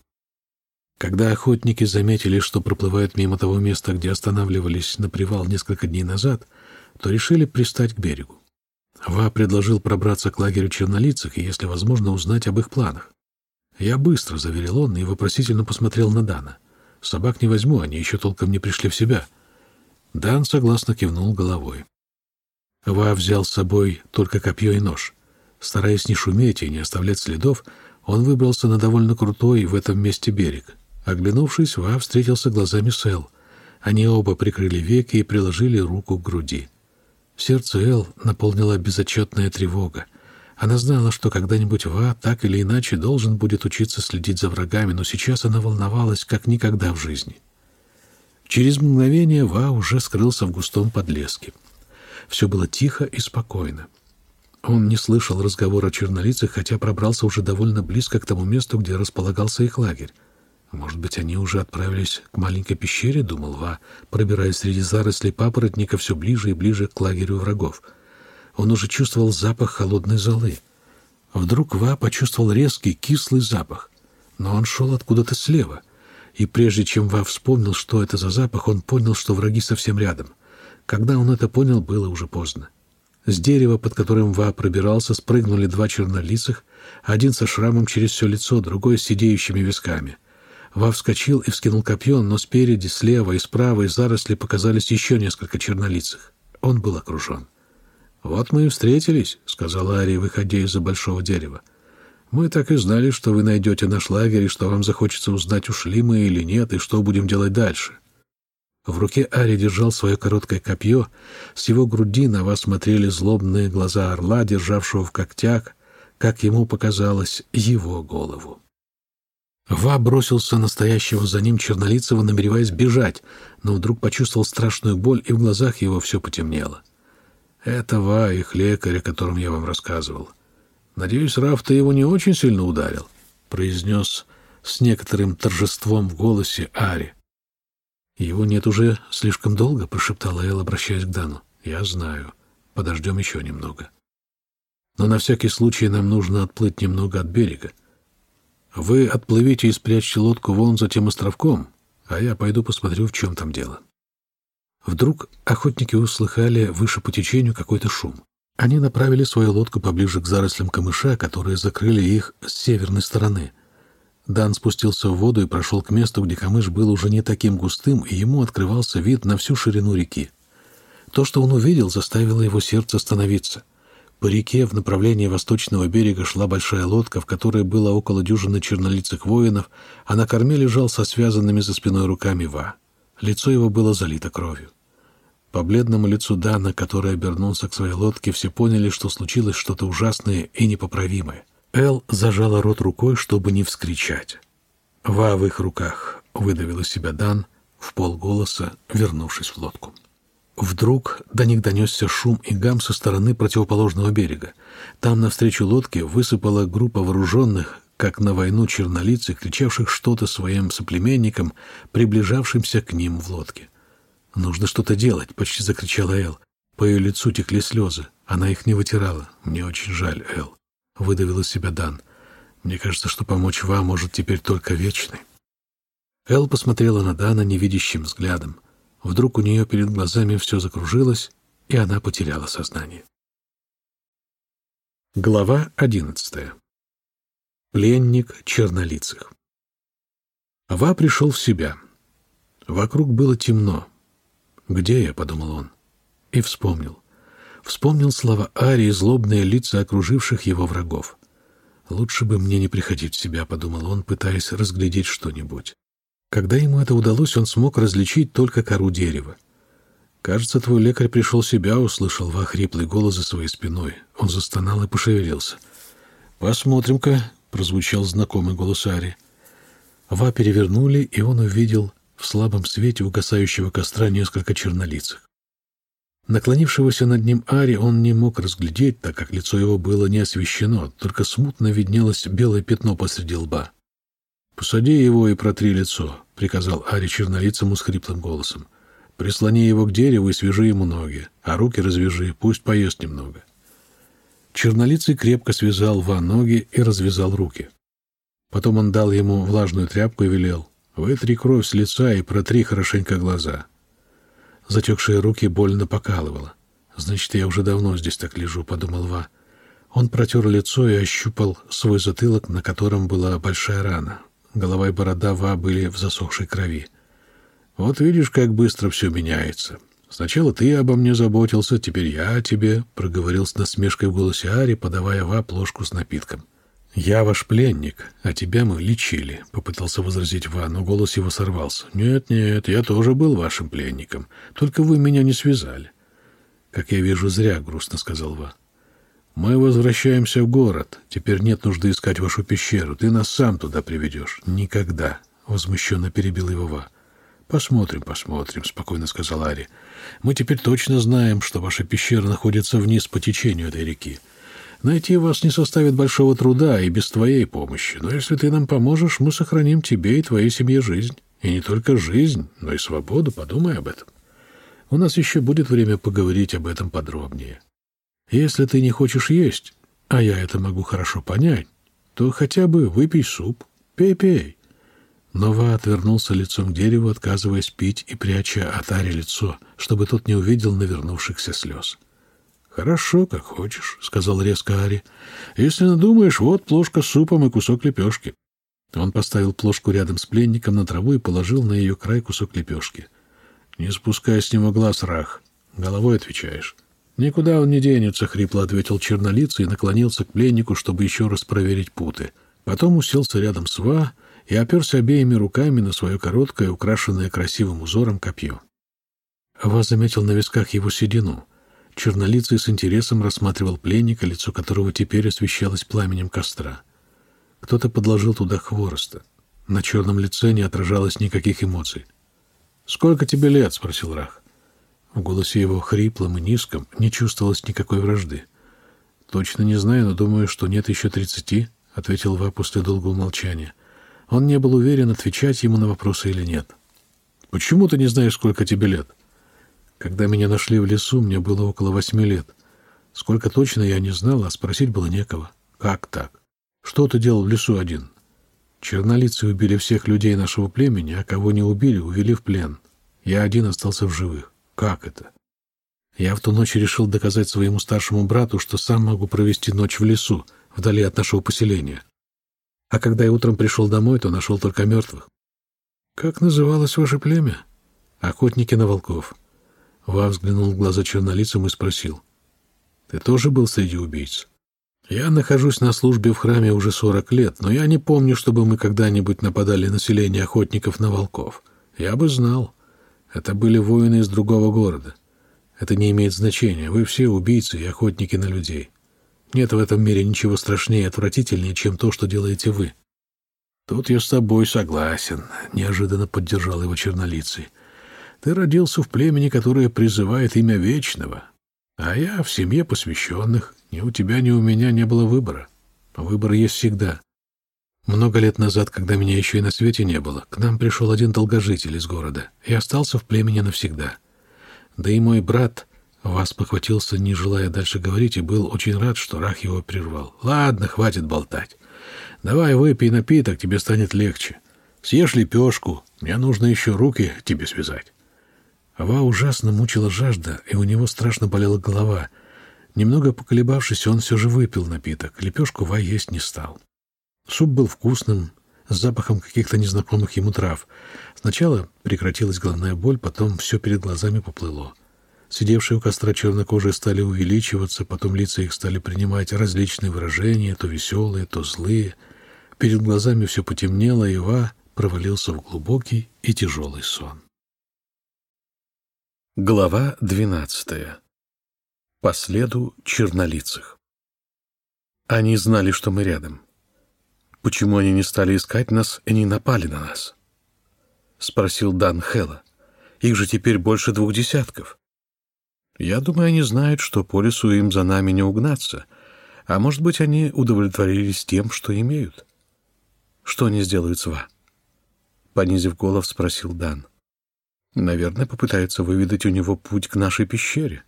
Когда охотники заметили, что проплывают мимо того места, где останавливались на привал несколько дней назад, то решили пристать к берегу. Ва предложил пробраться к лагерю чернолицых и, если возможно, узнать об их планах. Я быстро, — заверил он, и вопросительно посмотрел на Дана. Собак не возьму, они еще толком не пришли в себя. Дан согласно кивнул головой. Ва взял с собой только копье и нож. Стараясь не шуметь и не оставлять следов, он выбрался на довольно крутой в этом месте берег. Оглянувшись, Ва встретился глазами с Эл. Они оба прикрыли веки и приложили руку к груди. Сердце Эл наполнила безотчетная тревога. Она знала, что когда-нибудь Ва так или иначе должен будет учиться следить за врагами, но сейчас она волновалась, как никогда в жизни. Через мгновение Ва уже скрылся в густом подлеске. Все было тихо и спокойно. Он не слышал разговора о чернолицах, хотя пробрался уже довольно близко к тому месту, где располагался их лагерь. Может быть, они уже отправились к маленькой пещере, думал Ва, пробираясь среди зарослей папоротника все ближе и ближе к лагерю врагов. Он уже чувствовал запах холодной золы. Вдруг Ва почувствовал резкий, кислый запах. Но он шел откуда-то слева. И прежде чем Ва вспомнил, что это за запах, он понял, что враги совсем рядом. Когда он это понял, было уже поздно. С дерева, под которым Ва пробирался, спрыгнули два чернолицых, один со шрамом через все лицо, другой с сидеющими висками. Ва вскочил и вскинул копье, но спереди, слева и справа из заросли показались еще несколько чернолицых. Он был окружен. «Вот мы и встретились», — сказала Ария, выходя из-за большого дерева. «Мы так и знали, что вы найдете наш лагерь, и что вам захочется узнать, ушли мы или нет, и что будем делать дальше». В руке Ари держал свое короткое копье. С его груди на вас смотрели злобные глаза орла, державшего в когтях, как ему показалось, его голову. Ва бросился настоящего за ним Чернолицева, намереваясь бежать, но вдруг почувствовал страшную боль, и в глазах его все потемнело. Это Ва, их лекарь, о котором я вам рассказывал. Надеюсь, Раф, ты его не очень сильно ударил, — произнес с некоторым торжеством в голосе Ари. Его нет уже слишком долго, — прошептала Эл, обращаясь к Дану. Я знаю. Подождем еще немного. Но на всякий случай нам нужно отплыть немного от берега. Вы отплывите и спрячьте лодку вон за тем островком, а я пойду посмотрю, в чем там дело. Вдруг охотники услыхали выше по течению какой-то шум. Они направили свою лодку поближе к зарослям камыша, которые закрыли их с северной стороны. Дан спустился в воду и прошел к месту, где камыш был уже не таким густым, и ему открывался вид на всю ширину реки. То, что он увидел, заставило его сердце остановиться — по реке в направлении восточного берега шла большая лодка, в которой было около дюжины чернолицых воинов, а на корме лежал со связанными за спиной руками Ва. Лицо его было залито кровью. По бледному лицу Дана, который обернулся к своей лодке, все поняли, что случилось что-то ужасное и непоправимое. Эл зажала рот рукой, чтобы не вскричать. «Ва в их руках», — выдавил из себя Дан, в полголоса, вернувшись в лодку. Вдруг до них донесся шум и гам со стороны противоположного берега. Там навстречу лодке высыпала группа вооруженных, как на войну чернолицых, кричавших что-то своим соплеменникам, приближавшимся к ним в лодке. «Нужно что-то делать!» — почти закричала Эл. По ее лицу текли слезы. Она их не вытирала. «Мне очень жаль, Эл», — выдавил из себя Дан. «Мне кажется, что помочь вам может теперь только Вечный». Эл посмотрела на Дана невидящим взглядом. Вдруг у нее перед глазами все закружилось, и она потеряла сознание. Глава одиннадцатая. Пленник чернолицых. Ва пришел в себя. Вокруг было темно. «Где я?» — подумал он. И вспомнил. Вспомнил слова Арии, злобные лица окруживших его врагов. «Лучше бы мне не приходить в себя», — подумал он, пытаясь разглядеть что-нибудь. Когда ему это удалось, он смог различить только кору дерева. «Кажется, твой лекарь пришел в себя», — услышал Ва голос за своей спиной. Он застонал и пошевелился. «Посмотрим-ка», — прозвучал знакомый голос Ари. Ва перевернули, и он увидел в слабом свете угасающего костра несколько чернолицых. Наклонившегося над ним Ари он не мог разглядеть, так как лицо его было не освещено, только смутно виднелось белое пятно посреди лба. «Посади его и протри лицо», — приказал Ари чернолицему с хриплым голосом. «Прислони его к дереву и свяжи ему ноги, а руки развяжи, пусть поест немного». Чернолицый крепко связал Ва ноги и развязал руки. Потом он дал ему влажную тряпку и велел «Вытри кровь с лица и протри хорошенько глаза». Затекшие руки больно покалывало. «Значит, я уже давно здесь так лежу», — подумал Ва. Он протер лицо и ощупал свой затылок, на котором была большая рана. Голова и борода Ва были в засохшей крови. «Вот видишь, как быстро все меняется. Сначала ты обо мне заботился, теперь я о тебе», — проговорил с насмешкой в голосе Ари, подавая Ва ложку с напитком. «Я ваш пленник, а тебя мы лечили», — попытался возразить Ва, но голос его сорвался. «Нет-нет, я тоже был вашим пленником, только вы меня не связали». «Как я вижу, зря», — грустно сказал Ва. «Мы возвращаемся в город. Теперь нет нужды искать вашу пещеру. Ты нас сам туда приведешь». «Никогда», — возмущенно перебил его Ва. «Посмотрим, посмотрим», — спокойно сказал Ари. «Мы теперь точно знаем, что ваша пещера находится вниз по течению этой реки. Найти вас не составит большого труда и без твоей помощи. Но если ты нам поможешь, мы сохраним тебе и твоей семье жизнь. И не только жизнь, но и свободу. Подумай об этом. У нас еще будет время поговорить об этом подробнее». Если ты не хочешь есть, а я это могу хорошо понять, то хотя бы выпей суп. Пей-пей. Нова отвернулся лицом к дереву, отказываясь пить и пряча от Ари лицо, чтобы тот не увидел навернувшихся слез. «Хорошо, как хочешь», — сказал резко Ари. «Если надумаешь, вот плошка с супом и кусок лепешки». Он поставил плошку рядом с пленником на траву и положил на ее край кусок лепешки. «Не спускай с него глаз, Рах. Головой отвечаешь». «Никуда он не денется», — хрипло ответил чернолицый и наклонился к пленнику, чтобы еще раз проверить путы. Потом уселся рядом с Ва и оперся обеими руками на свое короткое, украшенное красивым узором копье. Ва заметил на висках его седину. Чернолицый с интересом рассматривал пленника, лицо которого теперь освещалось пламенем костра. Кто-то подложил туда хвороста. На черном лице не отражалось никаких эмоций. «Сколько тебе лет?» — спросил Рах. В голосе его, хриплом и низком, не чувствовалось никакой вражды. «Точно не знаю, но думаю, что нет еще тридцати», — ответил Ва после долгого молчания. Он не был уверен, отвечать ему на вопросы или нет. «Почему ты не знаешь, сколько тебе лет?» «Когда меня нашли в лесу, мне было около восьми лет. Сколько точно я не знал, а спросить было некого. Как так? Что ты делал в лесу один?» Чернолицы убили всех людей нашего племени, а кого не убили, увели в плен. Я один остался в живых. Как это? Я в ту ночь решил доказать своему старшему брату, что сам могу провести ночь в лесу, вдали от нашего поселения. А когда я утром пришел домой, то нашел только мертвых. Как называлось ваше племя? Охотники на волков. Ва взглянул в глаза чернолицам и спросил. Ты тоже был среди убийц? Я нахожусь на службе в храме уже сорок лет, но я не помню, чтобы мы когда-нибудь нападали на селение охотников на волков. Я бы знал. Это были воины из другого города. Это не имеет значения. Вы все убийцы и охотники на людей. Нет в этом мире ничего страшнее и отвратительнее, чем то, что делаете вы. Тут я с тобой согласен, — неожиданно поддержал его чернолицый. Ты родился в племени, которое призывает имя Вечного, а я в семье посвященных. Ни у тебя, ни у меня не было выбора. Выбор есть всегда. Много лет назад, когда меня еще и на свете не было, к нам пришел один долгожитель из города и остался в племени навсегда. Да и мой брат вас похватился, не желая дальше говорить, и был очень рад, что Рах его прервал. «Ладно, хватит болтать. Давай выпей напиток, тебе станет легче. Съешь лепешку, мне нужно еще руки тебе связать». Ава ужасно мучила жажда, и у него страшно болела голова. Немного поколебавшись, он все же выпил напиток. Лепешку Ва есть не стал. Суп был вкусным, с запахом каких-то незнакомых ему трав. Сначала прекратилась головная боль, потом все перед глазами поплыло. Сидевшие у костра чернокожие стали увеличиваться, потом лица их стали принимать различные выражения, то веселые, то злые. Перед глазами все потемнело, и Ива провалился в глубокий и тяжелый сон. Глава двенадцатая. По следу чернолицых. Они знали, что мы рядом. «Почему они не стали искать нас и не напали на нас?» — спросил Дан Хэлла. «Их же теперь больше двух десятков». «Я думаю, они знают, что по лесу им за нами не угнаться, а может быть, они удовлетворились тем, что имеют». «Что они сделают с Ва?» Понизив голос, спросил Дан. «Наверное, попытаются выведать у него путь к нашей пещере».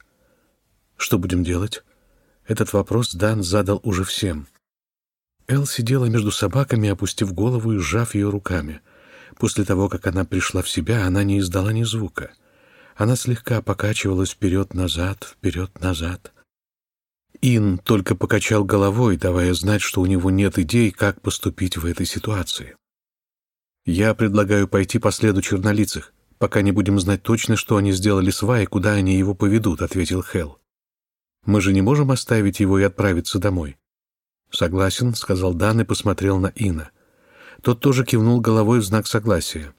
«Что будем делать?» Этот вопрос Дан задал уже всем. Эл сидела между собаками, опустив голову и сжав ее руками. После того, как она пришла в себя, она не издала ни звука. Она слегка покачивалась вперед-назад, вперед-назад. Ин только покачал головой, давая знать, что у него нет идей, как поступить в этой ситуации. «Я предлагаю пойти по следу чернолицых, пока не будем знать точно, что они сделали с Вай и куда они его поведут», — ответил Хелл. «Мы же не можем оставить его и отправиться домой». «Согласен», — сказал Дан и посмотрел на Ина. Тот тоже кивнул головой в знак согласия.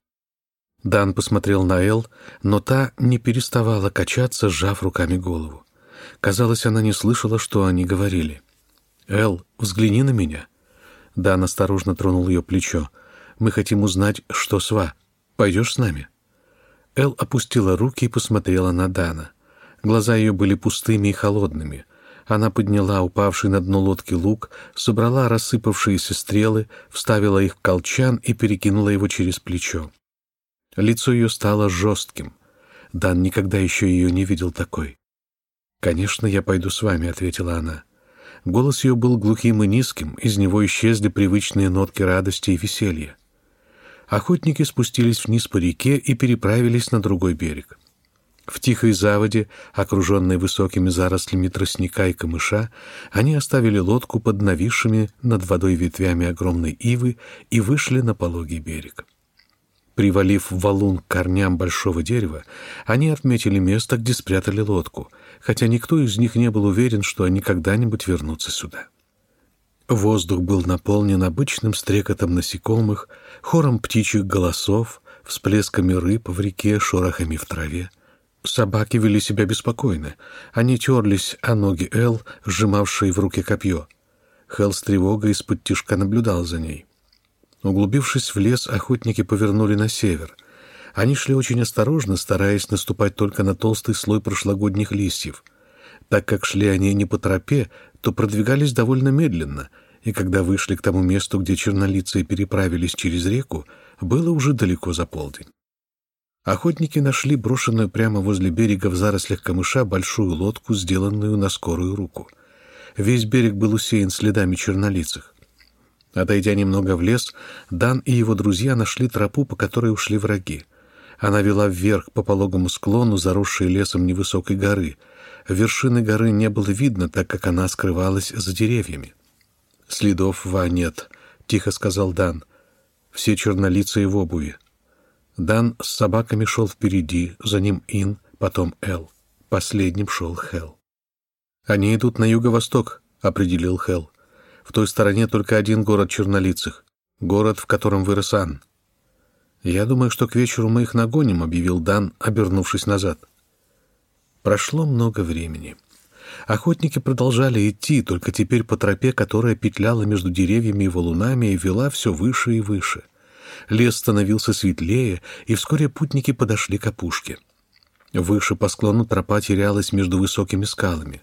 Дан посмотрел на Эл, но та не переставала качаться, сжав руками голову. Казалось, она не слышала, что они говорили. «Эл, взгляни на меня». Дан осторожно тронул ее плечо. «Мы хотим узнать, что с Ва. Пойдешь с нами?» Эл опустила руки и посмотрела на Дана. Глаза ее были пустыми и холодными. Она подняла упавший на дно лодки лук, собрала рассыпавшиеся стрелы, вставила их в колчан и перекинула его через плечо. Лицо ее стало жестким. Дан никогда еще ее не видел такой. «Конечно, я пойду с вами», — ответила она. Голос ее был глухим и низким, из него исчезли привычные нотки радости и веселья. Охотники спустились вниз по реке и переправились на другой берег. В тихой заводе, окруженной высокими зарослями тростника и камыша, они оставили лодку под нависшими над водой ветвями огромной ивы и вышли на пологий берег. Привалив валун к корням большого дерева, они отметили место, где спрятали лодку, хотя никто из них не был уверен, что они когда-нибудь вернутся сюда. Воздух был наполнен обычным стрекотом насекомых, хором птичьих голосов, всплесками рыб в реке, шорохами в траве. Собаки вели себя беспокойно. Они терлись о ноги Эл, сжимавшей в руке копье. Хелл с тревогой из-под тишка наблюдал за ней. Углубившись в лес, охотники повернули на север. Они шли очень осторожно, стараясь наступать только на толстый слой прошлогодних листьев. Так как шли они не по тропе, то продвигались довольно медленно, и когда вышли к тому месту, где чернолицые переправились через реку, было уже далеко за полдень. Охотники нашли брошенную прямо возле берега в зарослях камыша большую лодку, сделанную на скорую руку. Весь берег был усеян следами чернолицых. Отойдя немного в лес, Дан и его друзья нашли тропу, по которой ушли враги. Она вела вверх по пологому склону, заросшей лесом невысокой горы. Вершины горы не было видно, так как она скрывалась за деревьями. «Следов Ва нет», — тихо сказал Дан. «Все чернолицые в обуви». Дан с собаками шел впереди, за ним Ин, потом Эл. Последним шел Хел. «Они идут на юго-восток», — определил Хел. В той стороне только один город чернолицых, город, в котором вырос Ан. «Я думаю, что к вечеру мы их нагоним», — объявил Дан, обернувшись назад. Прошло много времени. Охотники продолжали идти, только теперь по тропе, которая петляла между деревьями и валунами и вела все выше и выше. Лес становился светлее, и вскоре путники подошли к опушке. Выше по склону тропа терялась между высокими скалами.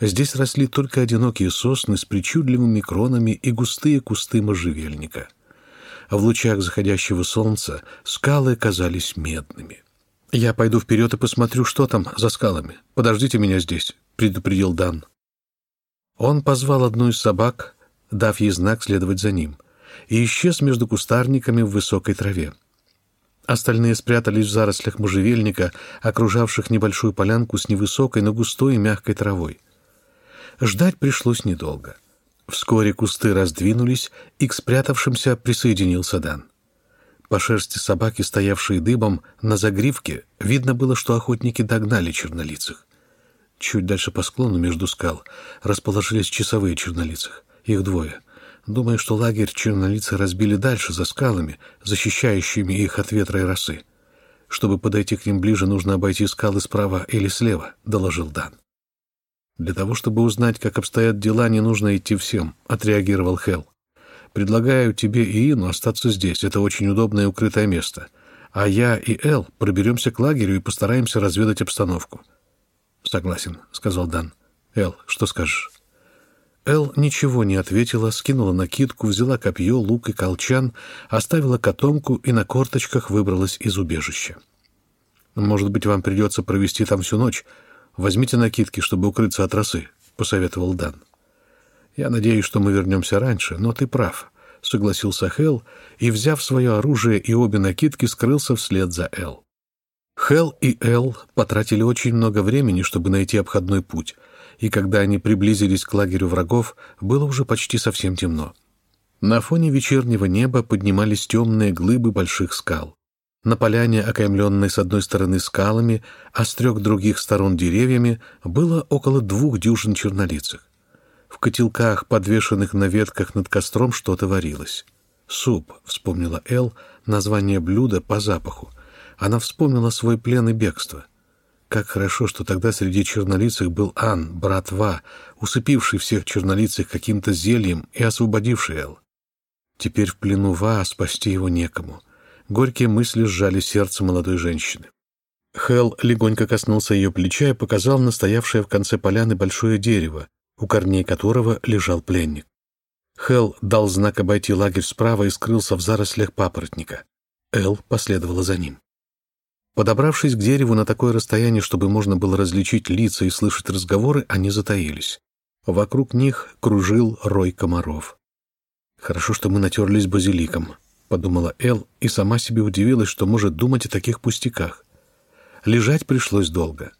Здесь росли только одинокие сосны с причудливыми кронами и густые кусты можжевельника. А в лучах заходящего солнца скалы казались медными. «Я пойду вперед и посмотрю, что там за скалами. Подождите меня здесь», — предупредил Дан. Он позвал одну из собак, дав ей знак следовать за ним, и исчез между кустарниками в высокой траве. Остальные спрятались в зарослях можжевельника, окружавших небольшую полянку с невысокой, но густой и мягкой травой. Ждать пришлось недолго. Вскоре кусты раздвинулись, и к спрятавшимся присоединился Дан. По шерсти собаки, стоявшей дыбом, на загривке, видно было, что охотники догнали чернолицых. Чуть дальше по склону между скал расположились часовые чернолицых. Их двое. Думаю, что лагерь чернолицы разбили дальше, за скалами, защищающими их от ветра и росы. Чтобы подойти к ним ближе, нужно обойти скалы справа или слева, — доложил Дан. «Для того, чтобы узнать, как обстоят дела, не нужно идти всем», — отреагировал Хелл. «Предлагаю тебе и Ину остаться здесь. Это очень удобное и укрытое место. А я и Эл проберемся к лагерю и постараемся разведать обстановку». «Согласен», — сказал Дан. «Эл, что скажешь?» Эл ничего не ответила, скинула накидку, взяла копье, лук и колчан, оставила котомку и на корточках выбралась из убежища. «Может быть, вам придется провести там всю ночь», «Возьмите накидки, чтобы укрыться от росы», — посоветовал Дан. «Я надеюсь, что мы вернемся раньше, но ты прав», — согласился Хелл и, взяв свое оружие и обе накидки, скрылся вслед за Эл. Хел и Эл потратили очень много времени, чтобы найти обходной путь, и когда они приблизились к лагерю врагов, было уже почти совсем темно. На фоне вечернего неба поднимались темные глыбы больших скал. На поляне, окаймленной с одной стороны скалами, а с трех других сторон деревьями, было около двух дюжин чернолицых. В котелках, подвешенных на ветках над костром, что-то варилось. «Суп», — вспомнила Эл, название блюда по запаху. Она вспомнила свой плен и бегство. Как хорошо, что тогда среди чернолицых был Ан, брат Ва, усыпивший всех чернолицых каким-то зельем и освободивший Эл. Теперь в плену Ва спасти его некому. Горькие мысли сжали сердце молодой женщины. Хел легонько коснулся ее плеча и показал настоявшее в конце поляны большое дерево, у корней которого лежал пленник. Хел дал знак обойти лагерь справа и скрылся в зарослях папоротника. Эл последовала за ним. Подобравшись к дереву на такое расстояние, чтобы можно было различить лица и слышать разговоры, они затаились. Вокруг них кружил рой комаров. «Хорошо, что мы натерлись базиликом», — подумала Эл и сама себе удивилась, что может думать о таких пустяках. Лежать пришлось долго.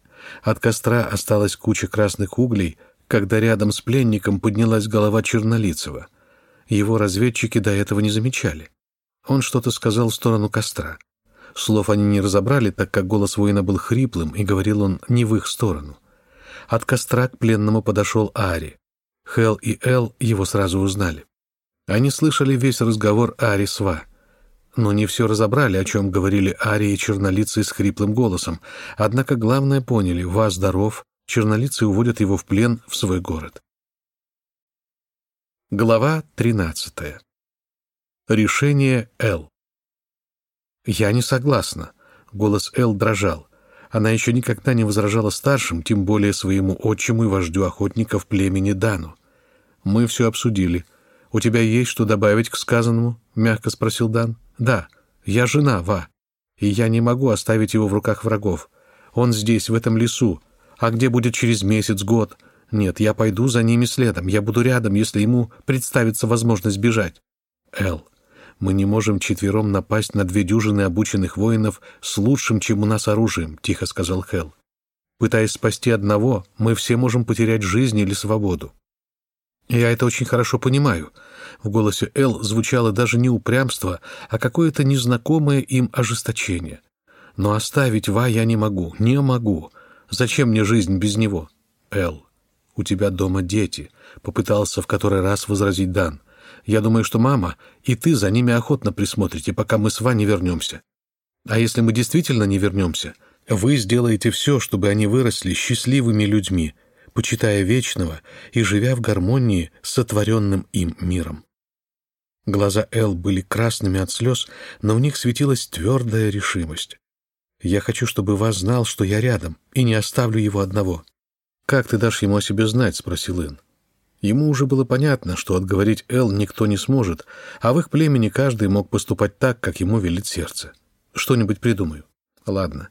От костра осталась куча красных углей, когда рядом с пленником поднялась голова Чернолицева. Его разведчики до этого не замечали. Он что-то сказал в сторону костра. Слов они не разобрали, так как голос воина был хриплым, и говорил он не в их сторону. От костра к пленному подошел Ари. Хел и Эл его сразу узнали. Они слышали весь разговор Ари с Ва. Но не все разобрали, о чем говорили Ари и чернолицый с хриплым голосом. Однако главное поняли — Ва здоров, чернолицы уводят его в плен в свой город. Глава 13. Решение Л. «Я не согласна», — голос Эл дрожал. Она еще никогда не возражала старшим, тем более своему отчиму и вождю охотников племени Дану. «Мы все обсудили. У тебя есть что добавить к сказанному?» — мягко спросил Дан. «Да, я жена, Ва, и я не могу оставить его в руках врагов. Он здесь, в этом лесу, а где будет через месяц, год? Нет, я пойду за ними следом. Я буду рядом, если ему представится возможность бежать. Эл, мы не можем четвером напасть на две дюжины обученных воинов с лучшим, чем у нас оружием, тихо сказал Хел. Пытаясь спасти одного, мы все можем потерять жизнь или свободу. Я это очень хорошо понимаю. В голосе Эл звучало даже не упрямство, а какое-то незнакомое им ожесточение. Но оставить Ва я не могу, не могу. Зачем мне жизнь без него? Эл, у тебя дома дети, попытался в который раз возразить Дан. Я думаю, что мама и ты за ними охотно присмотрите, пока мы с Ваней вернемся. А если мы действительно не вернемся, вы сделаете все, чтобы они выросли счастливыми людьми, почитая вечного и живя в гармонии с сотворенным им миром. Глаза Эл были красными от слез, но в них светилась твердая решимость. Я хочу, чтобы вас знал, что я рядом, и не оставлю его одного». «Как ты дашь ему о себе знать?» — спросил Ин. Ему уже было понятно, что отговорить Эл никто не сможет, а в их племени каждый мог поступать так, как ему велит сердце. «Что-нибудь придумаю». «Ладно.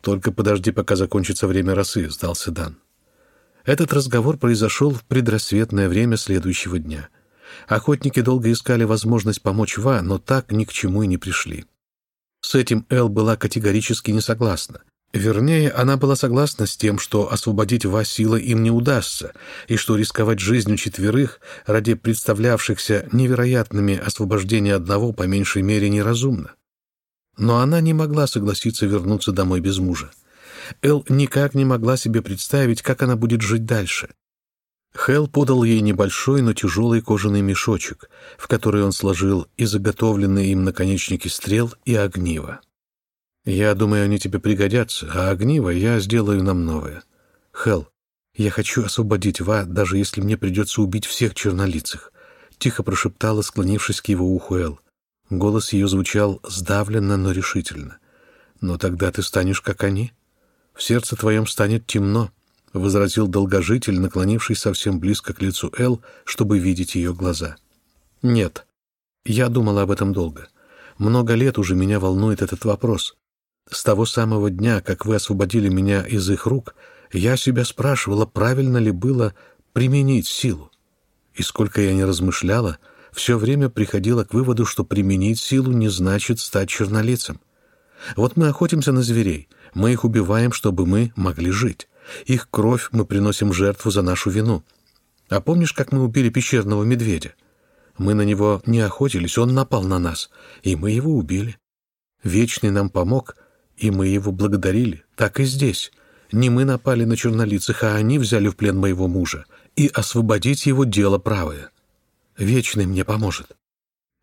Только подожди, пока закончится время росы», — сдался Дан. Этот разговор произошел в предрассветное время следующего дня. Охотники долго искали возможность помочь Ва, но так ни к чему и не пришли. С этим Эл была категорически не согласна. Вернее, она была согласна с тем, что освободить Васила им не удастся, и что рисковать жизнью четверых ради представлявшихся невероятными освобождения одного по меньшей мере неразумно. Но она не могла согласиться вернуться домой без мужа. Эл никак не могла себе представить, как она будет жить дальше. Хел подал ей небольшой, но тяжелый кожаный мешочек, в который он сложил и заготовленные им наконечники стрел и огнива. «Я думаю, они тебе пригодятся, а огниво я сделаю нам новое. Хел, я хочу освободить Ва, даже если мне придется убить всех чернолицых», — тихо прошептала, склонившись к его уху Эл. Голос ее звучал сдавленно, но решительно. «Но тогда ты станешь, как они. В сердце твоем станет темно, — возразил долгожитель, наклонившись совсем близко к лицу Эл, чтобы видеть ее глаза. «Нет. Я думала об этом долго. Много лет уже меня волнует этот вопрос. С того самого дня, как вы освободили меня из их рук, я себя спрашивала, правильно ли было применить силу. И сколько я не размышляла, все время приходила к выводу, что применить силу не значит стать чернолицем. Вот мы охотимся на зверей, мы их убиваем, чтобы мы могли жить. Их кровь мы приносим жертву за нашу вину. А помнишь, как мы убили пещерного медведя? Мы на него не охотились, он напал на нас, и мы его убили. Вечный нам помог, и мы его благодарили. Так и здесь. Не мы напали на чернолицых, а они взяли в плен моего мужа, и освободить его дело правое. Вечный мне поможет.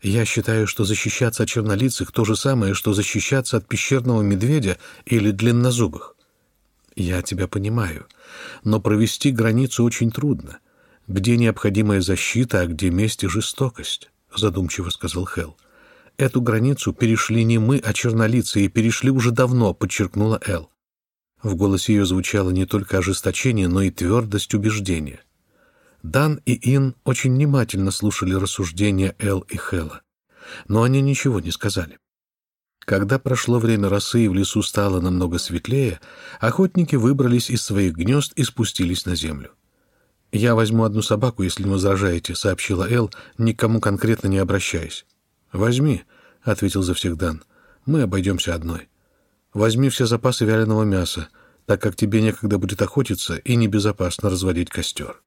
Я считаю, что защищаться от чернолицых то же самое, что защищаться от пещерного медведя или длиннозубых. Я тебя понимаю, но провести границу очень трудно. Где необходимая защита, а где месть и жестокость, задумчиво сказал Хелл. Эту границу перешли не мы, а чернолицы, и перешли уже давно, подчеркнула Эл. В голосе ее звучало не только ожесточение, но и твердость убеждения. Дан и Ин очень внимательно слушали рассуждения Эл и Хэла, но они ничего не сказали. Когда прошло время росы и в лесу стало намного светлее, охотники выбрались из своих гнезд и спустились на землю. «Я возьму одну собаку, если не возражаете», — сообщила Эл, никому конкретно не обращаясь. «Возьми», — ответил за всех Дан. «Мы обойдемся одной. Возьми все запасы вяленого мяса, так как тебе некогда будет охотиться и небезопасно разводить костер».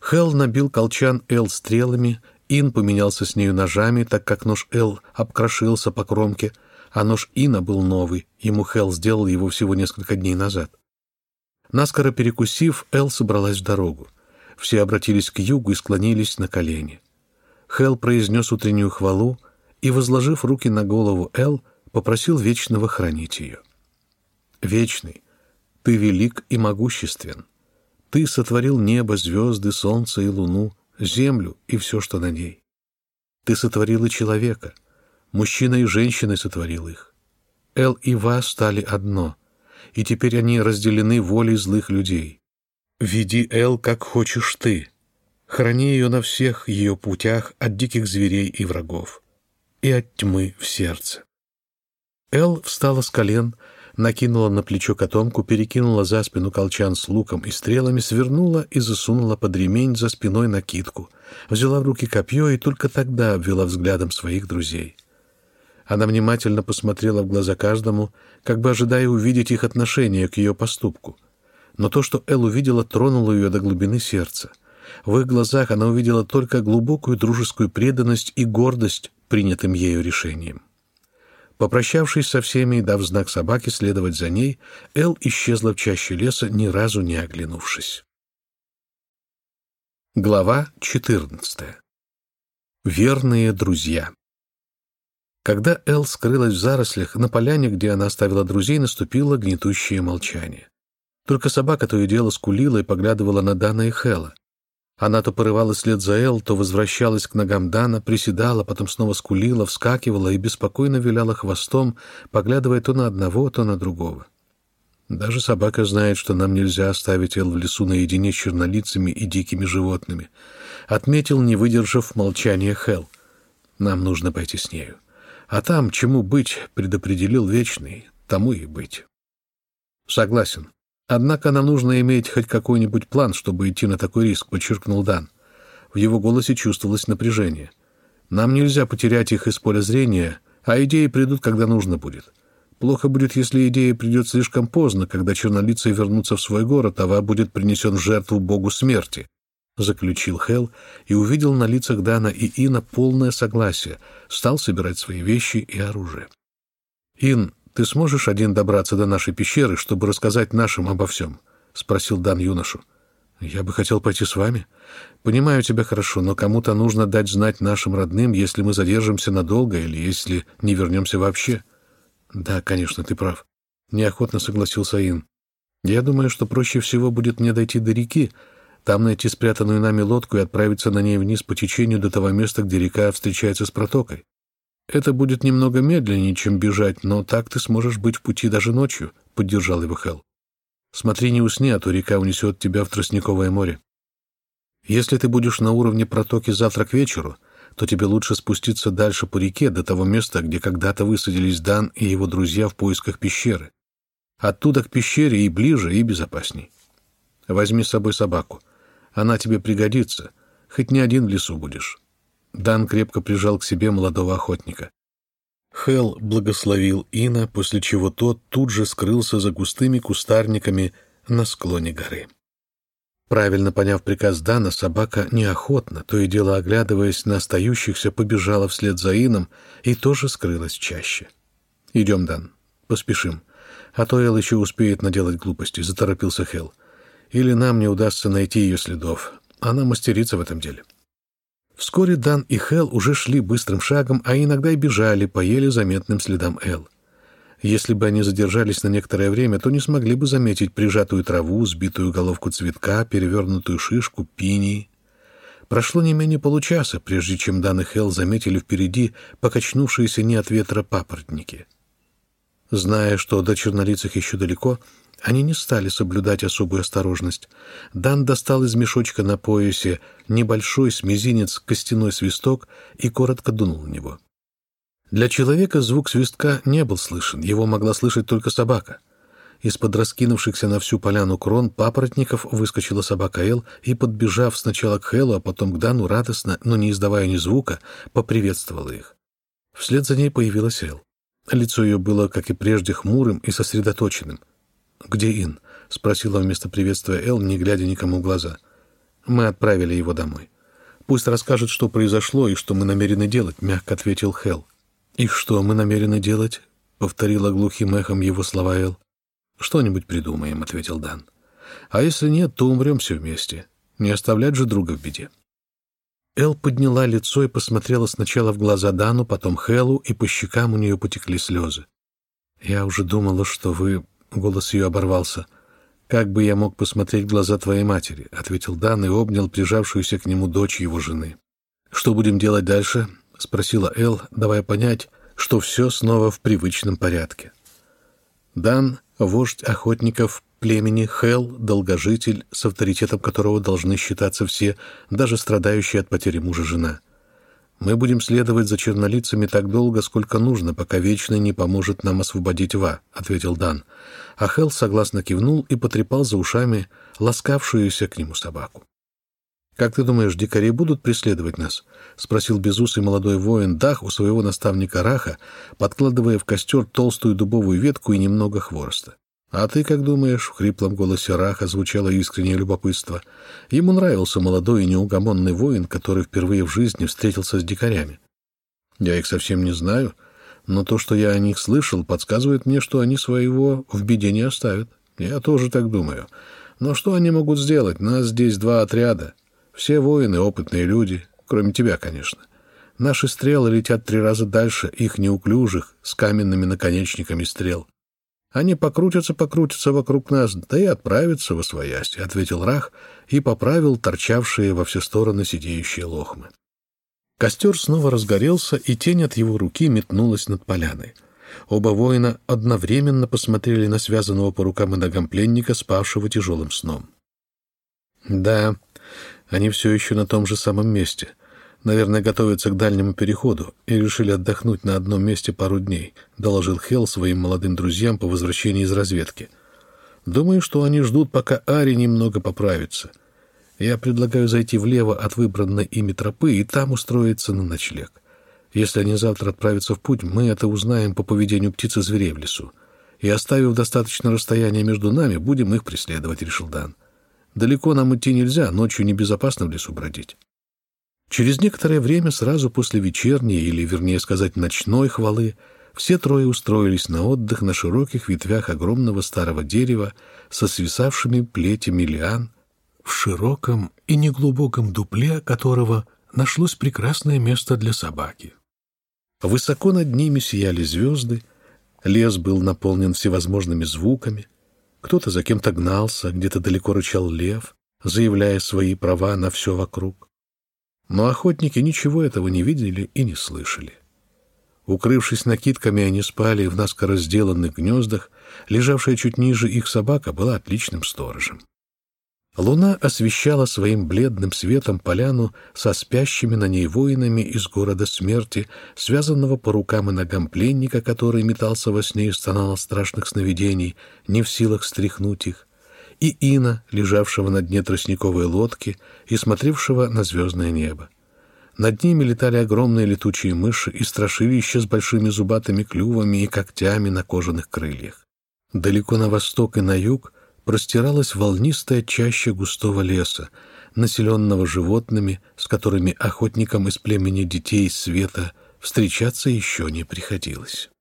Хелл набил колчан Эл стрелами, Ин поменялся с нею ножами, так как нож Эл обкрошился по кромке, а нож Ина был новый, ему Хелл сделал его всего несколько дней назад. Наскоро перекусив, Эл собралась в дорогу. Все обратились к югу и склонились на колени. Хелл произнес утреннюю хвалу и, возложив руки на голову Эл, попросил Вечного хранить ее. «Вечный, ты велик и могуществен. Ты сотворил небо, звезды, солнце и луну, землю и все, что на ней. Ты сотворил и человека, мужчина и женщина сотворил их. Эл и Ва стали одно, и теперь они разделены волей злых людей. Веди Эл, как хочешь ты, Храни ее на всех ее путях от диких зверей и врагов, и от тьмы в сердце. Эл встала с колен, накинула на плечо котомку, перекинула за спину колчан с луком и стрелами, свернула и засунула под ремень за спиной накидку, взяла в руки копье и только тогда обвела взглядом своих друзей. Она внимательно посмотрела в глаза каждому, как бы ожидая увидеть их отношение к ее поступку. Но то, что Эл увидела, тронуло ее до глубины сердца — в их глазах она увидела только глубокую дружескую преданность и гордость принятым ею решением. Попрощавшись со всеми и дав знак собаке следовать за ней, Эл исчезла в чаще леса, ни разу не оглянувшись. Глава 14. Верные друзья. Когда Эл скрылась в зарослях, на поляне, где она оставила друзей, наступило гнетущее молчание. Только собака то и дело скулила и поглядывала на Дана и Хэла. Она то порывалась след за Эл, то возвращалась к ногам Дана, приседала, потом снова скулила, вскакивала и беспокойно виляла хвостом, поглядывая то на одного, то на другого. Даже собака знает, что нам нельзя оставить Эл в лесу наедине с чернолицами и дикими животными. Отметил, не выдержав молчания Хел. Нам нужно пойти с нею. А там, чему быть, предопределил Вечный, тому и быть. Согласен. Однако нам нужно иметь хоть какой-нибудь план, чтобы идти на такой риск, подчеркнул Дан. В его голосе чувствовалось напряжение. Нам нельзя потерять их из поля зрения, а идеи придут, когда нужно будет. Плохо будет, если идея придет слишком поздно, когда чернолицые вернутся в свой город, а Ва будет принесен в жертву богу смерти, — заключил Хел и увидел на лицах Дана и Ина полное согласие, стал собирать свои вещи и оружие. «Ин, ты сможешь один добраться до нашей пещеры, чтобы рассказать нашим обо всем?» — спросил Дан юношу. «Я бы хотел пойти с вами. Понимаю тебя хорошо, но кому-то нужно дать знать нашим родным, если мы задержимся надолго или если не вернемся вообще». «Да, конечно, ты прав», — неохотно согласился Ин. «Я думаю, что проще всего будет мне дойти до реки, там найти спрятанную нами лодку и отправиться на ней вниз по течению до того места, где река встречается с протокой. «Это будет немного медленнее, чем бежать, но так ты сможешь быть в пути даже ночью», — поддержал его Хелл. «Смотри, не усни, а то река унесет тебя в Тростниковое море. Если ты будешь на уровне протоки завтра к вечеру, то тебе лучше спуститься дальше по реке до того места, где когда-то высадились Дан и его друзья в поисках пещеры. Оттуда к пещере и ближе, и безопасней. Возьми с собой собаку. Она тебе пригодится, хоть не один в лесу будешь. Дан крепко прижал к себе молодого охотника. Хел благословил Ина, после чего тот тут же скрылся за густыми кустарниками на склоне горы. Правильно поняв приказ Дана, собака неохотно, то и дело оглядываясь на остающихся, побежала вслед за Ином и тоже скрылась чаще. «Идем, Дан, поспешим, а то Эл еще успеет наделать глупости», — заторопился Хел. «Или нам не удастся найти ее следов. Она мастерица в этом деле». Вскоре Дан и Хел уже шли быстрым шагом, а иногда и бежали по еле заметным следам Эл. Если бы они задержались на некоторое время, то не смогли бы заметить прижатую траву, сбитую головку цветка, перевернутую шишку, пинии. Прошло не менее получаса, прежде чем Дан и Хелл заметили впереди покачнувшиеся не от ветра папоротники. Зная, что до чернолицых еще далеко, они не стали соблюдать особую осторожность. Дан достал из мешочка на поясе небольшой с мизинец костяной свисток и коротко дунул в него. Для человека звук свистка не был слышен, его могла слышать только собака. Из-под раскинувшихся на всю поляну крон папоротников выскочила собака Эл и, подбежав сначала к Хэлу, а потом к Дану, радостно, но не издавая ни звука, поприветствовала их. Вслед за ней появилась Эл. Лицо ее было, как и прежде, хмурым и сосредоточенным. «Где Ин?» — спросила вместо приветствия Эл, не глядя никому в глаза. «Мы отправили его домой. Пусть расскажет, что произошло и что мы намерены делать», — мягко ответил Хелл. «И что мы намерены делать?» — повторила глухим эхом его слова Эл. «Что-нибудь придумаем», — ответил Дан. «А если нет, то умрем все вместе. Не оставлять же друга в беде». Эл подняла лицо и посмотрела сначала в глаза Дану, потом Хэлу, и по щекам у нее потекли слезы. «Я уже думала, что вы...» — голос ее оборвался. «Как бы я мог посмотреть в глаза твоей матери?» — ответил Дан и обнял прижавшуюся к нему дочь его жены. «Что будем делать дальше?» — спросила Эл, давая понять, что все снова в привычном порядке. Дан, вождь охотников племени Хел, долгожитель, с авторитетом которого должны считаться все, даже страдающие от потери мужа жена. Мы будем следовать за чернолицами так долго, сколько нужно, пока Вечный не поможет нам освободить Ва, — ответил Дан. А Хел согласно кивнул и потрепал за ушами ласкавшуюся к нему собаку. «Как ты думаешь, дикари будут преследовать нас?» — спросил безусый молодой воин Дах у своего наставника Раха, подкладывая в костер толстую дубовую ветку и немного хвороста. «А ты как думаешь?» — в хриплом голосе Раха звучало искреннее любопытство. Ему нравился молодой и неугомонный воин, который впервые в жизни встретился с дикарями. «Я их совсем не знаю, но то, что я о них слышал, подсказывает мне, что они своего в беде не оставят. Я тоже так думаю. Но что они могут сделать? Нас здесь два отряда». Все воины — опытные люди, кроме тебя, конечно. Наши стрелы летят три раза дальше их неуклюжих, с каменными наконечниками стрел. Они покрутятся-покрутятся вокруг нас, да и отправятся во своясь, — ответил Рах и поправил торчавшие во все стороны сидеющие лохмы. Костер снова разгорелся, и тень от его руки метнулась над поляной. Оба воина одновременно посмотрели на связанного по рукам и ногам пленника, спавшего тяжелым сном. «Да, они все еще на том же самом месте. Наверное, готовятся к дальнему переходу и решили отдохнуть на одном месте пару дней», — доложил Хелл своим молодым друзьям по возвращении из разведки. «Думаю, что они ждут, пока Ари немного поправится. Я предлагаю зайти влево от выбранной ими тропы и там устроиться на ночлег. Если они завтра отправятся в путь, мы это узнаем по поведению птиц и зверей в лесу. И, оставив достаточно расстояния между нами, будем их преследовать», — решил Дан. Далеко нам идти нельзя, ночью небезопасно в лесу бродить. Через некоторое время, сразу после вечерней, или, вернее сказать, ночной хвалы, все трое устроились на отдых на широких ветвях огромного старого дерева со свисавшими плетями лиан в широком и неглубоком дупле которого нашлось прекрасное место для собаки. Высоко над ними сияли звезды, лес был наполнен всевозможными звуками, кто-то за кем-то гнался, где-то далеко рычал лев, заявляя свои права на все вокруг. Но охотники ничего этого не видели и не слышали. Укрывшись накидками, они спали в наскоро сделанных гнездах, лежавшая чуть ниже их собака была отличным сторожем. Луна освещала своим бледным светом поляну со спящими на ней воинами из города смерти, связанного по рукам и ногам пленника, который метался во сне и стонал страшных сновидений, не в силах стряхнуть их, и Ина, лежавшего на дне тростниковой лодки и смотревшего на звездное небо. Над ними летали огромные летучие мыши и страшилища с большими зубатыми клювами и когтями на кожаных крыльях. Далеко на восток и на юг простиралась волнистая чаща густого леса, населенного животными, с которыми охотникам из племени детей света встречаться еще не приходилось.